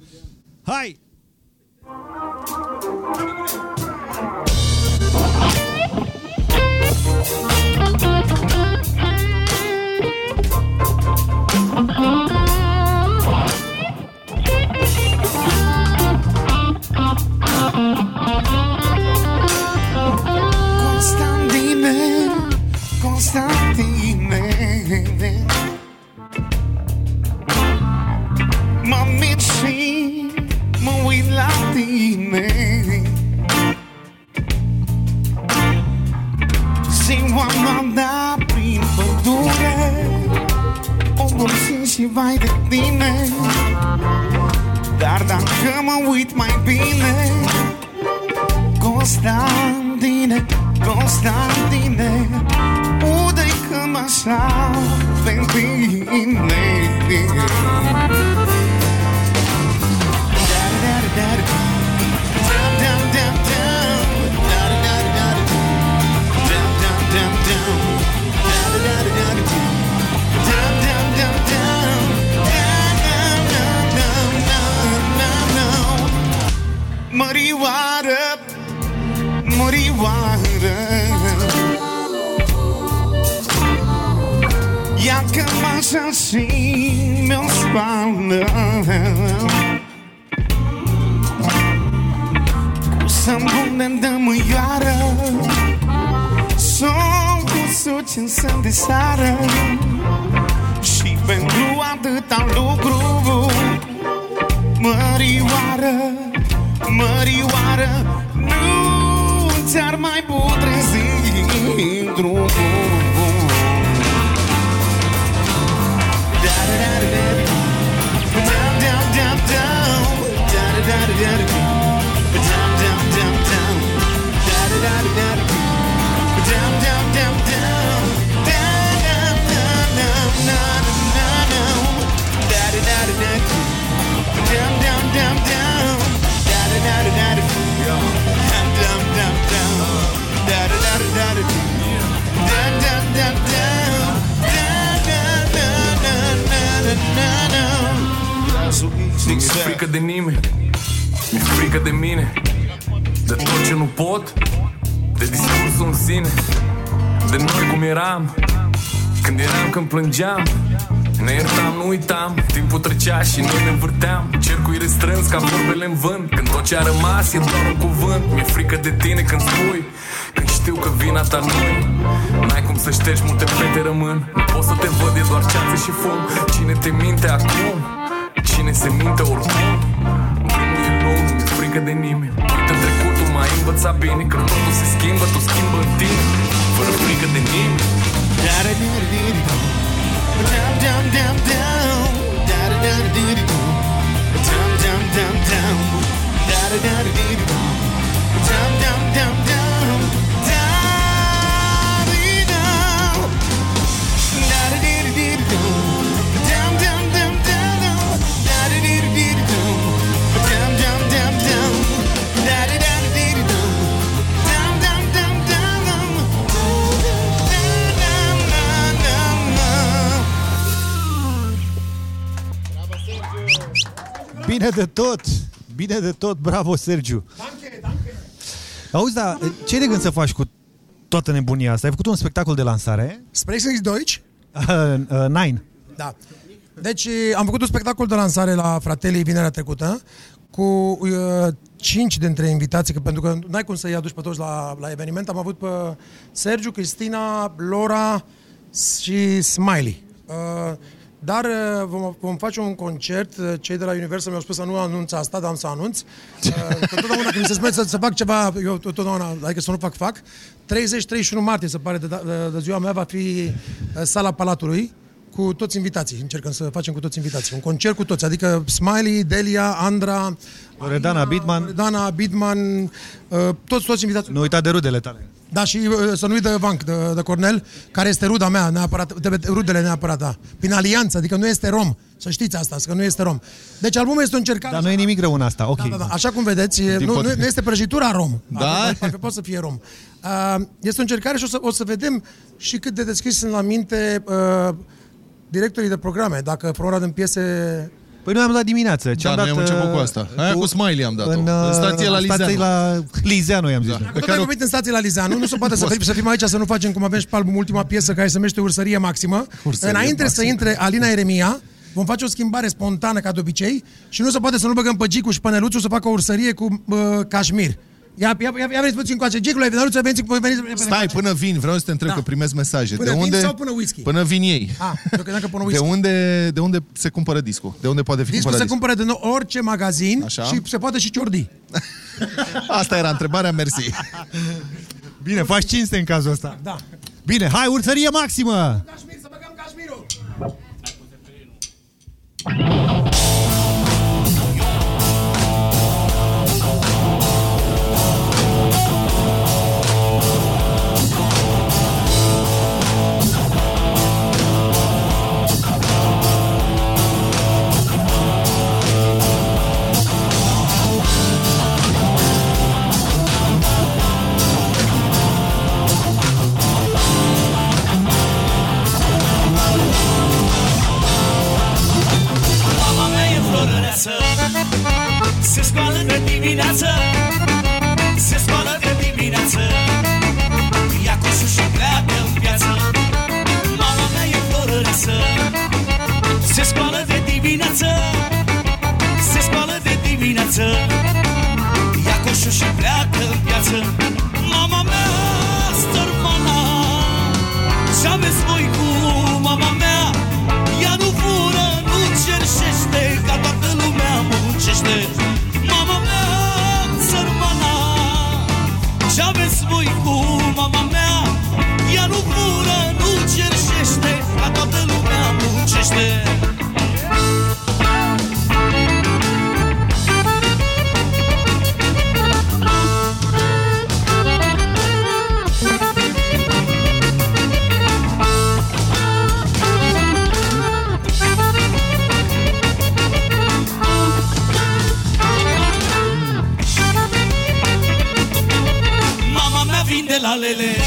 Hai! Constantine, de tot, bravo, Sergiu! Auzi, da, ce ai de gând să faci cu toată nebunia asta? Ai făcut un spectacol de lansare? Sprechen Sie Deutsch? Uh, uh, nine. Da. Deci am făcut un spectacol de lansare la Fratelli vinerea trecută cu uh, cinci dintre invitații, că, pentru că n-ai cum să-i aduci pe toți la, la eveniment. Am avut pe Sergiu, Cristina, Laura și Smiley. Uh, dar uh, vom, vom face un concert. Uh, Cei de la Universal mi-au spus să nu anunț asta, dar am să anunț. Uh, că totdeauna când mi se spune să, să fac ceva, eu totdeauna, adică să nu fac, fac. 30-31 martie, se pare, de, de, de ziua mea, va fi uh, sala Palatului cu toți invitații. Încercăm să facem cu toți invitații. Un concert cu toți, adică Smiley, Delia, Andra, Loredana Bidman. Loredana Bidman, uh, toți, toți invitații. Nu uita de rudele tale. Da, și uh, să nu uit de Vanc, de, de Cornel, care este ruda mea, neapărat, de, de, rudele neapărat, da. Prin alianță, adică nu este rom. Să știți asta, că nu este rom. Deci albumul este o încercare... Dar nu e nimic rău în asta, ok. Da, da, da. Așa cum vedeți, e- nu, nu, nu este prăjitura rom. Da? Adică, Poate poate să fie rom. Uh, Este o încercare și o să, o să vedem și cât de deschis sunt la minte uh, directorii de programe. Dacă Flora din piese... Păi noi am dat dimineață. Ce Da, am noi dat, am început uh, cu asta. Aia cu Smiley am dat-o. În, uh, În stație la stație Lizeanu. la Lizeanu, i-am zis. Da. Dacă tot ai vorbit în stație la Lizeanu, nu se poate să, să fim aici, să nu facem cum avem și pe album ultima piesă care se numește Ursărie Maximă. Ursărie Înainte maximă. să intre Alina Eremia, vom face o schimbare spontană ca de obicei și nu se poate să nu băgăm pe Gicu și pe Neluțu să facă o ursărie cu uh, cașmir. Ia, ia, ia, ia veniți puțin cu Gicu, la Neluțu, veniți, veniți, Stai, până vin, vreau să te întreb Da. că primesc mesaje. Până de vin unde, sau până whisky? Până vin ei. Ah, eu credeam că până De whisky. unde, de unde se cumpără discul? De unde poate fi Discul cumpărat se cumpără din orice magazin Așa. și se poate și ciordi. Asta era întrebarea, mersi. Bine, faci cinste în cazul ăsta. Da. Bine, hai, ursărie maximă! Cașmir, să băgăm cașmirul! Se scoală de dimineață. Se scoală de dimineață. Ia coșul și pleacă în piață Mama mea e florăreață Se scoală de dimineață. Se scoală de dimineață. Ia coșul și pleacă în piață la lele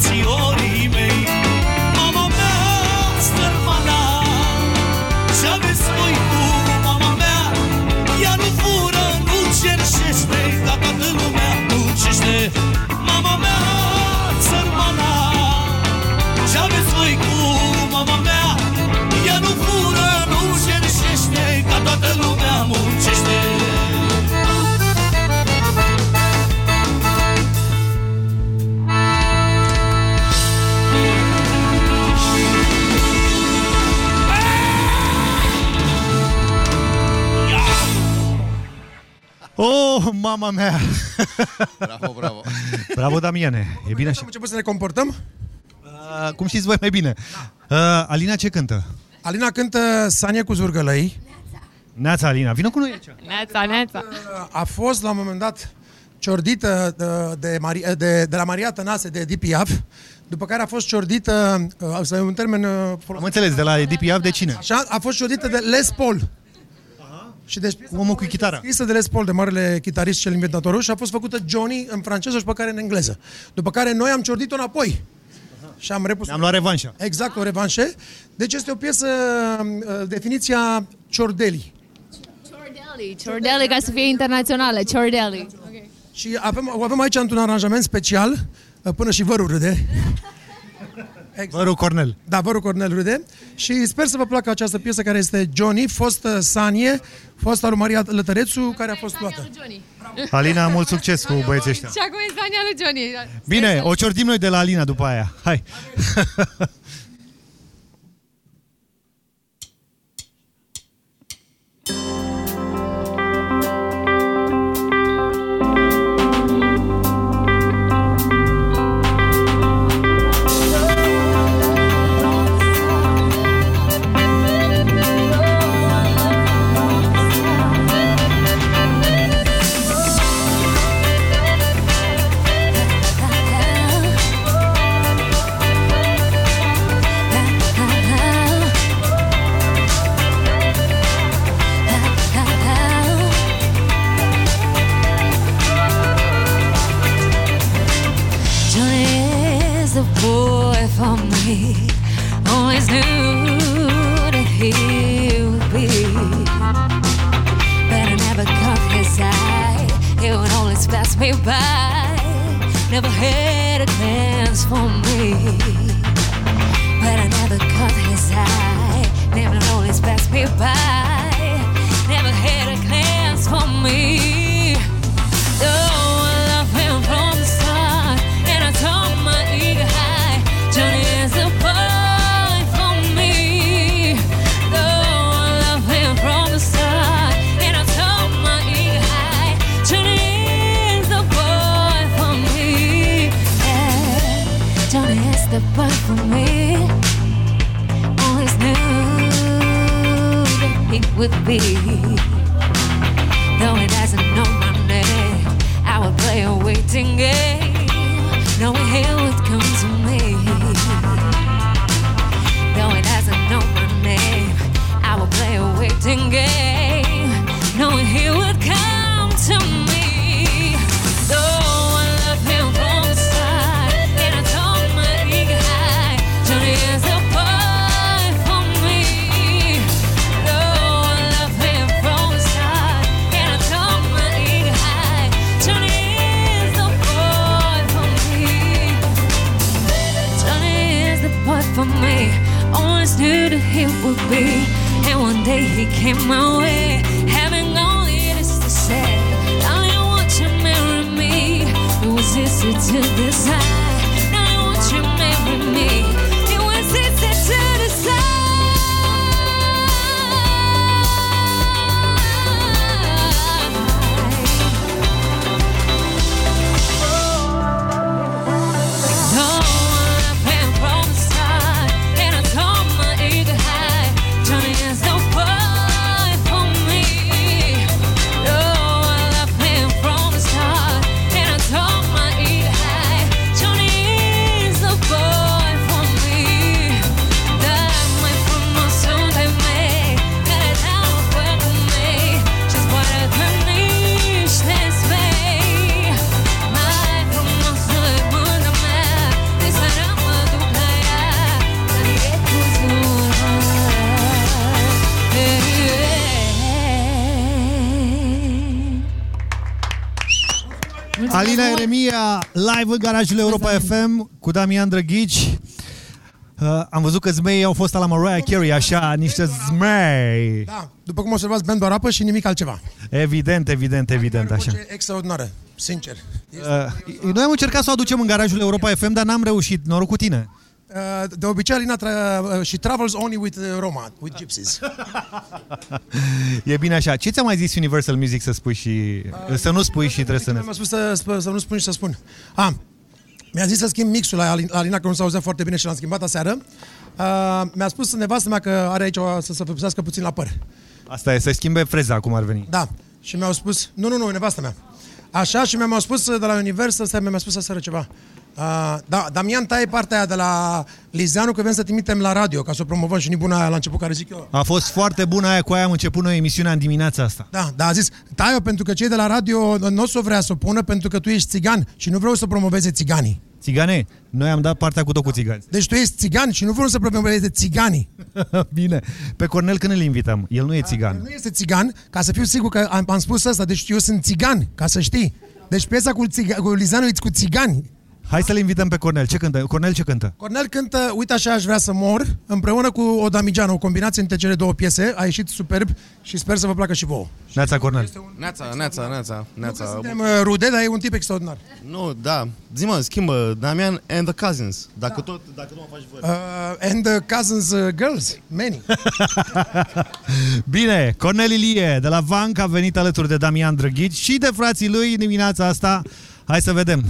Pentru frățiorii mama mea! Bravo, bravo. Bravo, Damiane. E bine așa. Am început să ne comportăm? Uh, cum știți voi mai bine. Uh, Alina ce cântă? Alina cântă Sania cu zurgălăi. Neața, Alina, vină cu noi aici. Neața, neața. A fost la un moment dat ciordită de, de, Mari- de, de la Maria Tănase de DPF, după care a fost ciordită, uh, să e un termen... uh, Am înțeles, de la DPF de cine? Așa, a fost ciordită de Les Paul. Și deci Omul cu chitara. Scrisă de Les Paul, de marele chitarist cel inventatorul și a fost făcută Johnny în franceză și pe care în engleză. După care noi am ciordit-o înapoi. Și am repus Ne-am luat revanșa. Exact, o revanșe. Deci este o piesă, uh, definiția ciordeli. Ciordelli, ciordelli ca să fie internațională, ciordelli. Și avem, o avem aici într-un aranjament special, uh, până și vărul râde. Exact. Vărul Cornel. Da, vărul Cornel râde. Și sper să vă placă această piesă care este Johnny, fost uh, Sanie, fost al lui Maria Lătărețu, care a fost luată. Alina, mult succes cu băieții ăștia. Și acum e Zania lui Johnny. Bine, o ciordim noi de la Alina după aia. Hai. Never had a glance for me. But I never caught his eye. Never always passed me by. Never had a glance for me. Is for me. Always knew that he would be. Know my name, I will play a waiting game, knowing he he would be. And one day he came my way, having only this to say. Darling, won't you marry me? It was easy to decide. Darling, won't you marry me? Alina Eremia, live în garajul Europa FM cu Damian Drăghici. Uh, am văzut că zmeii au fost la Mariah Carey, așa, niște zmei. Da, după cum observați, band doar apă și nimic altceva. Evident, evident, evident, așa. Voce extraordinară, sincer. Uh, noi am încercat să o aducem în garajul Europa FM, dar n-am reușit. Noroc cu tine. Uh, de obicei, Alina tra- uh, she travels only with uh, Roma, with gypsies. E bine așa. Ce ți-a mai zis Universal Music să spui și... să nu spui și trebuie să ne... Mi-a spus să, să, să nu spun și să spun. Ah, mi-a zis să schimb mixul la Alin- la Alina, că nu s auzea foarte bine și l-am schimbat aseară. Uh, mi-a spus nevastă mea că are aici o, să se vopsească puțin la păr. Asta e, să schimbe freza, cum ar veni. Da. Și mi-au spus, nu, nu, nu, nevastă mea. Așa și mi-au spus de la Universal, stai, mi-a spus aseară ceva. Uh, da, Damian taie partea aia de la Lizeanu că vrem să trimitem la radio ca să o promovăm și nebuna aia la început care zic eu. A fost foarte bună aia cu aia am început noi emisiunea în dimineața asta. Da, da, a zis, tai-o pentru că cei de la radio nu o să o vrea să o pună pentru că tu ești țigan și nu vreau să promoveze țiganii. Țigane, noi am dat partea cu tot cu țigani. Deci tu ești țigan și nu vreau să promoveze țiganii. Bine. Pe Cornel când îl invităm? El nu e țigan. Nu este țigan, ca să fiu sigur că am, am spus asta, deci eu sunt țigan, ca să știi. Deci piesa cu, țiga, cu Lizeanu e cu țigani. Hai să-l invităm pe Cornel. Ce cântă? Cornel ce cântă? Cornel cântă Uite așa aș vrea să mor împreună cu o Damigeană, o combinație între cele două piese. A ieșit superb și sper să vă placă și vouă. Neața Cornel. Neața, neața, neața, neața. Suntem uh, rude, dar e un tip extraordinar. Nu, da. Zi-mă, schimbă Damian and the Cousins. Dacă tot, dacă nu mă faci voi. Uh, and the cousins uh, girls, many. Bine, Cornel Ilie de la Vanc a venit alături de Damian Drăghici și de frații lui dimineața asta. Hai să vedem.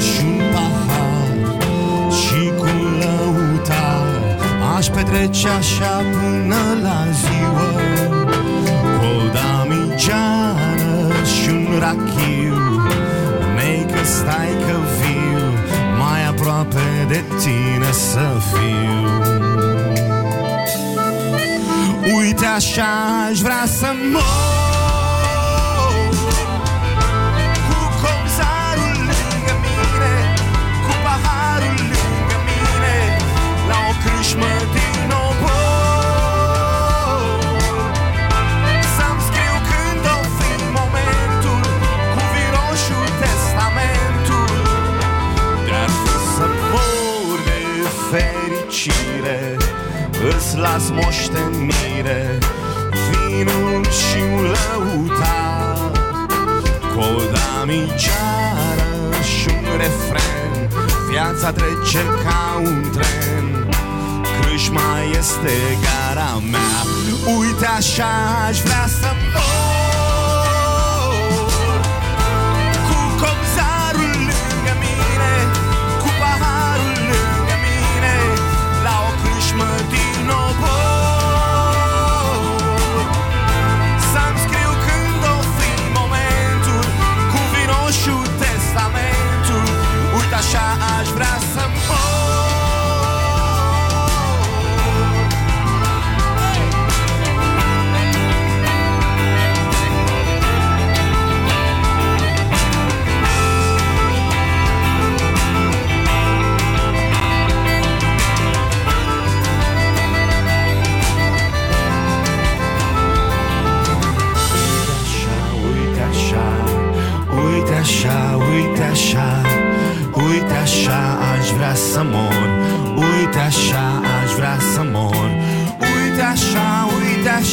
Și un pahar Și cu lăutar Aș petrece așa până la de tine să fiu. Uite așa aș vrea să mor Îți las moștenire Vinul și un lăutar Cu o damigeară și un refren Viața trece ca un tren. Crâșma este gara mea Uite așa aș vrea să mor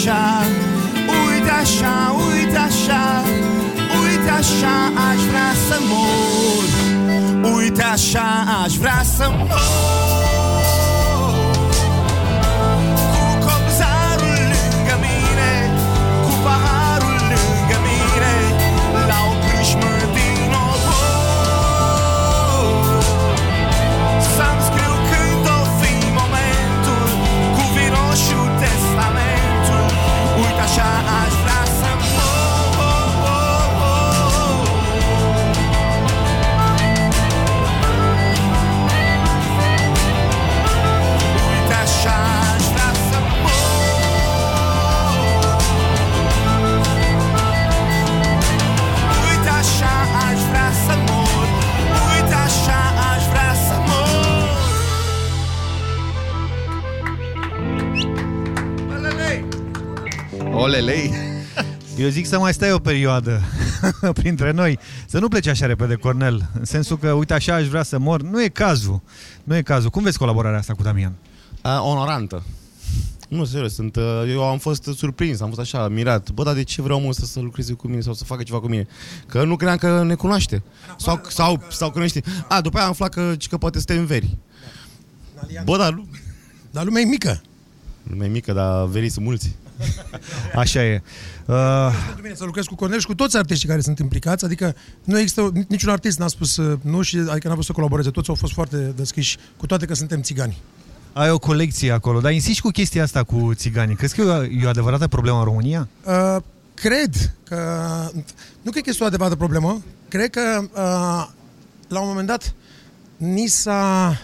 așa Uite așa, uite așa Uite așa aș vrea să mor. Uite așa aș vrea să mor Olelei! Eu zic să mai stai o perioadă printre noi. Să nu pleci așa repede, Cornel. În sensul că, uite, așa aș vrea să mor. Nu e cazul. Nu e cazul. Cum vezi colaborarea asta cu Damian? Uh, onorantă. Nu, serios, sunt, uh, eu am fost surprins, am fost așa, mirat. Bă, dar de ce vreau omul ăsta să lucreze cu mine sau să facă ceva cu mine? Că nu credeam că ne cunoaște. Sau, sau, sau că nu știe. A, după aia am aflat că, că poate suntem veri. Bă, dar, lu- Dar lumea e mică. lumea e mică, dar verii sunt mulți. Așa e. Uh, Pentru mine să lucrez cu Cornel și cu toți artiștii care sunt implicați, adică nu există, niciun artist n-a spus uh, nu și adică n-a vrut să colaboreze, toți au fost foarte deschiși, cu toate că suntem țigani. ai o colecție acolo, dar insisti cu chestia asta cu țiganii. Crezi că e o, e o adevărată problemă în România? Uh, cred că, nu cred că este o adevărată problemă, cred că uh, la un moment dat ni s-a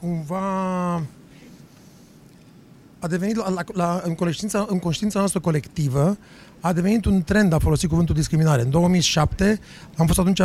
cumva a devenit la, la, la, în, conștiința, în conștiința noastră colectivă a devenit un trend a folosi cuvântul discriminare. În 2007 am fost atunci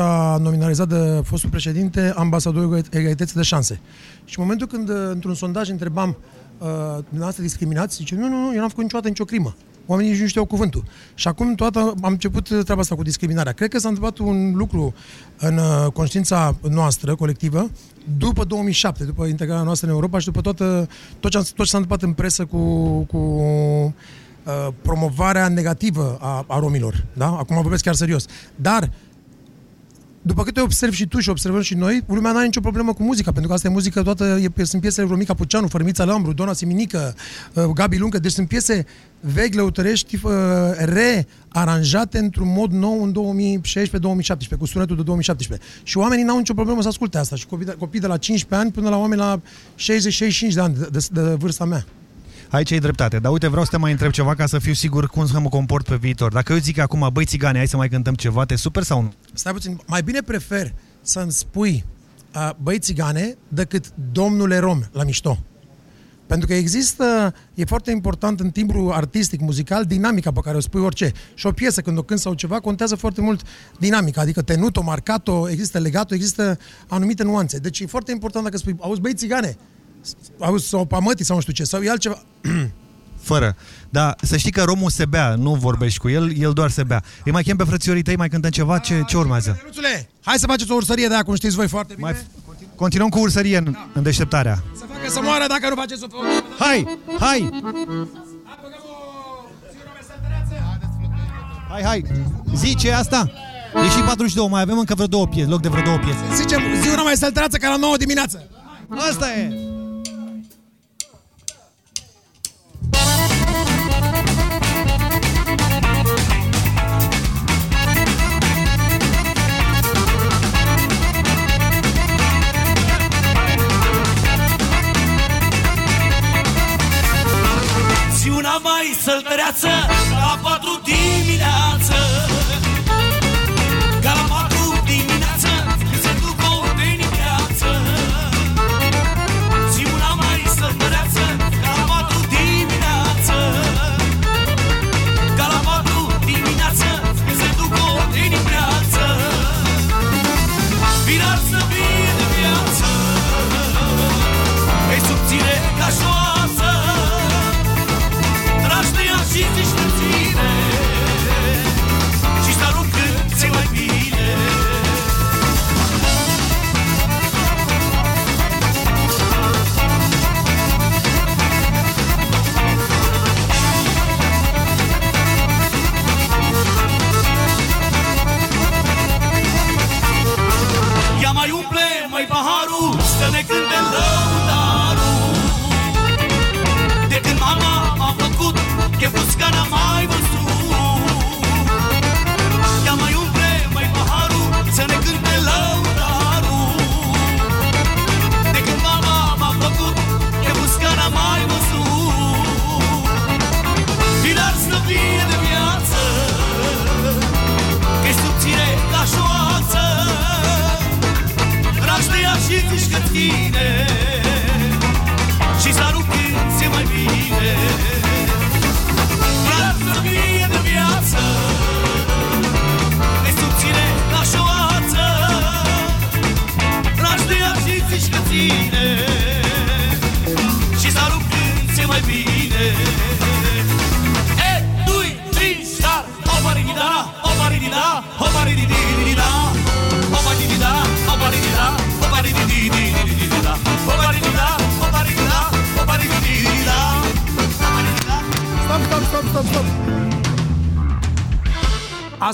nominalizat de fostul președinte ambasadorul egalității de șanse. Și în momentul când uh, într-un sondaj întrebam uh, dumneavoastră discriminați, zice, nu, nu, nu, eu n-am făcut niciodată nicio crimă. Oamenii nici nu știau cuvântul. Și acum toată, am început treaba asta cu discriminarea. Cred că s-a întâmplat un lucru în uh, conștiința noastră colectivă după 2007, după integrarea noastră în Europa și după toată, tot, ce, a- tot ce s-a întâmplat în presă cu, cu uh, promovarea negativă a, a romilor. Da? Acum vorbesc chiar serios. Dar după câte observi și tu și observăm și noi, lumea nu are nicio problemă cu muzica, pentru că asta e muzică toată, e, sunt piesele Romica Puceanu, Fărmița Lambru, Dona Siminică, uh, Gabi Luncă, deci sunt piese vechi, lăutărești, uh, rearanjate într-un mod nou în 2016-2017, cu sunetul de 2017. Și oamenii n-au nicio problemă să asculte asta. Și copii de, copii de la 15 ani până la oameni la 60-65 de ani de, de, de vârsta mea. Aici ai dreptate. Dar uite, vreau să te mai întreb ceva ca să fiu sigur cum să mă comport pe viitor. Dacă eu zic acum, băi țigane, hai să mai cântăm ceva, te super sau nu? Stai puțin, mai bine prefer să-mi spui uh, băi țigane decât domnule rom la mișto. Pentru că există, e foarte important în timbru artistic, muzical, dinamica pe care o spui orice. Și o piesă, când o cânti sau ceva, contează foarte mult dinamica, adică tenuto, marcato, există legato, există anumite nuanțe. Deci e foarte important dacă spui, auzi, băi țigane, auzi, sau pamătii sau nu știu ce, sau e altceva. Fără. Dar să știi că romul se bea, nu vorbești cu el, el doar se bea. Îi mai chem pe frățiorii tăi, mai cântăm ceva, ce, ce urmează? Ruțule, hai să faceți o ursărie de aia, cum știți voi foarte bine. Mai... Continuăm cu ursărie în, în deșteptarea. Să facă să moară dacă nu faceți o Hai, hai! Hai, hai! Zi ce e asta? E și 42, mai avem încă vreo două piese, loc de vreo două piese. Zicem, zi una mai săltăreață ca la 9 dimineață. Asta e! Zi una mai săltăreață. La patru dimineață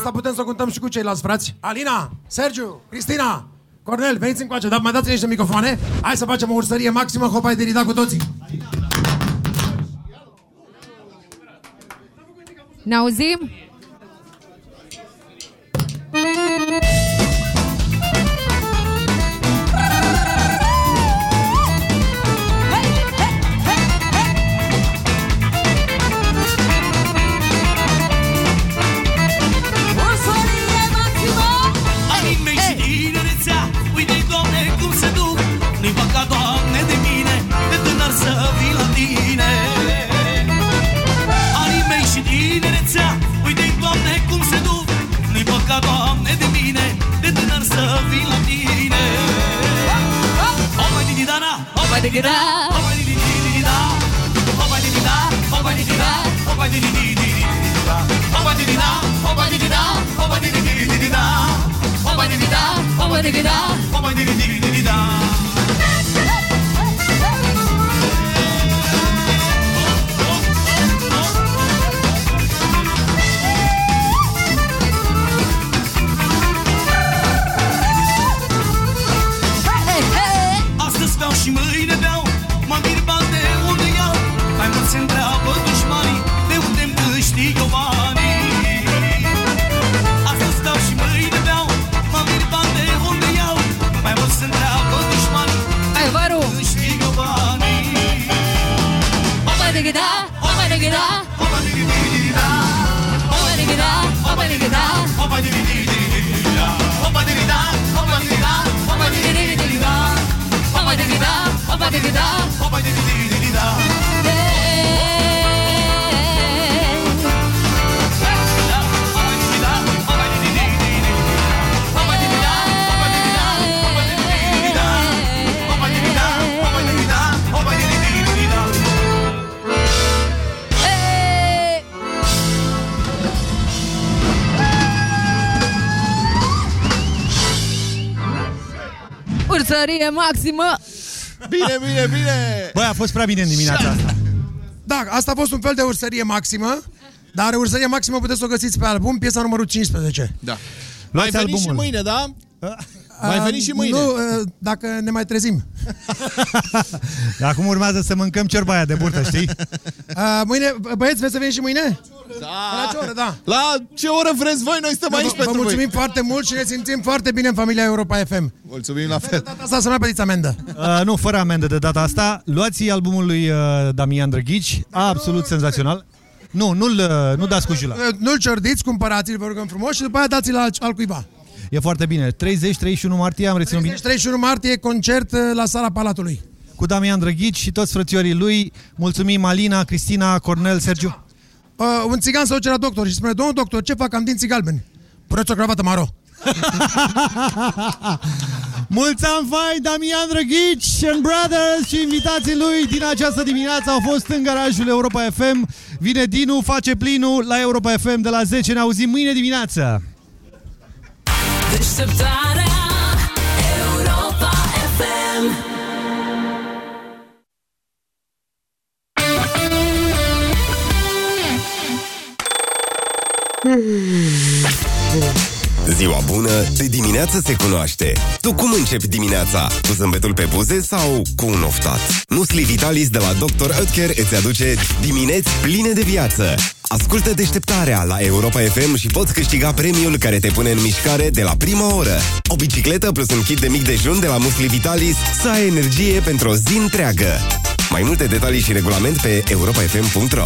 Asta putem să o cântăm și cu ceilalți frați. Alina, Sergiu, Cristina, Cornel, veniți încoace, dar mai dați niște microfoane. Hai să facem o ursărie maximă, hopai de rida cu toții. Ne auzim? Maximă! Bine, bine, bine! Băi, a fost prea bine în dimineața asta. Da, asta a fost un fel de ursărie maximă, dar ursărie maximă puteți să o găsiți pe album, piesa numărul 15. Da. Mai Luați veni și albumul. mâine, da? Mai veni și mâine. Nu, uh, dacă ne mai trezim. Acum urmează să mâncăm ciorba aia de burtă, știi? Uh, mâine, băieți, veți să veniți și mâine? Da. La ce oră, da? La ce oră vreți voi? Noi stăm Vă, aici vă pentru mulțumim voi. foarte mult și ne simțim foarte bine în familia Europa FM. Mulțumim la fel. Data asta să nu mai plătiți amendă. Uh, nu, fără amendă de data asta. Luați albumul lui uh, Damian Drăghici, absolut senzațional. Nu, nu-l, uh, nu dați cu jula. Uh, Nu-l ciordiți, cumpărați-l, vă rugăm frumos și după aia dați-l al, al cuiva. E foarte bine. 30-31 martie am reținut bine. 31 martie, concert uh, la sala Palatului. Cu Damian Drăghici și toți frățiorii lui. Mulțumim Alina, Cristina, Cornel, Sergiu. Uh, un țigan se duce la doctor și spune, domnul doctor, ce fac? Am dinții galbeni. Puneți o cravată maro. Mulți ani fai, Damian Drăghici and Brothers și invitații lui din această dimineață au fost în garajul Europa FM. Vine Dinu, face plinul la Europa FM de la 10. Ne auzim mâine dimineață. Deșteptarea Europa FM Ziua bună, de dimineață se cunoaște. Tu cum începi dimineața? Cu zâmbetul pe buze sau cu un oftat? Nusli Vitalis de la Dr. Oetker îți aduce dimineți pline de viață. Ascultă deșteptarea la Europa FM și poți câștiga premiul care te pune în mișcare de la prima oră. O bicicletă plus un kit de mic dejun de la Musli Vitalis să ai energie pentru o zi întreagă. Mai multe detalii și regulament pe europafm.ro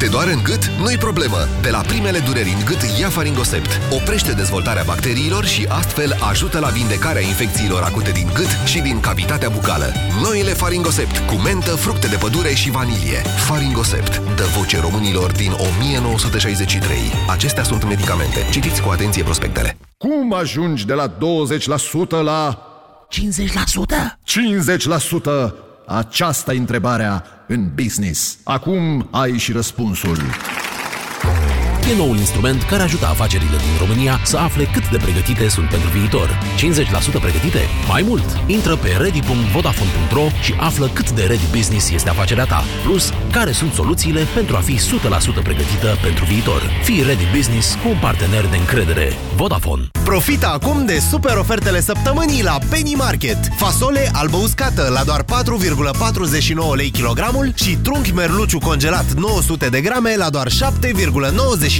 Te doare în gât? Nu-i problemă! De la primele dureri în gât, ia Faringosept. Oprește dezvoltarea bacteriilor și astfel ajută la vindecarea infecțiilor acute din gât și din cavitatea bucală. Noile Faringosept, cu mentă, fructe de pădure și vanilie. Faringosept, dă voce românilor din 1963. Acestea sunt medicamente. Citiți cu atenție prospectele. Cum ajungi de la 20% la 50%? 50%? Aceasta e întrebarea în business. Acum ai și răspunsul. E noul instrument care ajută afacerile din România să afle cât de pregătite sunt pentru viitor. 50% pregătite? Mai mult! Intră pe ready.vodafone.ro și află cât de ready business este afacerea ta. Plus, care sunt soluțiile pentru a fi 100% pregătită pentru viitor. Fii ready business cu un partener de încredere. Vodafone. Profita acum de super ofertele săptămânii la Penny Market. Fasole albă uscată la doar 4,49 lei kilogramul și trunchi merluciu congelat 900 de grame la doar 7,99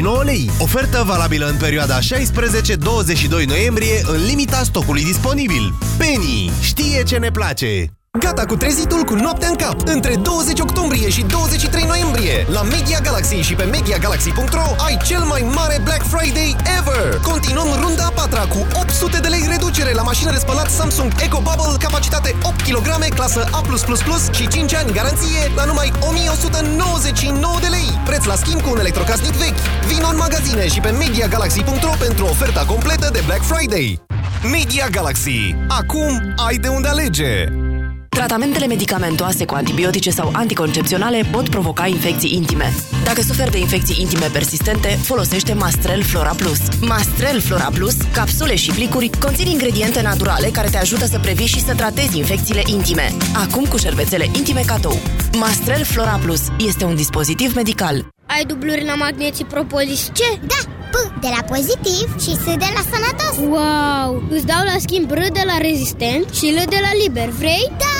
lei. Ofertă valabilă în perioada 16-22 noiembrie în limita stocului disponibil. Penny știe ce ne place! Gata cu trezitul cu noaptea în cap! Între 20 octombrie și 23 noiembrie la Media Galaxy și pe MediaGalaxy.ro ai cel mai mare Black Friday ever! Continuăm runda a patra cu 800 de lei reducere la mașină de spălat Samsung Eco Bubble, capacitate 8 kg, clasă A+++ și 5 ani garanție la numai 1199 de lei. Preț la schimb cu un electrocasnic vechi. Vino în magazine și pe MediaGalaxy.ro pentru oferta completă de Black Friday. Media Galaxy. Acum ai de unde alege! Tratamentele medicamentoase cu antibiotice sau anticoncepționale pot provoca infecții intime. Dacă suferi de infecții intime persistente, folosește Mastrel Flora Plus. Mastrel Flora Plus, capsule și plicuri, conțin ingrediente naturale care te ajută să previi și să tratezi infecțiile intime. Acum cu șervețele intime cadou. Mastrel Flora Plus este un dispozitiv medical. Ai dubluri la magneții propolis ce? Da, P de la pozitiv și S de la sănătos Wow! Îți dau la schimb R de la rezistent și L de la liber, vrei? Da!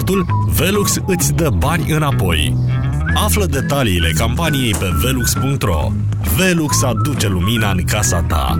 confortul, Velux îți dă bani înapoi. Află detaliile campaniei pe velux.ro. Velux aduce lumina în casa ta.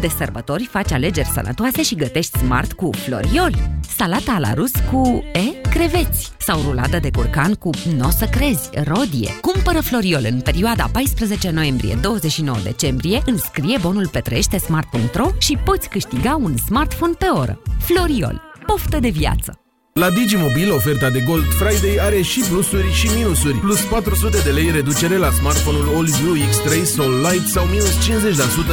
De sărbători faci alegeri sănătoase și gătești smart cu Floriol. Salata la rus cu, e, creveți. Sau ruladă de curcan cu, n-o să crezi, rodie. Cumpără Floriol în perioada 14 noiembrie-29 decembrie, înscrie bonul Petrește smart.ro și poți câștiga un smartphone pe oră. Floriol. Poftă de viață! La Digimobil, oferta de Gold Friday are și plusuri și minusuri. Plus 400 de lei reducere la smartphone-ul AllView X3 Soul Light sau minus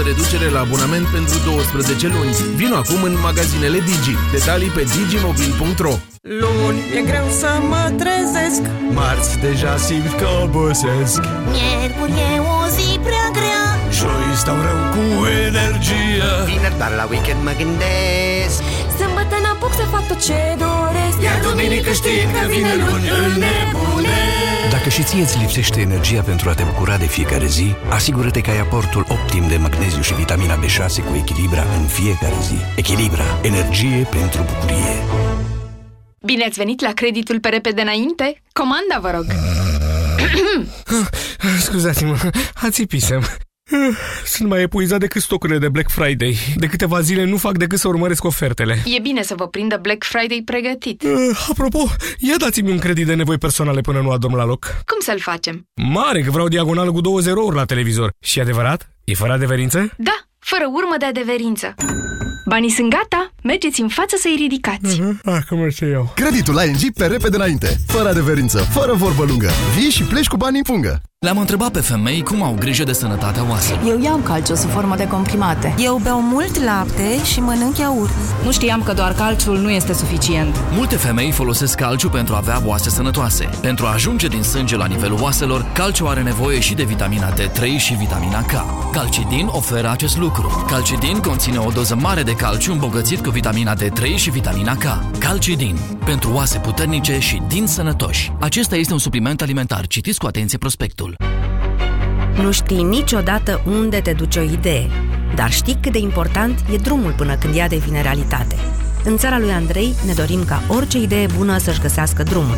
50% reducere la abonament pentru 12 luni. Vino acum în magazinele Digi. Detalii pe digimobil.ro Luni e greu să mă trezesc Marți deja simt că obosesc Miercuri e o zi prea grea Joi stau rău cu energie Vineri doar la weekend mă gândesc Sâmbătă n-apuc să fac tot ce doresc Iar duminică știind că vine luni îl nebunesc Dacă și ție îți lipsește energia pentru a te bucura de fiecare zi, asigură-te că ai aportul optim de magneziu și vitamina B6 cu Echilibra în fiecare zi. Echilibra. Energie pentru bucurie. Bine ați venit la creditul pe repede înainte? Comanda, vă rog! Scuzați-mă, ațipisem. Sunt mai epuizat decât stocurile de Black Friday. De câteva zile nu fac decât să urmăresc ofertele. E bine să vă prindă Black Friday pregătit. Uh, apropo, ia dați-mi un credit de nevoi personale până nu adorm la loc. Cum să-l facem? Mare, că vreau diagonală cu două zerouri la televizor. Și adevărat? E fără adeverință? Da, fără urmă de adeverință. Banii sunt gata, mergeți în față să-i ridicați. Uh-huh. Ah, cum merg să iau? Creditul ING pe repede înainte. Fără adeverință, fără vorbă lungă. Vii și pleci cu banii în pungă. Le-am întrebat pe femei cum au grijă de sănătatea oaselor. Eu iau calciu sub formă de comprimate. Eu beau mult lapte și mănânc iaurt. Nu știam că doar calciul nu este suficient. Multe femei folosesc calciu pentru a avea oase sănătoase. Pentru a ajunge din sânge la nivelul oaselor, calciu are nevoie și de vitamina D3 și vitamina K. Calcidin oferă acest lucru. Calcidin conține o doză mare de calciu îmbogățit cu vitamina D3 și vitamina K. Calcidin. Pentru oase puternice și din sănătoși. Acesta este un supliment alimentar. Citiți cu atenție prospectul. Nu știi niciodată unde te duce o idee, dar știi cât de important e drumul până când ea devine realitate. În țara lui Andrei ne dorim ca orice idee bună să-și găsească drumul.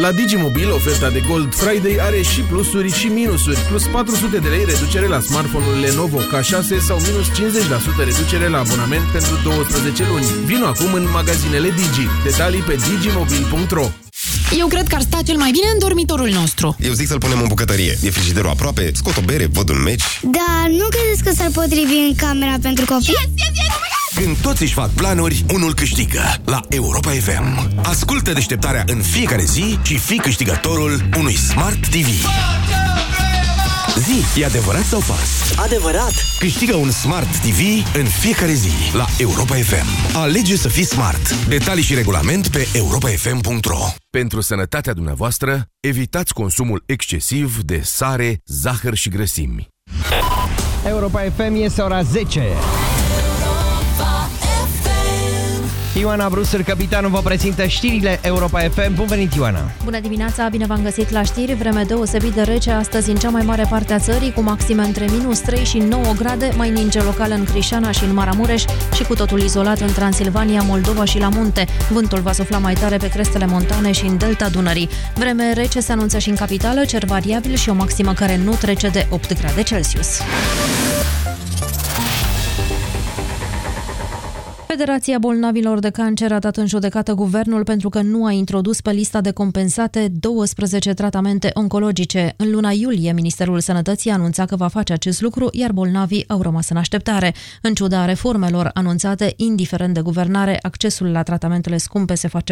La Digimobil, oferta de Gold Friday are și plusuri și minusuri, plus 400 de lei reducere la smartphone-ul Lenovo K6 sau minus 50% reducere la abonament pentru 12 luni. Vino acum în magazinele Digi. Detalii pe digimobil.ro Eu cred că ar sta cel mai bine în dormitorul nostru. Eu zic să-l punem în bucătărie. E frigiderul aproape, scot o bere, văd un meci. Dar nu credeți că s-ar potrivi în camera pentru copii? Yes, yes, yes! Când toți își fac planuri, unul câștigă la Europa FM. Ascultă deșteptarea în fiecare zi și fii câștigătorul unui Smart TV. Zi, e adevărat sau fals? Adevărat! Câștigă un Smart TV în fiecare zi la Europa FM. Alege să fii smart. Detalii și regulament pe europafm.ro Pentru sănătatea dumneavoastră, evitați consumul excesiv de sare, zahăr și grăsimi. Europa FM este ora 10. Ioana Brusăr, capitanul, vă prezintă știrile Europa FM. Bun venit, Ioana! Bună dimineața, bine v-am găsit la știri. Vreme deosebit de rece astăzi în cea mai mare parte a țării, cu maxime între minus 3 și 9 grade, mai ninge local în Crișana și în Maramureș și cu totul izolat în Transilvania, Moldova și la munte. Vântul va sufla mai tare pe crestele montane și în delta Dunării. Vreme rece se anunță și în capitală, cer variabil și o maximă care nu trece de 8 grade Celsius. Federația Bolnavilor de Cancer a dat în judecată guvernul pentru că nu a introdus pe lista de compensate 12 tratamente oncologice. În luna iulie, Ministerul Sănătății anunța că va face acest lucru, iar bolnavii au rămas în așteptare. În ciuda reformelor anunțate, indiferent de guvernare, accesul la tratamentele scumpe se face